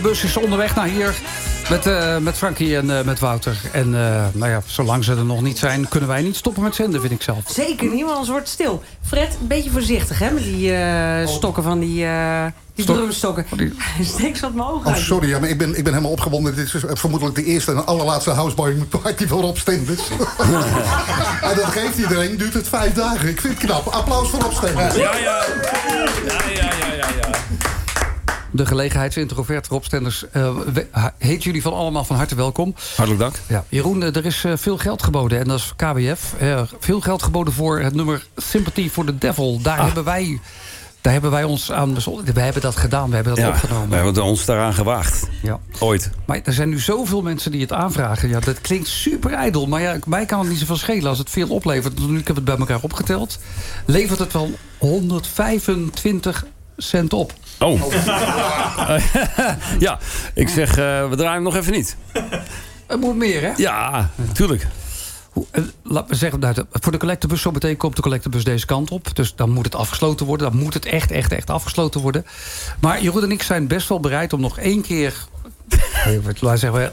collectebus is onderweg naar hier. Met, eh, met Frankie en eh, met Wouter. En eh, nou ja, zolang ze er nog niet zijn... kunnen wij niet stoppen met zenden, vind ik zelf. Zeker niet, want anders wordt het stil. Fred, een beetje voorzichtig hè, met die eh, stokken van die, eh die Stok- drumstokken. Steek ze op mijn ogen Oh, uit. sorry, ja, maar ik ben, ik ben helemaal opgewonden. Dit is vermoedelijk de eerste en allerlaatste houseboy party voor Rob Stenders. en dat geeft iedereen, duurt het vijf dagen. Ik vind het knap. Applaus voor Rob Stenders. Ja, ja. Ja, ja, ja, ja, ja. De gelegenheidsintrovert Rob Stenders eh, we- heet jullie van allemaal van harte welkom. Hartelijk dank. Ja, Jeroen, eh, er is eh, veel geld geboden en dat is KWF. Veel geld geboden voor het nummer Sympathy for the Devil. Daar, hebben, wij, daar hebben wij ons aan bezondigd. We hebben dat gedaan, we hebben dat Ja, opgenomen. we hebben ons daaraan gewaagd. Ja. Ooit. Maar er zijn nu zoveel mensen die het aanvragen. Ja, dat klinkt super ijdel. Maar ja, mij kan het niet zoveel schelen als het veel oplevert. Nu ik heb het bij elkaar opgeteld. Levert het wel 125 cent op. Oh. ja, ik zeg, eh, we draaien hem nog even niet. Het moet meer, hè? Ja, tuurlijk. Hoe- eh, Laten we zeggen, nou, voor de collectebus zo meteen komt de collectebus deze kant op. Dus dan moet het afgesloten worden. Dan moet het echt, echt, echt afgesloten worden. Maar Jeroen en ik zijn best wel bereid om nog één keer... laten we zeggen,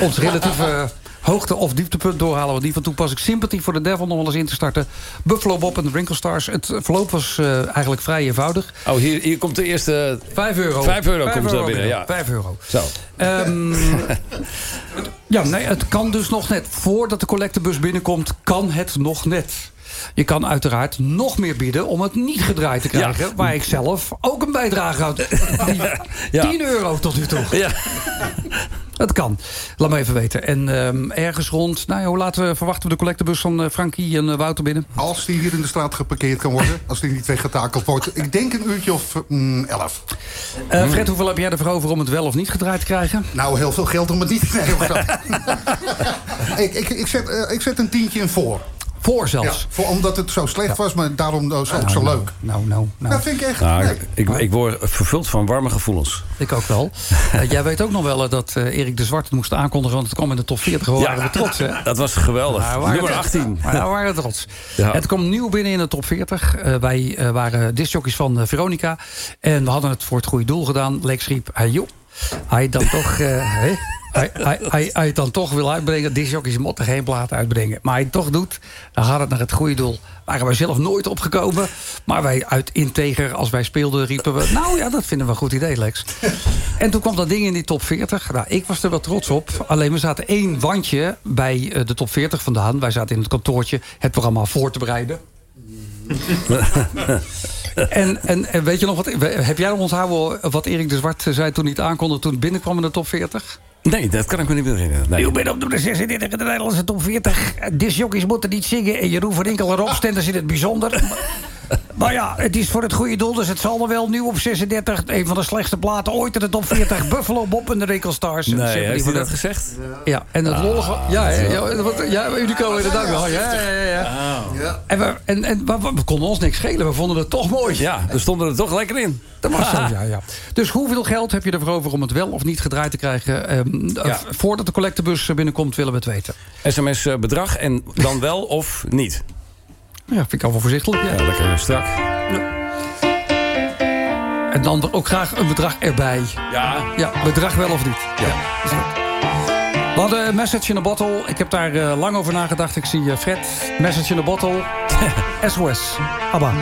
ons relatieve hoogte- of dieptepunt doorhalen. Want die van toepassing Sympathy for the Devil nog wel eens in te starten. Buffalo Bob en de Wrinkle Stars. Het verloop was eh, eigenlijk vrij eenvoudig. Oh, hier, hier komt de eerste... 5 euro. 5 euro Vijf komt er binnen, ja. 5 euro. Zo. Ehm, ja, nee, het kan dus nog net. Voordat de collectebus binnenkomt, kan het nog net. Je kan uiteraard nog meer bieden om het niet gedraaid te krijgen. Waar ik zelf ook een bijdrage Ja. 10 euro tot nu toe. Ja. Dat kan. Laat me even weten. En ehm, ergens rond, nou ja, hoe laten we verwachten we de collectebus van eh, Frankie en eh, Wouter binnen? Als die hier in de straat geparkeerd kan worden. Als die niet weggetakeld wordt. Ik denk een uurtje of mm, elf. Eh, Fred, hoeveel heb jij ervoor over om het wel of niet gedraaid te krijgen? Nou, heel veel geld om het niet te ik, ik, ik, zet, ik zet een tientje in voor. Voor zelfs? Ja, voor, omdat het zo slecht was, maar daarom ook zo, ook zo leuk. Nou, nou, nou. Dat vind ik echt... Nou, nee. ik, ik, word vervuld van warme gevoelens. Ik ook wel. Eh, jij weet ook nog wel eh, dat eh, Erik de Zwart het moest aankondigen... want het kwam in de top 40. We waren we trots, hè? Dat was geweldig. We Nummer trots. 18. Maar we waren trots. Ja. Het kwam nieuw binnen in de top 40. Eh, wij eh, waren discjockeys van Veronica. En we hadden het voor het goede doel gedaan. Lex riep, hey joh, hij dan toch... eh? Hij, hij, hij, dan toch wil uitbrengen. Discjockeys mochten geen plaat uitbrengen. Maar hij het toch doet, dan gaat het naar het goede doel. Waren wij zelf nooit opgekomen. Maar wij uit integer, als wij speelden, riepen we... nou ja, dat vinden we een goed idee, Lex. En toen kwam dat ding in die top 40. Nou, ik was er wel trots op. Alleen we zaten één wandje bij eh, de top 40 vandaan. Wij zaten in het kantoortje het programma voor te bereiden. En, en, en weet je nog wat? Heb jij nog onthouden wat Erik de Zwart zei toen hij het aankondigde toen het binnenkwam in de top 40? Nee, dat kan ik me niet meer herinneren. Nee. Ik ben op de 36 in de Nederlandse top 40. Disjockeys moeten niet zingen. En Jeroen van Inkel en Rob Stenders in het bijzonder. Maar ja, het is voor het goede doel, dus het zal er wel. Nu op 36, een van de slechtste platen ooit in de top 40. Buffalo Bob en de Wrinkle Stars. Nee, Ze hebben die heeft hij dat gezegd? Ja, en het Ah, lollige... Ja, ja, zo. ja, wat- ja, Unico inderdaad wel. Ja, ja, ja, ja. En, we, en, en we, we konden ons niks schelen. We vonden het toch mooi. Ja, we stonden er toch lekker in. Dat was zo, ja, ja. Dus hoeveel geld heb je ervoor over om het wel of niet gedraaid te krijgen? Ehm, eh, Voordat de collectebus binnenkomt, willen we het weten. SMS eh, bedrag en dan wel of niet. Ja, vind ik al wel voorzichtig. Ja. Ja, lekker strak. En dan ook graag een bedrag erbij. Ja. Ja, bedrag wel of niet. Ja. is goed. We hadden een Message in a Bottle. Ik heb daar eh, lang over nagedacht. Ik zie eh, Fred. Message in a Bottle. SOS. Abba.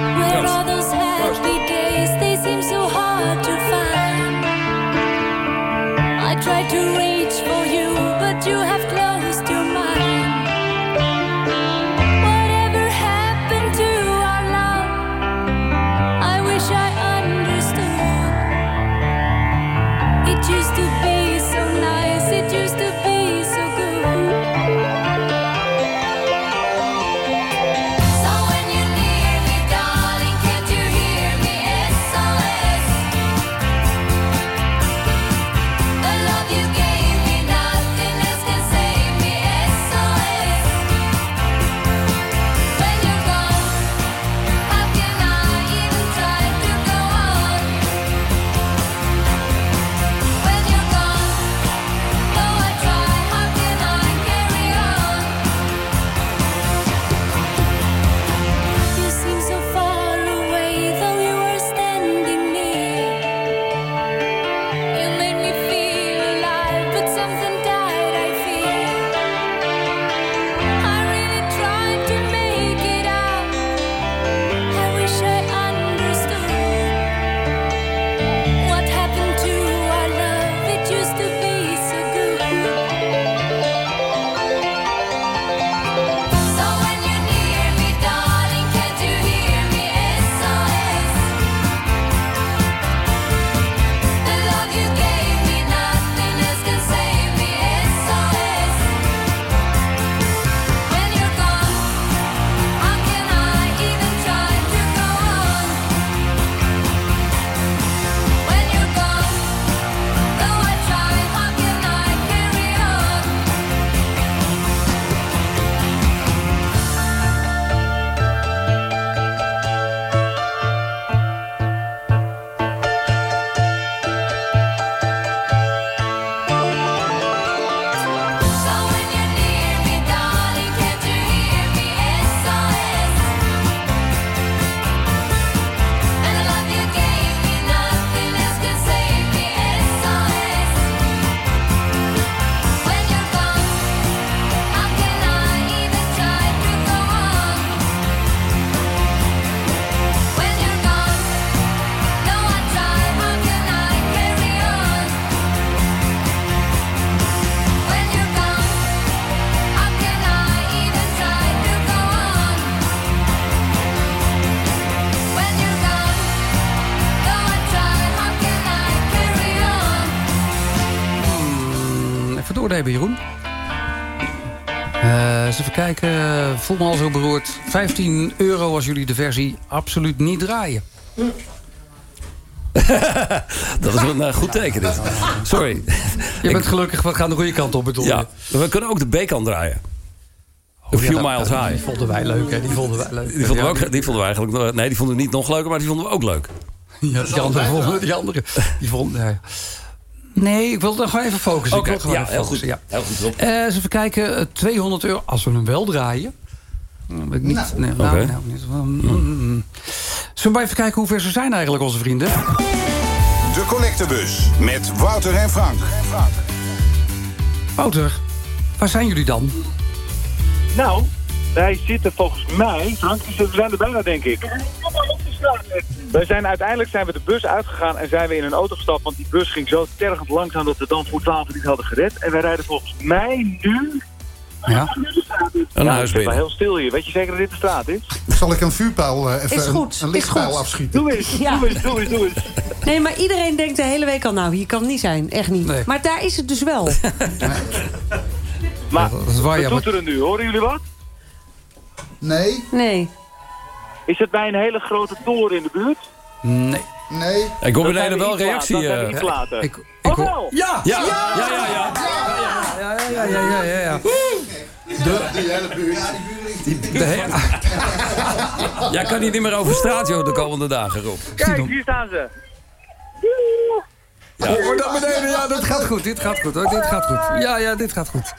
Voel me al zo beroerd. 15 euro als jullie de versie absoluut niet draaien. Dat is een eh, goed teken dit. Sorry. Je bent gelukkig, we gaan de goede kant op bedoel Ja, we kunnen ook de B-kant draaien. A Oh, few ja, dat- miles high. Die vonden wij leuk, hè? Die vonden wij leuk. Die vonden, we Ja, ook, die vonden we eigenlijk... nog- Nee, die vonden we niet nog leuker, maar die vonden we ook leuk. Ja, die andere vonden, die andere, die vonden, ja. Nee, ik wil gewoon even focussen. Oké, ik gewoon ja, even heel focussen, goed. Heel goed. Eh, eens even kijken, eh, 200 euro, als we hem wel draaien. Weet ik niet. Nou. nee, nou, Oké. nou, niet. Mm. Zullen we maar even kijken hoe ver ze zijn eigenlijk, onze vrienden? De collectebus met Wouter en Frank. Wouter, waar zijn jullie dan? Nou, wij zitten volgens mij, Frank, we zijn er bijna denk ik. Wij zijn, uiteindelijk zijn we de bus uitgegaan en zijn we in een auto gestapt, want die bus ging zo tergend langzaam dat we dan voor 12 niet hadden gered. En wij rijden volgens mij nu... Ja. Een ja, huis het is wel binnen. heel stil hier. Weet je zeker dat dit de straat is? Zal ik een vuurpijl eh, even Is goed, een, een is lichtpijl goed. afschieten? Doe eens, Ja. doe eens, doe eens, doe eens. Nee, maar iedereen denkt de hele week al, nou, hier kan het niet zijn. Echt niet. Nee. Maar daar is het dus wel. Maar dat is waar, ja, wat doet er nu? Horen jullie wat? Nee, Nee. Is het bij een hele grote toren in de buurt? Nee. nee. Ik hoor beneden wel reactie. zijn we eh. iets later. Ik, ik Oh, wel? Ja! Ja, ja, ja, ja. Ja, ja, ja, ja, ja, ja. De he- Jij kan hier niet meer over straat, joh, de komende dagen, Rob. Kijk, hier staan ze. Oh, daar beneden, ja, dit gaat goed, dit gaat goed, hoor, dit gaat goed. Ja, ja, dit gaat goed.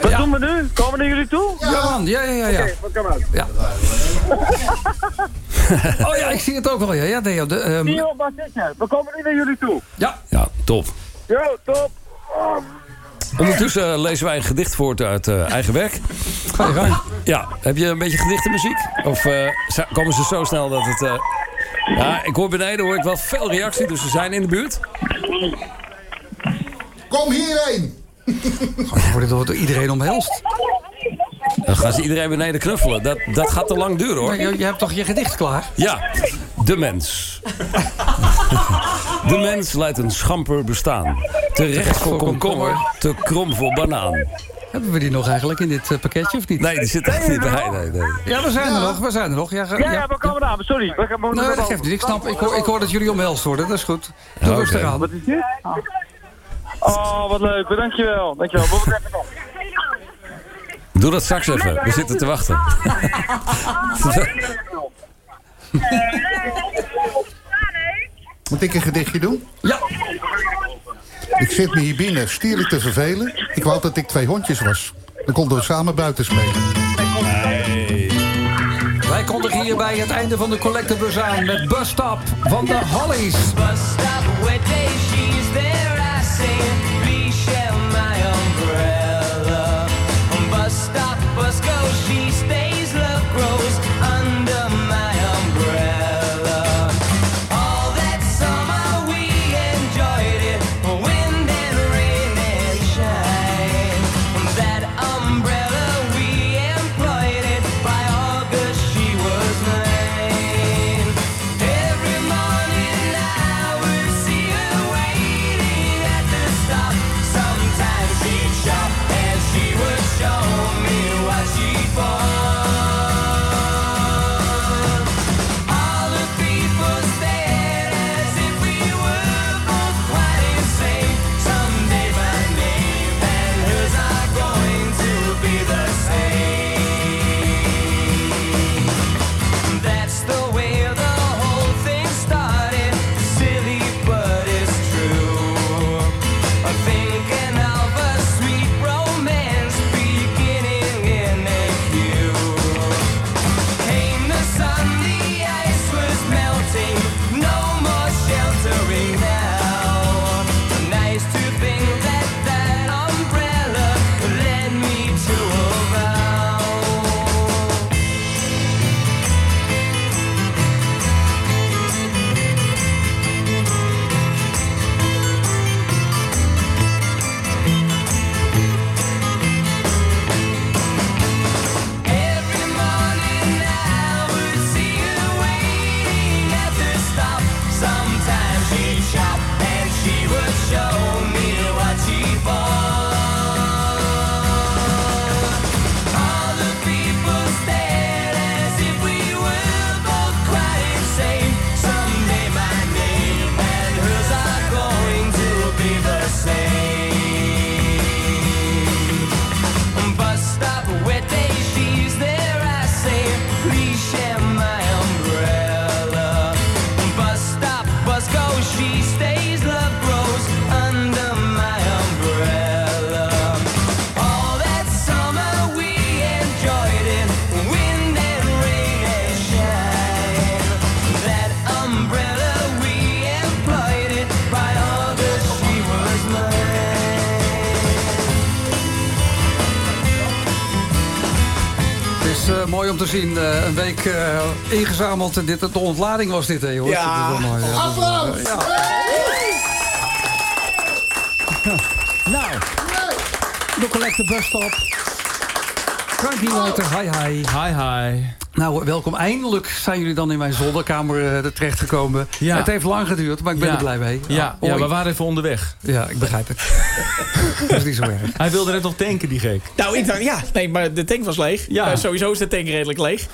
Wat Ja. doen we nu? Komen we naar jullie toe? Ja, man, ja, ja, ja. ja. Oké, wat kan uit? Ja. Oh ja, ik zie het ook wel, ja. Ja, Theo, de, ehm, Theo, waar zit je? We komen nu naar jullie toe. ja. Ja, top. Yo, top. Ondertussen lezen wij een gedicht voort uit eh, eigen werk. Ga je gang. Ja, heb je een beetje gedichtenmuziek? Of eh, komen ze zo snel dat het... eh, Ja, ik hoor beneden hoor ik wel veel reactie, dus ze zijn in de buurt. Kom hierheen! Dan wordt het door iedereen omhelst. Dan gaan ze iedereen beneden knuffelen. Dat, dat gaat te lang duren hoor. Maar je, je hebt toch je gedicht klaar? Ja, de mens. De mens leidt een schamper bestaan. Te recht voor komkommer, te krom voor banaan. Hebben we die nog eigenlijk in dit eh, pakketje of niet? Nee, die zit echt niet bij. Nee, nee. Ja, we zijn er nog, we zijn er nog. Ja, ga- Ja, ja, we komen eraan. Sorry. We gaan we Nee, moeten dat geeft niet. Ik snap, ik hoor, ik hoor dat jullie omhelst worden, dat is goed. Doe Oké. rustig aan. Wat is dit? Oh, wat leuk. Dankjewel. Dankjewel. We moeten even nog. Doe dat straks even. We zitten te wachten. Moet ik een gedichtje doen? Ja. Ik zit me hier binnen stierlijk te vervelen. Ik wou dat ik twee hondjes was. Dan konden we samen buiten spelen. Wij kondigen hierbij het einde van de collectebus aan met Bus Stop van de Hollies. Bus stop, wet day, she's there, mooi om te zien. Eh, een week eh, ingezameld. En dit, de ontlading was dit, hè, jongens. Ja. Dat is wel mooi, ja. Applaus! Ja. Nou. De collecte busstop. Frankie Walter, hi hi. Hi hi. Nou, welkom. Eindelijk zijn jullie dan in mijn zolderkamer eh, terechtgekomen. Ja. Het heeft lang geduurd, maar ik ben Ja. er blij mee. Ja, Ah, ja, we waren even onderweg. Ja, ik begrijp het. dat is niet zo erg. Hij wilde net nog tanken, die gek. Nou, ik dacht, ja, nee, maar de tank was leeg. Ja. Eh, sowieso is de tank redelijk leeg.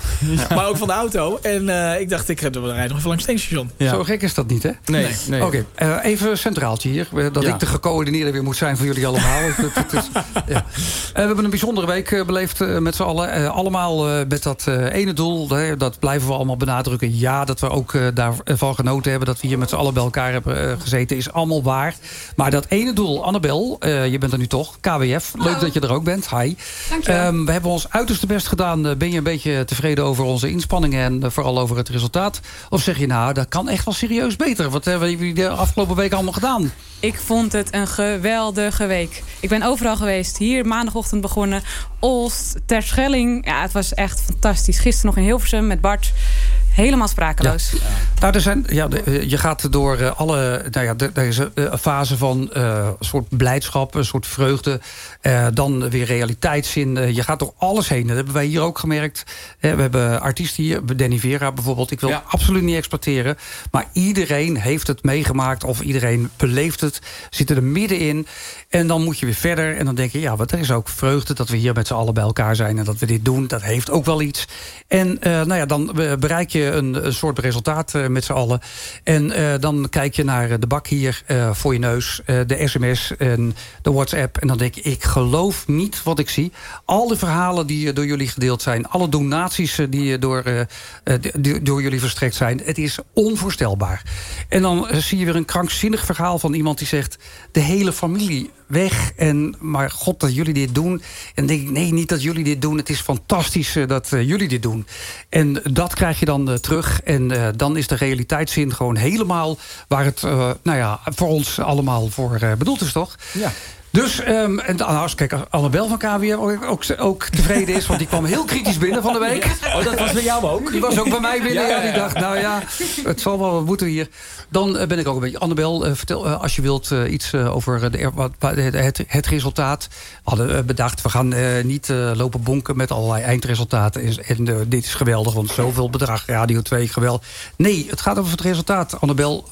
Maar ook van de auto. En eh, ik dacht, ik rijd nog even langs het tankstation. Zo gek is dat niet, hè? Nee, nee. Oké, eh, even centraaltje hier. Dat Ja. ik de gecoördineerde weer moet zijn voor jullie allemaal. Het- het- het is- ja. Eh, we hebben een bijzondere week beleefd met z'n allen. Allemaal eh, met dat eh, ene doel. hè, dat blijven we allemaal benadrukken. Ja, dat we ook eh, daarvan genoten hebben. Dat we hier met z'n allen bij elkaar hebben eh, gezeten. Is allemaal waar. Maar dat ene doel, Annabel, eh, je bent er nu toch. KWF, leuk dat je er ook bent. Hi. Ehm, we hebben ons uiterste best gedaan. Ben je een beetje tevreden over onze inspanningen en vooral over het resultaat? Of zeg je nou, dat kan echt wel serieus beter? Wat hebben jullie de afgelopen week allemaal gedaan? Ik vond het een geweldige week. Ik ben overal geweest. Hier maandagochtend begonnen. Olst, Terschelling. Ja, het was echt fantastisch. Gisteren nog in Hilversum met Bart. Helemaal sprakeloos. Nou, er zijn, ja, de- eh, je gaat door eh, alle nou ja, de- deze eh, fase van eh, een soort blijdschap, een soort vreugde. eh, dan weer realiteitszin. Eh, je gaat door alles heen. Dat hebben wij hier ook gemerkt. We hebben artiesten hier, Danny Vera bijvoorbeeld. Ik wil absoluut niet exploiteren. Maar iedereen heeft het meegemaakt of iedereen beleeft het. Zit er middenin. En dan moet je weer verder. En dan denk je, ja, wat er is ook vreugde dat we hier met z'n allen bij elkaar zijn. En dat we dit doen. Dat heeft ook wel iets. En eh, nou ja, dan bereik je een, soort resultaat eh, met z'n allen. En eh, dan kijk je naar de bak hier eh, voor je neus. eh, de sms en de WhatsApp. En dan denk je, ik geloof niet wat ik zie. Al de verhalen die eh, door jullie gedeeld zijn. Alle donaties eh, die eh, door, eh, eh, die- door jullie verstrekt zijn. Het is onvoorstelbaar. En dan eh, zie je weer een krankzinnig verhaal van iemand die zegt... de hele familie weg. En, maar god, dat jullie dit doen. En denk ik, nee, niet dat jullie dit doen. Het is fantastisch eh, dat eh, jullie dit doen. En dat krijg je dan eh, terug. En dan is de realiteitszin gewoon helemaal... waar het nou ja, voor ons allemaal voor bedoeld is, toch? Ja. Dus, ehm, en als kijk, Annabel van KWR ook, ook, ook tevreden is... want die kwam heel kritisch binnen van de week. Oh, dat was bij jou ook? Die was ook bij mij binnen. Ja, Ja, ja, ja. Die dacht, nou ja, het zal wel, wat moeten hier. Dan eh, ben ik ook een beetje... Annabel, eh, vertel eh, als je wilt iets over de, wat, het, het, resultaat. We hadden bedacht, we gaan niet lopen bonken met allerlei eindresultaten. En, en dit is geweldig, want zoveel bedrag, Radio 2, geweldig. Nee, het gaat over het resultaat. Annabel,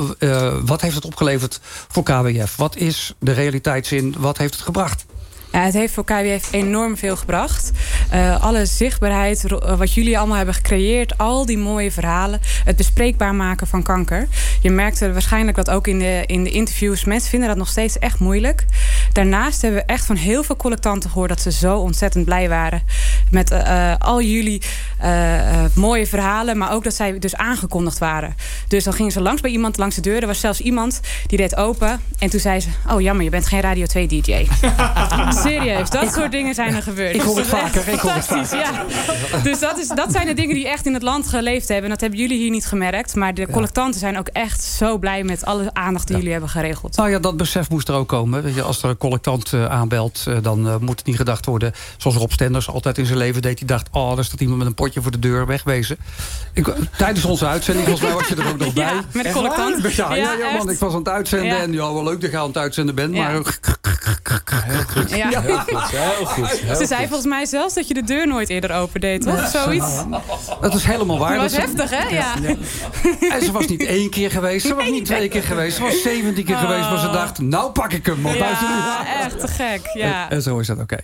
wat heeft het opgeleverd voor KWF? Wat is de realiteitszin? Wat heeft het gebracht? Ja, het heeft voor KWF enorm veel gebracht. Eh, alle zichtbaarheid, eh, wat jullie allemaal hebben gecreëerd, al die mooie verhalen, het bespreekbaar maken van kanker. Je merkte waarschijnlijk dat ook in de, in de interviews. Mensen vinden dat nog steeds echt moeilijk. Daarnaast hebben we echt van heel veel collectanten gehoord dat ze zo ontzettend blij waren met eh, eh, al jullie eh, eh, mooie verhalen, maar ook dat zij dus aangekondigd waren. Dus dan gingen ze langs bij iemand, langs de deur. Er was zelfs iemand die deed open en toen zei ze: Oh jammer, je bent geen Radio 2 DJ. Serieus, dat soort dingen zijn er gebeurd. Ik hoor het vaker, ik hoor het fantastisch, ja. Dus dat, is, dat zijn de dingen die echt in het land geleefd hebben. En dat hebben jullie hier niet gemerkt. Maar de collectanten zijn ook echt zo blij met alle aandacht die jullie hebben geregeld. Nou ja, dat besef moest er ook komen. Weet je, als er een collectant eh, aanbelt, eh, dan eh, moet het niet gedacht worden... zoals Rob Stenders altijd in zijn leven deed. Die dacht, oh, er staat iemand met een potje voor de deur, wegwezen. Ik, tijdens onze uitzending, volgens mij was je er ook nog bij. Ja, met de collectant. Ja, ja, Ja, man, ik was aan het uitzenden. En ja, wel leuk dat je aan het uitzenden bent. Maar Ja. Heel goed, heel goed. heel Ze zei goed. volgens mij zelfs dat je de deur nooit eerder opendeed, toch? Of zoiets. dat is helemaal waar. Dat was Dat heftig, hè? Ja. En ze was niet één keer geweest, ze was niet twee keer geweest. Ze was zeventien keer geweest, maar ze dacht, nou pak ik hem. Ja, echt te gek. Ja. En, en zo is dat, oké.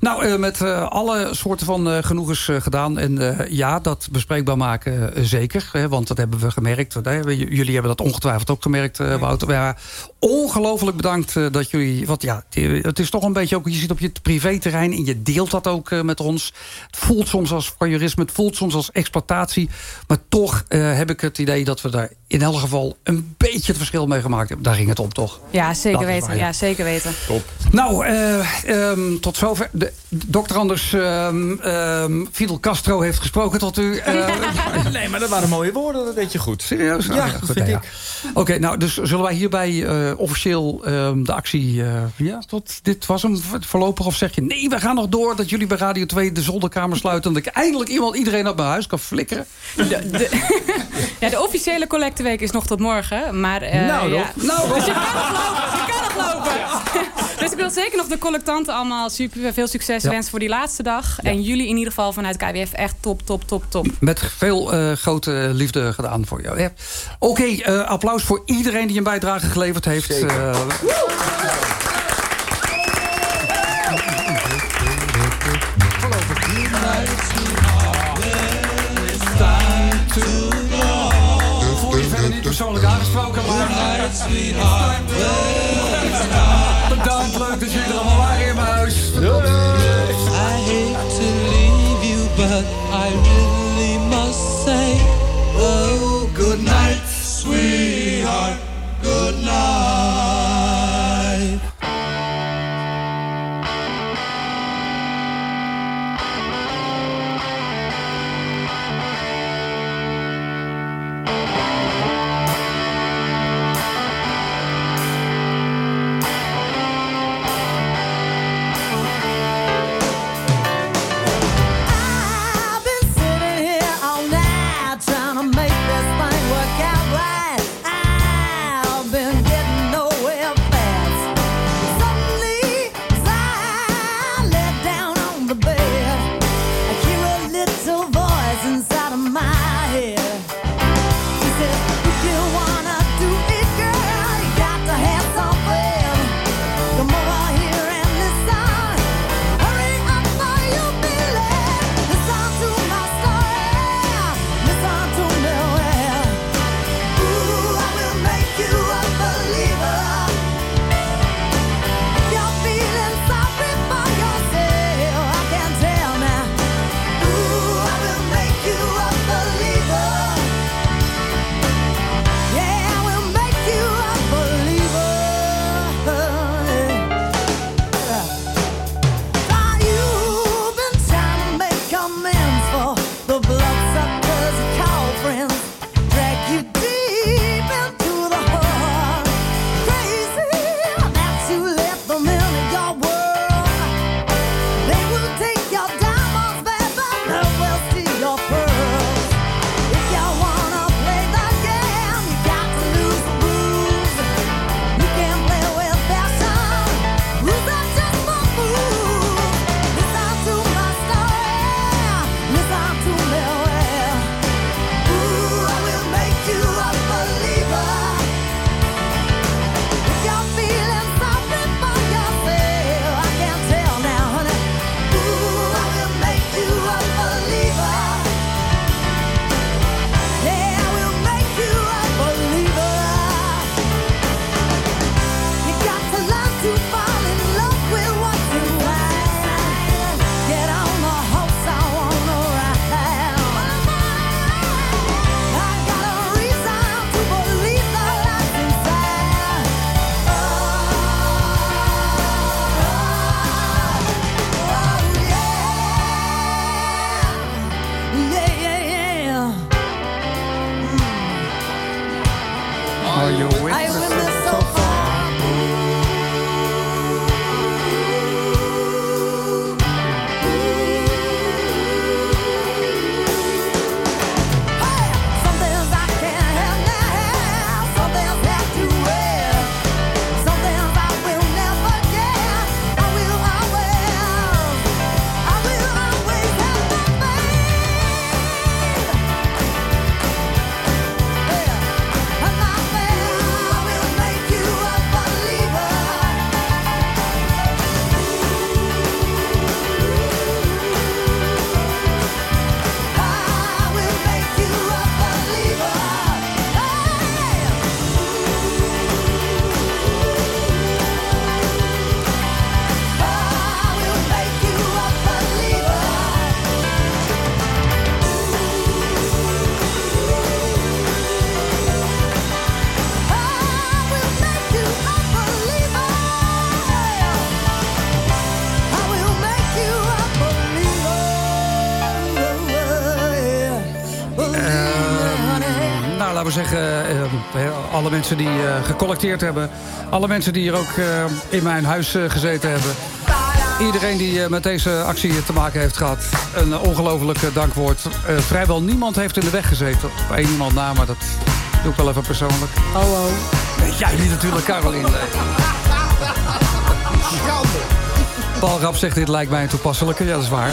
Nou, eh, met eh, alle soorten van eh, genoegens gedaan. En ja, dat bespreekbaar maken zeker. Hè, want dat hebben we gemerkt. Jullie hebben dat ongetwijfeld ook gemerkt, Wouter. Ja, ongelooflijk bedankt dat jullie... Want ja, het is toch een beetje ook... Je zit op je privéterrein en je deelt dat ook met ons. Het voelt soms als voyeurisme, het voelt soms als exploitatie. Maar toch heb ik het idee dat we daar in elk geval een beetje het verschil meegemaakt hebben. Daar ging het om, toch? Ja, zeker weten. ja. Ja, zeker weten. Top. Nou, eh, ehm, tot zover. De, Dr. Anders ehm, ehm, Fidel Castro heeft gesproken tot u. Eh, nee, maar dat waren mooie woorden, dat weet je goed. Serieus? Ja, Ah, dat goed, vind ja, ik. Oké, nou, dus zullen wij hierbij eh, officieel ehm, de actie... eh, ja, tot dit was hem voorlopig? Of zeg je, nee, we gaan nog door... dat jullie bij Radio 2 de zolderkamer sluiten... en dat ik eindelijk iemand iedereen uit mijn huis kan flikkeren? Ja, de officiële collecteweek is nog tot morgen. Maar, eh, Nou, ja. Nou. Dus je kan nog lopen. Je kan nog lopen. dus ik wil zeker nog de collectanten allemaal super veel succes Ja. wensen voor die laatste dag. En jullie in ieder geval vanuit KWF echt top, top, top, top. Met veel eh, grote liefde gedaan voor jou. Ja. Oké, eh, applaus voor iedereen die een bijdrage geleverd heeft. Maar... alle mensen die eh, gecollecteerd hebben. Alle mensen die hier ook eh, in mijn huis eh, gezeten hebben. Iedereen die met deze actie te maken heeft gehad. Een ongelooflijk eh, dankwoord. Vrijwel niemand heeft in de weg gezeten. Op één iemand na, maar dat doe ik wel even persoonlijk. Nee, jij niet natuurlijk, Caroline. Paul Rap zegt dit lijkt mij een toepasselijke. Ja, dat is. Waar?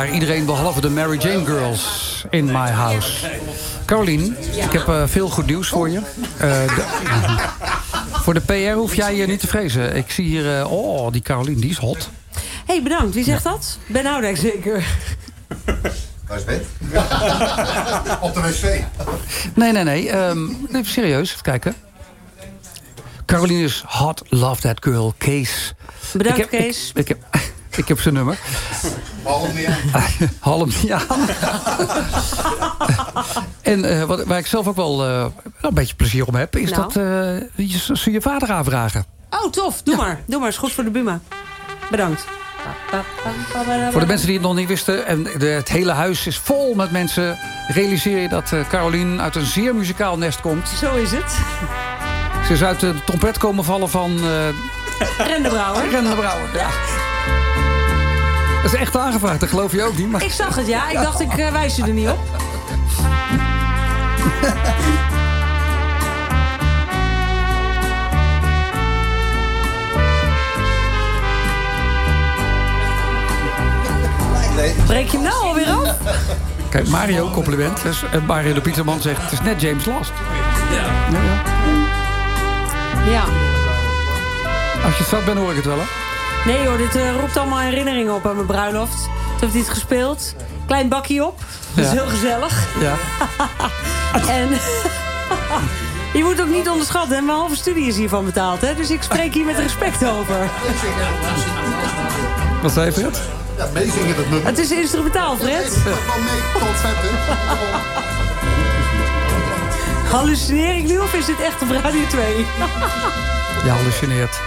Daar iedereen behalve de Mary Jane Girls in my house. Caroline, ik heb eh, veel goed nieuws voor je. Eh, de- voor de PR hoef jij je niet te vrezen. Ik zie hier... eh, oh, die Caroline, die is hot. Hé, hey, bedankt. Wie zegt dat? Ben Oudijk zeker. Waar is Ben? Op de wc. Nee, nee, nee. ehm, nee serieus, even kijken. Caroline is hot, love that girl, Kees. Bedankt, Ik heb- Kees. Ik, ik, heb, ik heb zijn nummer. Hallo meneer. Haal hem niet aan. en eh, wat, waar ik zelf ook wel eh, wel een beetje plezier om heb... is Nou? dat eh, je, ze je vader aanvragen. Oh, tof. Doe maar. Doe maar. Is goed voor de Buma. Bedankt. Voor de mensen die het nog niet wisten... en de, het hele huis is vol met mensen... realiseer je dat eh, Caroline uit een zeer muzikaal nest komt. Zo is het. Ze is uit de trompet komen vallen van... eh Rende Brouwer. Rende Brouwer, ja. Dat is echt aangevraagd, dat geloof je ook niet. Maar... Ik zag het, ja. Ik dacht, ik eh, wijs je er niet op. Breek je hem nou alweer op? Kijk, Mario, compliment. Dus, eh, Mario de Pieterman zegt, het is net James Last. Ja. Ja. ja. Als je zat bent, hoor ik het wel, hè? Nee hoor, dit eh, roept allemaal herinneringen op aan mijn bruiloft. Toen heeft hij het gespeeld. Klein bakje op. Dat is Ja. heel gezellig. Ja. en je moet ook niet onderschatten. hè, Mijn halve studie is hiervan betaald. Hè? Dus ik spreek hier met respect over. Wat zei je, Fred? Ja, meezingen dat nummer. Het is instrumentaal, Fred. Gewoon mee, concept, hè. Hallucineer ik nu of is dit echt op Radio 2? Ja, hallucineert.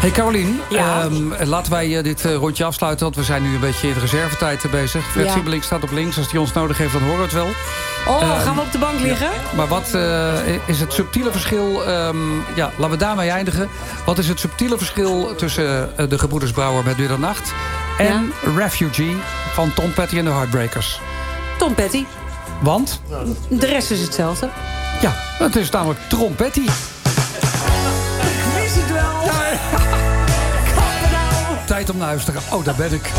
Hey Carolien, Ja. ehm, laten wij eh, dit eh, rondje afsluiten... want we zijn nu een beetje in de reservetijd eh, bezig. Fred Ja. Siebelink staat op links. Als hij ons nodig heeft, dan horen we het wel. Oh, Ehm, gaan we op de bank liggen? Maar wat is het subtiele verschil... ehm, ja, laten we daarmee eindigen. Wat is het subtiele verschil tussen de gebroeders Brouwer met Middernacht... en Refugee van Tom Petty en de Heartbreakers? Tom Petty. Want? De rest is hetzelfde. Ja, het is namelijk Trompetti. Ik Tijd om naar huis te gaan. Oh, daar ben ik.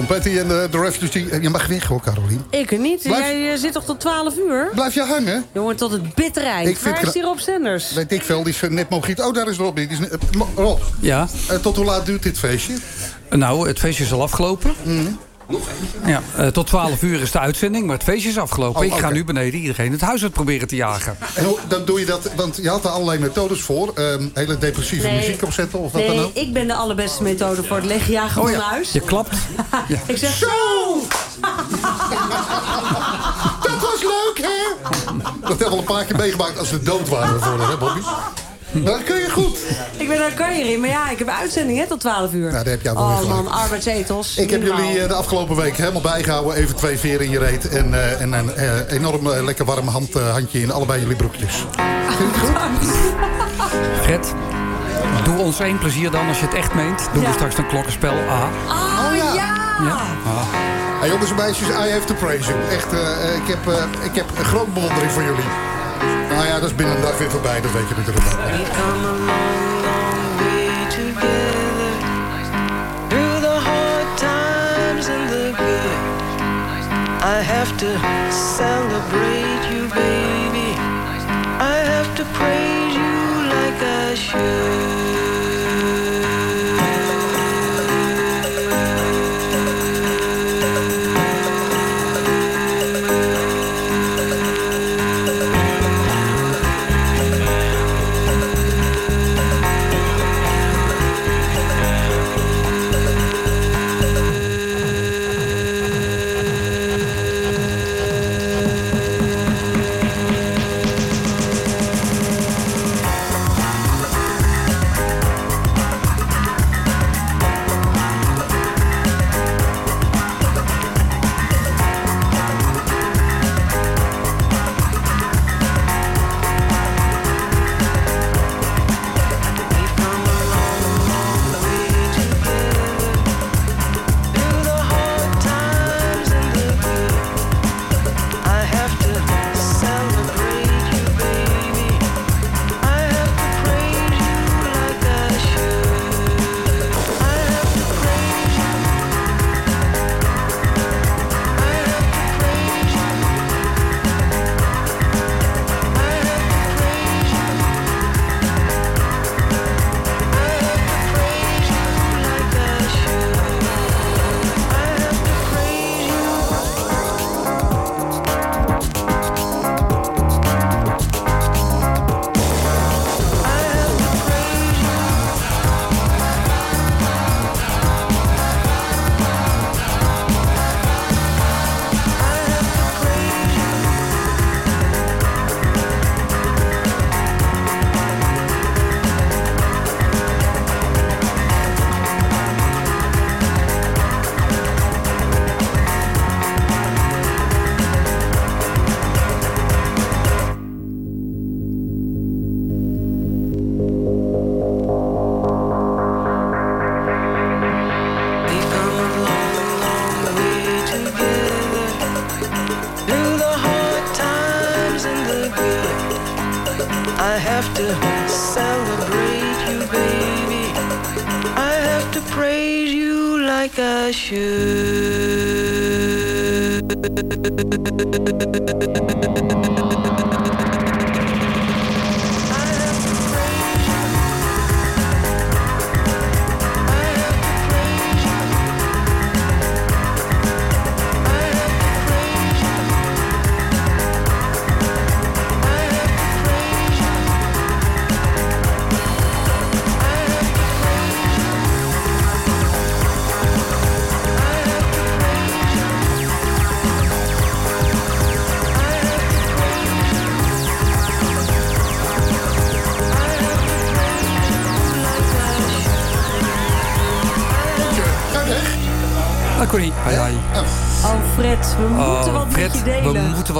Tom Petty en de, de Refugee. Je mag weg hoor, Carolien. Ik niet. Blijf- Jij eh, zit toch tot 12 uur? Blijf je hangen? Jongen, tot het bittere eind. Ik vind Waar is die Rob Sanders? Weet ik veel, die is eh, net Mogiet. Oh, daar is Rob. Die is, net- eh, Mo- Rob, Ja. eh, tot hoe laat duurt dit feestje? Nou, het feestje is al afgelopen. Ja, eh, tot 12 uur is de uitzending, maar het feestje is afgelopen. Oh, ik ga nu beneden iedereen het huis uit proberen te jagen. En hoe, dan doe je dat, want je had er allerlei methodes voor. Ehm, hele depressieve Nee. muziek opzetten of wat dan Nee, ook. ik ben de allerbeste methode voor het leegjagen Oh van ja, huis. Je klapt. Ik zeg zo! Dat was leuk, hè? Dat het wel een paar keer meegemaakt als ze dood waren voor hè Bobby? Dat kun je goed. Ik ben daar kan je in, maar ja, ik heb uitzending hè, tot 12 uur. Nou, daar heb jij wel weer oh man, arbeidsethos. Ik heb jullie eh, de afgelopen week helemaal bijgehouden. Even twee veren in je reet. En, eh, en een eh, enorm lekker warm hand, handje in allebei jullie broekjes. Vind je het goed? Fred, doe ons één plezier dan als je het echt meent. Doen we straks een klokkenspel A. Oh ja! Ja? Ah. Hey, jongens en meisjes, I have to praise you. Echt, ik, heb, eh, ik heb een grote bewondering voor jullie. Nou ja, dat is binnen een dag weer voorbij. Dat weet je natuurlijk ook. I have to celebrate you, baby. I have to praise you like I Through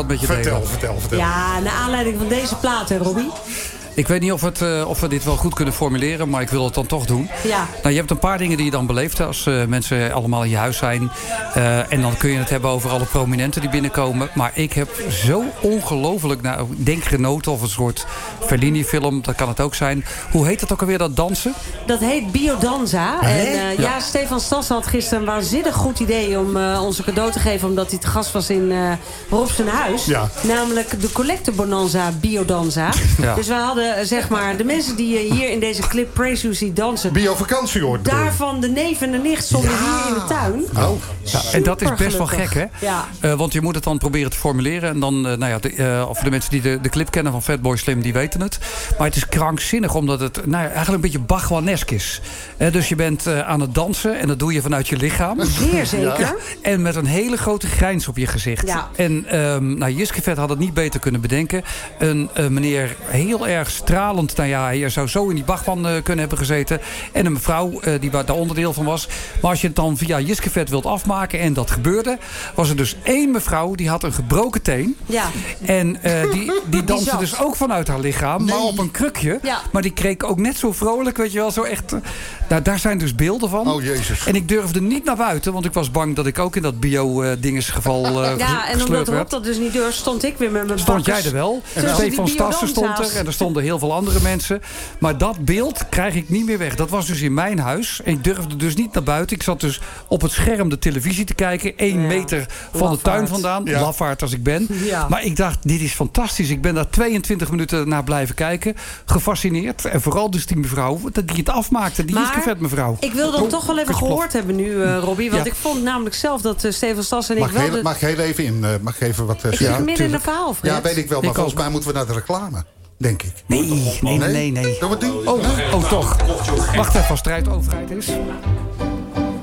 wat met je Vertel, delen. vertel, vertel. Ja, naar aanleiding van deze plaat, hè Robbie? Ik weet niet of, het, eh, of we dit wel goed kunnen formuleren, maar ik wil het dan toch doen. Ja. Nou, je hebt een paar dingen die je dan beleeft als eh, mensen allemaal in je huis zijn. Eh, en dan kun je het hebben over alle prominenten die binnenkomen. Maar ik heb zo ongelooflijk, nou, ik denk genoten of een soort Fellini-film, dat kan het ook zijn. Hoe heet dat ook alweer, dat dansen? Dat heet Biodanza. Hè? En eh, ja. Ja. Stefan Stas had gisteren een waanzinnig goed idee om eh, ons een cadeau te geven. Omdat hij te gast was in eh Rob zijn huis. Ja. Namelijk de Collecte Bonanza Biodanza. Ja. Dus we hadden zeg maar de mensen die je hier in deze clip Praise You ziet dansen. Bio-vakantie je? Daarvan de neef en de nicht stonden hier in de tuin. Oh. Ja, en dat is best wel gek, hè? Ja. Eh, want je moet het dan proberen te formuleren. En dan, eh, nou ja, de, eh, of de mensen die de, de clip kennen van Fatboy Slim, die weten het. Maar het is krankzinnig, omdat het nou, ja, eigenlijk een beetje Bachwanesk is. Dus je bent aan het dansen en dat doe je vanuit je lichaam. Zeer zeker. Ja. En met een hele grote grijns op je gezicht. Ja. En ehm nou, Jiske Vet had het niet beter kunnen bedenken. Een meneer heel erg stralend. Nou ja, hij zou zo in die Bachwan eh, kunnen hebben gezeten. En een mevrouw die daar onderdeel van was. Maar als je het dan via Jiske Vet wilt afmaken en dat gebeurde... was er dus één mevrouw die had een gebroken teen. Ja. En eh, die, die danste dus ook vanuit haar lichaam, maar op een krukje. Ja. Maar die kreeg ook net zo vrolijk, weet je wel, zo echt. eh, Nou, daar zijn dus beelden van. Oh, jezus. En ik durfde niet naar buiten, want ik was bang dat ik ook in dat bio-dingesgeval uh, Ja, en omdat Rob dat dus niet durft, stond ik weer met mijn Stond jij er wel? tussen Stefan Stassen stond er en er stonden heel veel andere mensen. Maar dat beeld krijg ik niet meer weg. Dat was dus in mijn huis. En ik durfde dus niet naar buiten. Ik zat dus op het scherm de televisie te kijken. één meter van de tuin vandaan. Ja. Lafaard als ik ben. Ja. Maar ik dacht, dit is fantastisch. Ik ben daar 22 minuten naar blijven kijken. Gefascineerd. En vooral dus die mevrouw dat die het afmaakte. Die is Maar gevet mevrouw. Ik wil dat Oh, toch wel even plof. gehoord hebben nu, eh Robbie. Want Ja. ik vond namelijk zelf dat eh, Steven Stas en ik Mag ik, wel... heel, de- mag ik heel even in? eh, mag ik even wat Ik zeggen? zit midden in een verhaal, Fred. Ja, weet ik wel. Maar Ik volgens ook. mij moeten we naar de reclame. Denk ik. Nee, nee, nee, nee. nee. Doen we het nu? Oh, oh, toch. Wacht even als strijd overheid is.